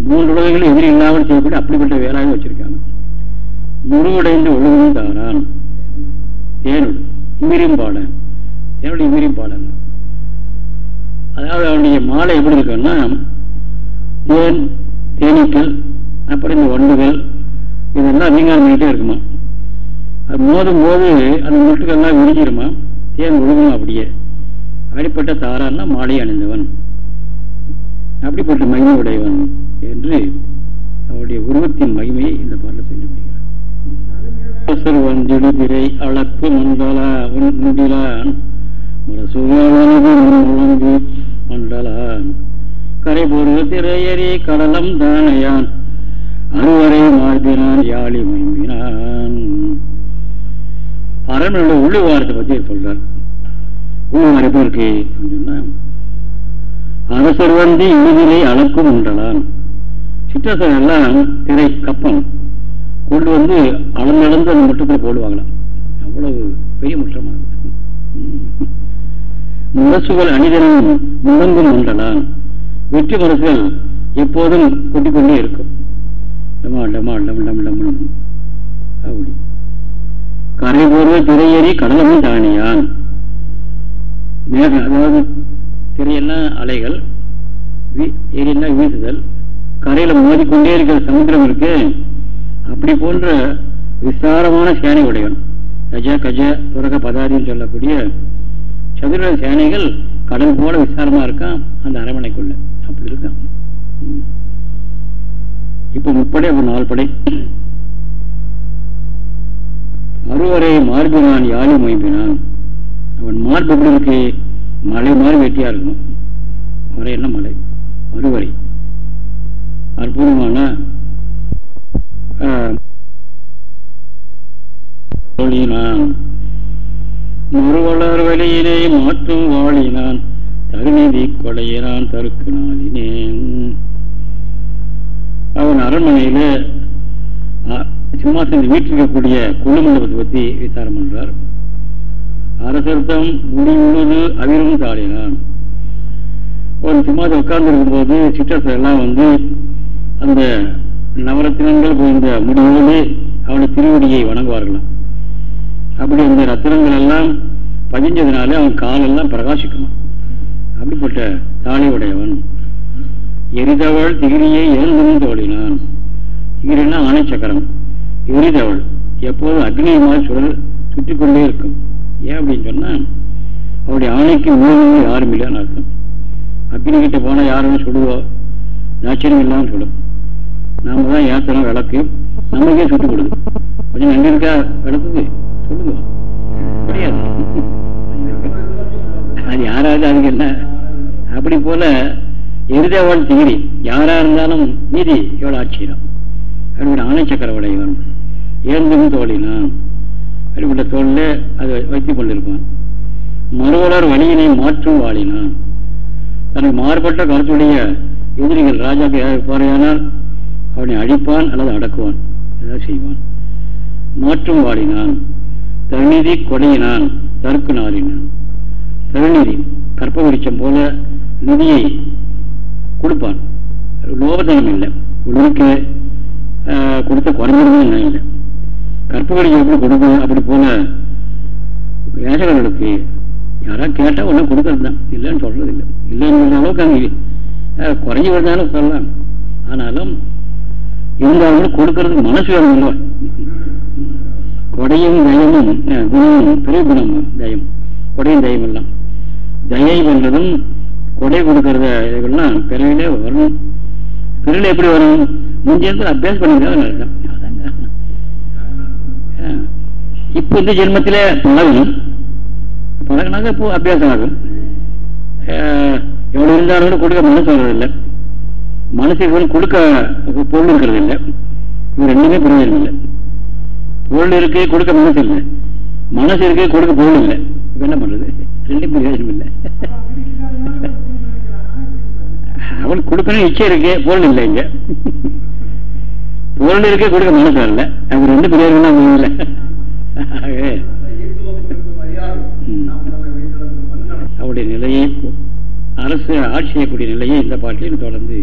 மூன்று உலகங்களும் எதிரி இல்லாமல் செய்யக்கூடிய அப்படிப்பட்ட வேலாயுதம் வச்சிருக்காங்க. முருகுடைந்த ஒழுங்கும் தாரான் தேனுடு இமிரியும் பாடன் தேனுடைய இமிரியும் அதாவது அவனுடைய மாலை எப்படி இருக்குன்னா தேன் தேனீக்கள் அப்புறம் இந்த வண்டுகள் இதெல்லாம் நீங்கால் பண்ணிகிட்டே இருக்குமா? அது மோதும் போது அந்த முட்டுக்கள்லாம் விரிஞ்சிருமா? தேன் ஒழுகுமா அப்படியே. அப்படிப்பட்ட தாரான்னா மாலை அணிந்தவன். அப்படிப்பட்ட மகிமை உடையவன் என்று அவருடைய உருவத்தின் மகிமையை இந்த பாடல சொல்லிவிடுகிறார். வந்திடு திரை அளக்கு மண்டலா உண்டிலான் முரசுகி மண்டலான். கரை பொருள் திரையறி கடலம் தானையான் அறுவரை மார்பினான் யாழி மயம்பினான் அரண்மனையோட உள்ளுவாரத்தை பற்றி சொல்றார். உள்ளுவார் எப்படி இருக்கு? சொன்னா அரசர் வந்து இறுதியை அளக்கும் உண்டலான் சிற்றரசர் எல்லாம் திரை கப்பம். கொண்டு வந்து அளந்தளந்து அந்த முற்றத்தில் போடுவாங்களாம். அவ்வளவு பெரிய முற்றமாக [laughs] முரசுகள் அணிதனும் முழங்கும் உண்டலான் வெற்றி முரசுகள் எப்போதும் கொட்டிக்கொண்டே இருக்கும். டமா டமா டம் டம் டம். அப்படி. கரைபூர்வ திரையறி திரையேறி கடலமும் தானியான். மேகம் அதாவது திரையெல்லாம் அலைகள் எரியெல்லாம் வீசுதல் கரையில மோதிக்கொண்டே இருக்கிற சமுத்திரம் இருக்கு. அப்படி போன்ற விசாரமான சேனை உடையவன். கஜ கஜ துரக பதாதின்னு சொல்லக்கூடிய சதுர சேனைகள் கடல் போல விசாரமா இருக்கான் அந்த அரமனைக்குள்ள அப்படி இருக்கான். இப்ப முப்படை அப்ப நாலு படை. மறுவரை மார்பினான் யாழி மொயம்பினான் அவன் மார்பு எப்படி இருக்கு? மலை மாதிரி வெட்டியா இருக்கணும். வரை என்ன மலை? மறுவரை. அற்புதமான மறுவளர் வெளியினை மாற்றும் வாழினான். தருநிதி கொலையினான் தருக்கு நாளினேன் அவன் அரண்மனையில சிம்மாசன வீட்டிருக்கக்கூடிய குழு மண்டபத்தை பற்றி விசாரம் பண்றார். அரசர்த்தம் முடிவுள்ளது அவிரும் தாளினான் ஒரு சிம்மாசம் உட்கார்ந்து இருக்கும்போது சிற்றரசர் எல்லாம் வந்து அந்த நவரத்தினங்கள் போன்ற முடிவோடு அவனுடைய திருவடியை வணங்குவார்களாம். அப்படி அந்த ரத்தினங்கள் எல்லாம் பதிஞ்சதுனாலே அவன் காலெல்லாம் பிரகாசிக்குமா அப்படிப்பட்ட தாலி உடையவன் எரிதவள் திகிரியை ஏழுந்தும் தோழினான். திகிரின்னா ஆணை சக்கரம் எரிதவள் எப்போதும் அக்னியமாக சுழல் சுற்றி கொண்டே இருக்கும். ஏன் அப்படின்னு சொன்னா அவருடைய ஆணைக்கு மூலமாக யாரும் இல்லைன்னு அர்த்தம். அக்னி கிட்ட போனால் யாருன்னு சுடுவோம் நாச்சரியம் இல்லாமல் சுடும் நாம தான் ஏத்தனம் விளக்கு நமக்கே சுட்டு கொடுது கொஞ்சம் நன்றி இருக்கா? விளக்குது சொல்லுங்க. கிடையாது. அது யாராவது அதுக்கு என்ன? அப்படி போல எரிதவள் திகிரி யாரா இருந்தாலும் நீதி எவ்வளவு ஆட்சியிடும் அப்படி ஆணை சக்கர ஏந்தும் தோழினான் அப்படிப்பட்ட தோல்ல அதை வைத்துக் கொண்டிருப்பான். மறுவலர் வழியினை மாற்றும் வாழினான் தனக்கு மாறுபட்ட கருத்துடைய எதிரிகள் ராஜாக்கு இருப்பாரையானால் அவனை அழிப்பான் அல்லது அடக்குவான். ஏதாவது செய்வான். மாற்றும் வாடினான் தருநிதி கொடையினான் தருக்கு நாடினான் தருநிதி கற்ப விருச்சம் போல நிதியை கொடுப்பான். லோபதனம் இல்லை. உள்ளுக்கு கொடுத்த குறைஞ்சிருந்தது இல்லை. கற்பகடிக்கு எப்படி கொடுக்கணும் அப்படி போல வேசகர்களுக்கு யாராவது கேட்டால் ஒன்றும் கொடுக்கறது தான் இல்லைன்னு சொல்றது இல்லை இல்லைன்னு அளவுக்கு அங்கே குறைஞ்சி விழுந்தாலும் சொல்லலாம். ஆனாலும் இருந்தாலும் கொடுக்கறதுக்கு மனசு வேணும் இல்லை கொடையும் தயமும் குணமும் பெரிய குணம் தயம். கொடையும் தயம் எல்லாம். தயை பண்றதும் கொடை கொடுக்கறத இதெல்லாம் பிறவிலே வரும். பிறவில எப்படி வரும்? முந்தியிருந்து அபியாசம் பண்ணிருக்காங்க இப்ப இந்த ஜென்மத்திலே பழகணும். பழகினாக்க இப்போ அபியாசம் ஆகும் எவ்வளவு இருந்தாலும் கூட கொடுக்க மனசு வர்றதில்லை. மனசுக்கு கொடுக்க பொருள் இருக்கிறது இல்லை இது ரெண்டுமே பிரயோஜனம் இல்லை பொருள் இருக்கு கொடுக்க மனசு இல்லை. மனசு இருக்கு கொடுக்க பொருள் இல்லை. இப்ப என்ன பண்றது? ரெண்டு பிரயோஜனம் இல்லை. அவன் கொடுக்கணும் இச்சை இருக்கு பொருள் இல்லை இங்க. பொருள் இருக்கே கொடுக்க மனசு வரல. அவங்க ரெண்டு பிரயோஜனம் இல்லை. அவருடைய நிலையை அரசு ஆட்சி செய்யக்கூடிய நிலையை இந்த பாட்டில் தொடர்ந்து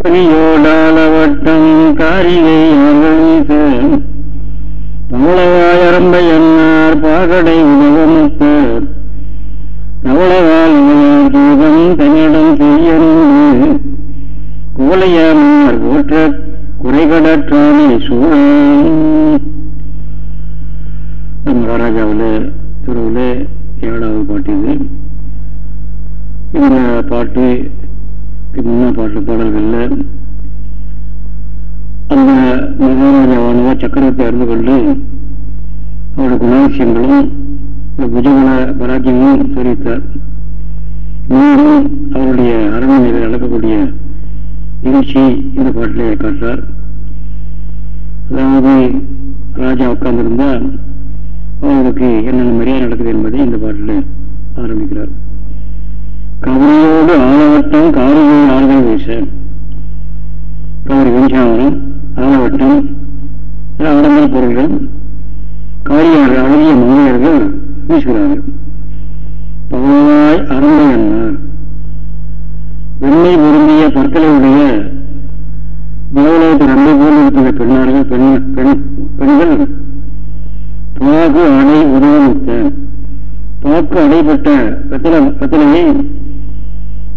பணியோடாளவட்டம் காரிகை தவளவாயரம்ப என்னார் பாகடை உணவமுத்தர் தமிழவால் தூதம் தன்னிடம் செய்யறிந்து கோலையாமார் போற்ற குறைகடற்றானே சூழன் மகாராஜாவில் துறவில் ஏழாவது பாட்டு இது. இந்த பாட்டு முன்ன பாட்டு பாடல்களில் அந்த மகாராஜாவானவர் சக்கரவர்த்தி அறிந்து கொண்டு அவருடைய குணாதிசயங்களும் புஜகுண பராக்கியமும் தெரிவித்தார். மீண்டும் அவருடைய அரண்மனையில் நடக்கக்கூடிய நிகழ்ச்சி இந்த பாட்டிலே காட்டுறார். அதாவது ராஜா உட்கார்ந்திருந்தால் அவர்களுக்கு என்னென்ன மரியாதை நடக்குது என்பதை இந்த பாட்டில் ஆரம்பிக்கிறார். கவலையோடு ஆலவட்டம் காரிகள் ஆறுதல் வீச. கவரி வெஞ்சாவரம் ஆலவட்டம் ஆடம்பர பொருள்கள் காரியாளர் அழகிய மங்கையர்கள் வீசுகிறார்கள். பகவாய் அரும்பை என்னார் வெண்ணை பொருந்திய பற்களையுடைய தேவலோகத்தில் அன்பை போல் இருக்கின்ற பெண்ணார்கள் பெண் பெண்கள் பாகு அணை உதவமுத்த பாக்கு அடைபட்ட வெத்தலை வெத்தலையை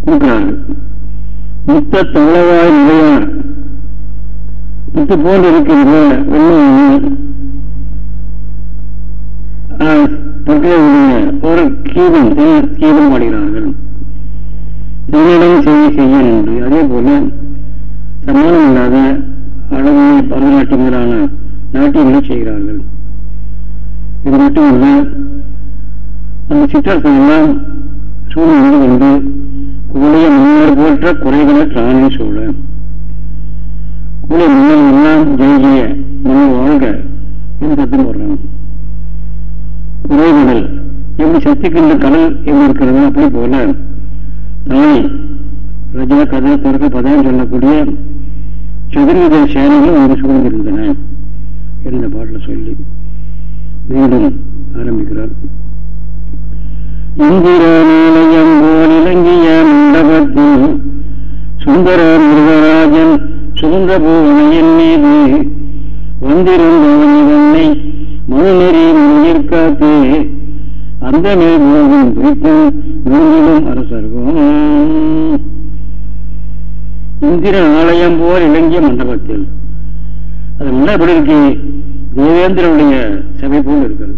கொடுக்கிறார்கள் முத்த தவளவாய் நிலையார். முத்து போல் இருக்கின்ற வெண்மையை பற்களையுடைய ஒரு கீதம் கீதம் பாடுகிறார்கள். தன்னிடம் செய்ய செய்ய என்று அதே போல சமாளம் இல்லாத அழகு பரதநாட்டியங்களான நாட்டியங்களை செய்கிறார்கள். இது மட்டும் இல்லை அந்த சிற்றரசன் எல்லாம் சூழ்நிலை வந்து கூலிய முன்னர் போன்ற குறைகளை தானே சூழ கூலிய முன்னர் எல்லாம் ஜெய ஜெய வாழ்க என்று சத்தம் குறைவுகள் எப்படி சக்திக்கின்ற கடல் எப்படி இருக்கிறது அப்படி போல. தாய் ரஜா கதை தொடக்க பதவி சொல்லக்கூடிய சதுர்வித சேனைகள் அங்கு சூழ்ந்திருந்தன என்ற பாட்டில் சொல்லி. மீண்டும் ஆரம்பிக்கிறார். இந்திரநிலையம் போல் இலங்கிய மண்டபத்தில் சுந்தர முருகராஜன் சுதந்திர பூவனையின் மீது வந்திருந்தவன் இதனை மனுநெறி அந்த மேல் போகும் குறித்தும் மூங்கிலும் அரசர்கும் இந்திர ஆலயம் போல் இலங்கிய மண்டபத்தில் அது முன்னாடி இருக்கு? தேவேந்திரனுடைய சபை இருக்கிறது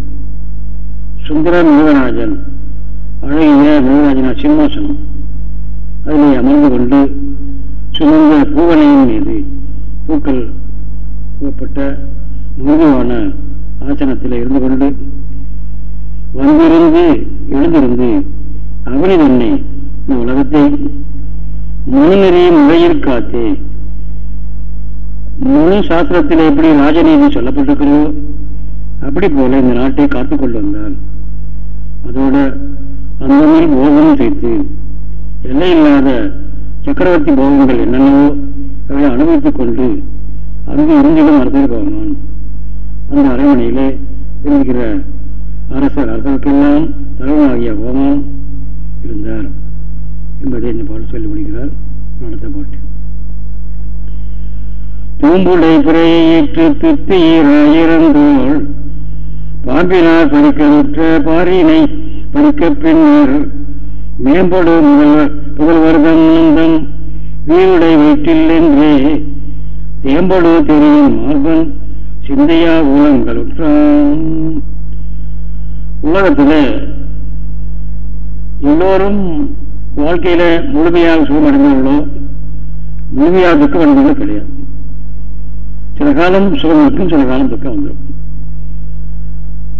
சுந்தர முருகராஜன் அழகிய முருகராஜனா சிம்மாசனம். அதில் அமர்ந்து கொண்டு சுமந்த பூவனையின் மீது பூக்கள் பூப்பட்ட மிருதுவான ஆசனத்தில் இருந்து கொண்டு வந்திருந்து எழுந்திருந்து அவனை தன்னை இந்த உலகத்தை மனுநெறி முறையில் காத்து மனு சாஸ்திரத்தில் எப்படி ராஜநீதி சொல்லப்பட்டிருக்கிறதோ அப்படி போல இந்த நாட்டை காத்துக் கொண்டு வந்தார் அதோட மாதிரி போகமும் சேர்த்து. எல்லையில்லாத சக்கரவர்த்தி போகங்கள் என்னென்னவோ அவை அனுபவித்துக் கொண்டு அங்கு இருந்திடும் அரசர் பகவான். அந்த அரண்மனையிலே இருக்கிற அரசர் அரசருக்கெல்லாம் தலைவனாகிய கோமான் இருந்தார் என்பதை இந்த பாட்டு சொல்லி முடிக்கிறார் நடத்த பாட்டு. பூம்புடை பிறையேற்று துத்தியீராயிரந்தோள் பாம்பினார் பறிக்கலுற்ற பாரினை பறிக்க பின்னர் மேம்படு முதல்வர் புகழ்வர்தம் நந்தம் வீருடை வீட்டில் தேம்படு தெரியும் மார்பன் சிந்தையா உலங்களுற்றான் உலகத்தில் எல்லோரும் வாழ்க்கையில முழுமையாக சுகமடைந்தவர்களோ முழுமையாக துக்கம் அடைந்தவர்களோ கிடையாது. சில காலம் சுகம் இருக்கும் சில காலம் துக்கம் வந்துடும்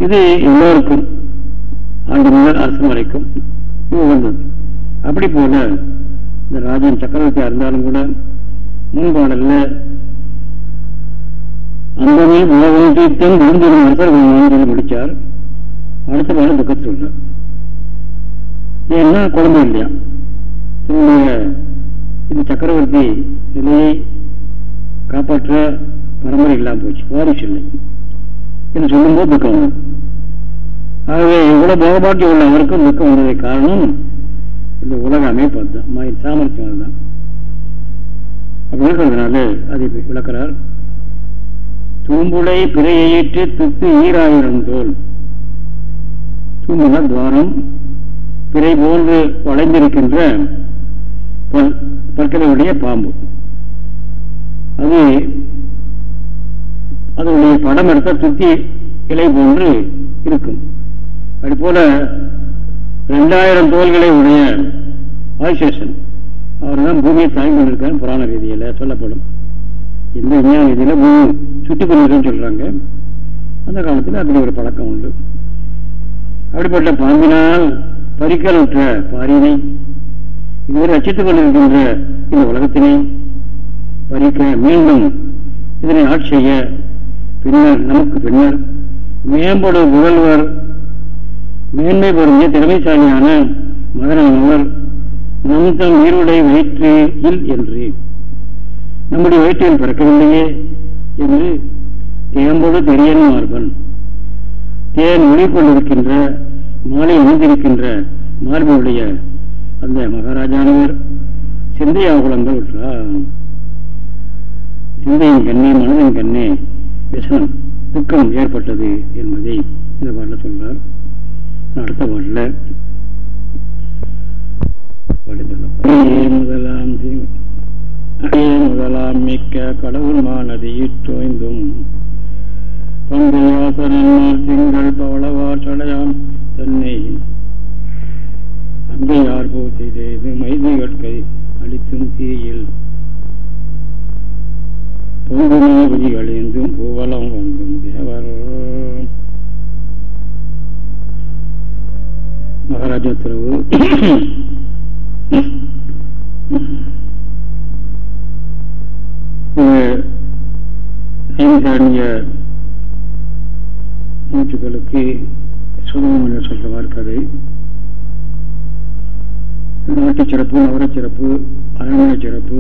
இது எல்லோருக்கும் ஆண்டு முதல் அரசு வரைக்கும் இது அப்படி போல இந்த ராஜன் சக்கரவர்த்தியா இருந்தாலும் கூட முன்பாடல்ல அந்த உலகம் தீர்த்தம் விழுந்திரும் முடிச்சார் அடுத்த பாடம் துக்கத்தை சொல்றார் ஏன்னா குழந்தை இல்லையா? தன்னுடைய இந்த சக்கரவர்த்தி நிலையை காப்பாற்ற பரம்பரை இல்லாமல் போச்சு. வாரிசு இல்லை. என்று சொல்லும்போது துக்கம் வரும் ஆகவே இவ்வளவு போகபாட்டியம் உள்ளவருக்கும் துக்கம் வந்ததை காரணம் இந்த உலக அமைப்பு தான் சாமர்த்தியம் அதுதான். அப்படி இருக்கிறதுனால அதை விளக்கிறார். தூம்புளை பிறையேற்று துத்து ஈராயிரம் தோல் தூம்புல துவாரம் பிறை போன்று வளைந்திருக்கின்ற பல் பற்களுடைய பாம்பு. அது அதனுடைய படம் எடுத்த சுத்தி இலை போன்று இருக்கும். அது போல ரெண்டாயிரம் தோள்களை உடைய ஆதிசேஷன் அவர் தான் பூமியை தாங்கி கொண்டிருக்காரு புராண ரீதியில் சொல்லப்படும். இந்த விஞ்ஞான ரீதியில் பூமி சுற்றி கொண்டிருக்குன்னு சொல்றாங்க. அந்த காலத்தில் அப்படி ஒரு பழக்கம் உண்டு. அப்படிப்பட்ட பாம்பினால் பறிக்கலுற்ற பாரினை இதுவரை அச்சித்துக் கொண்டிருக்கின்ற இந்த உலகத்தினை பறிக்க மீண்டும் இதனை ஆட்சி செய்ய பின்னர் நமக்கு பின்னர் மேம்படும் புகழ்வர் மேன்மை பொருந்திய திறமைசாலியான மகனவர் நம் தம் நீருடை வயிற்றில் என்று. நம்முடைய வயிற்றில் பிறக்கவில்லையே என்று தேம்போடு தெரியன் மார்பன். தேன் ஒளிக்கொண்டிருக்கின்ற மாலை அணிந்திருக்கின்ற மார்பனுடைய அந்த மகாராஜானவர் சிந்தையாகுலங்கள் விட்டார் சிந்தையின் கண்ணே மனதின் கண்ணே விசனம் துக்கம் ஏற்பட்டது என்பதை இந்த பாட்டில் சொல்றார். அடுத்த பாட்டில் முதலாம் முதலாம் மிக்க கடவுள் மானதி ஈற்றோய்ந்தும் பங்கையாசனால் திங்கள் பவளவார் சடையான் தன்னை. அங்கையார் போ செய்தது மைதிகட்கை அளித்தும் தீயில். பொங்குமேபதிகளேந்தும் பூவலம் வந்தும் தேவர். மகாராஜா உத்தரவு ஐந்தாண்டிய மூச்சுக்களுக்கு சுதந்திரம் சொல்றவாறு கதை நாட்டு சிறப்பு நவர சிறப்பு அரண்மனை சிறப்பு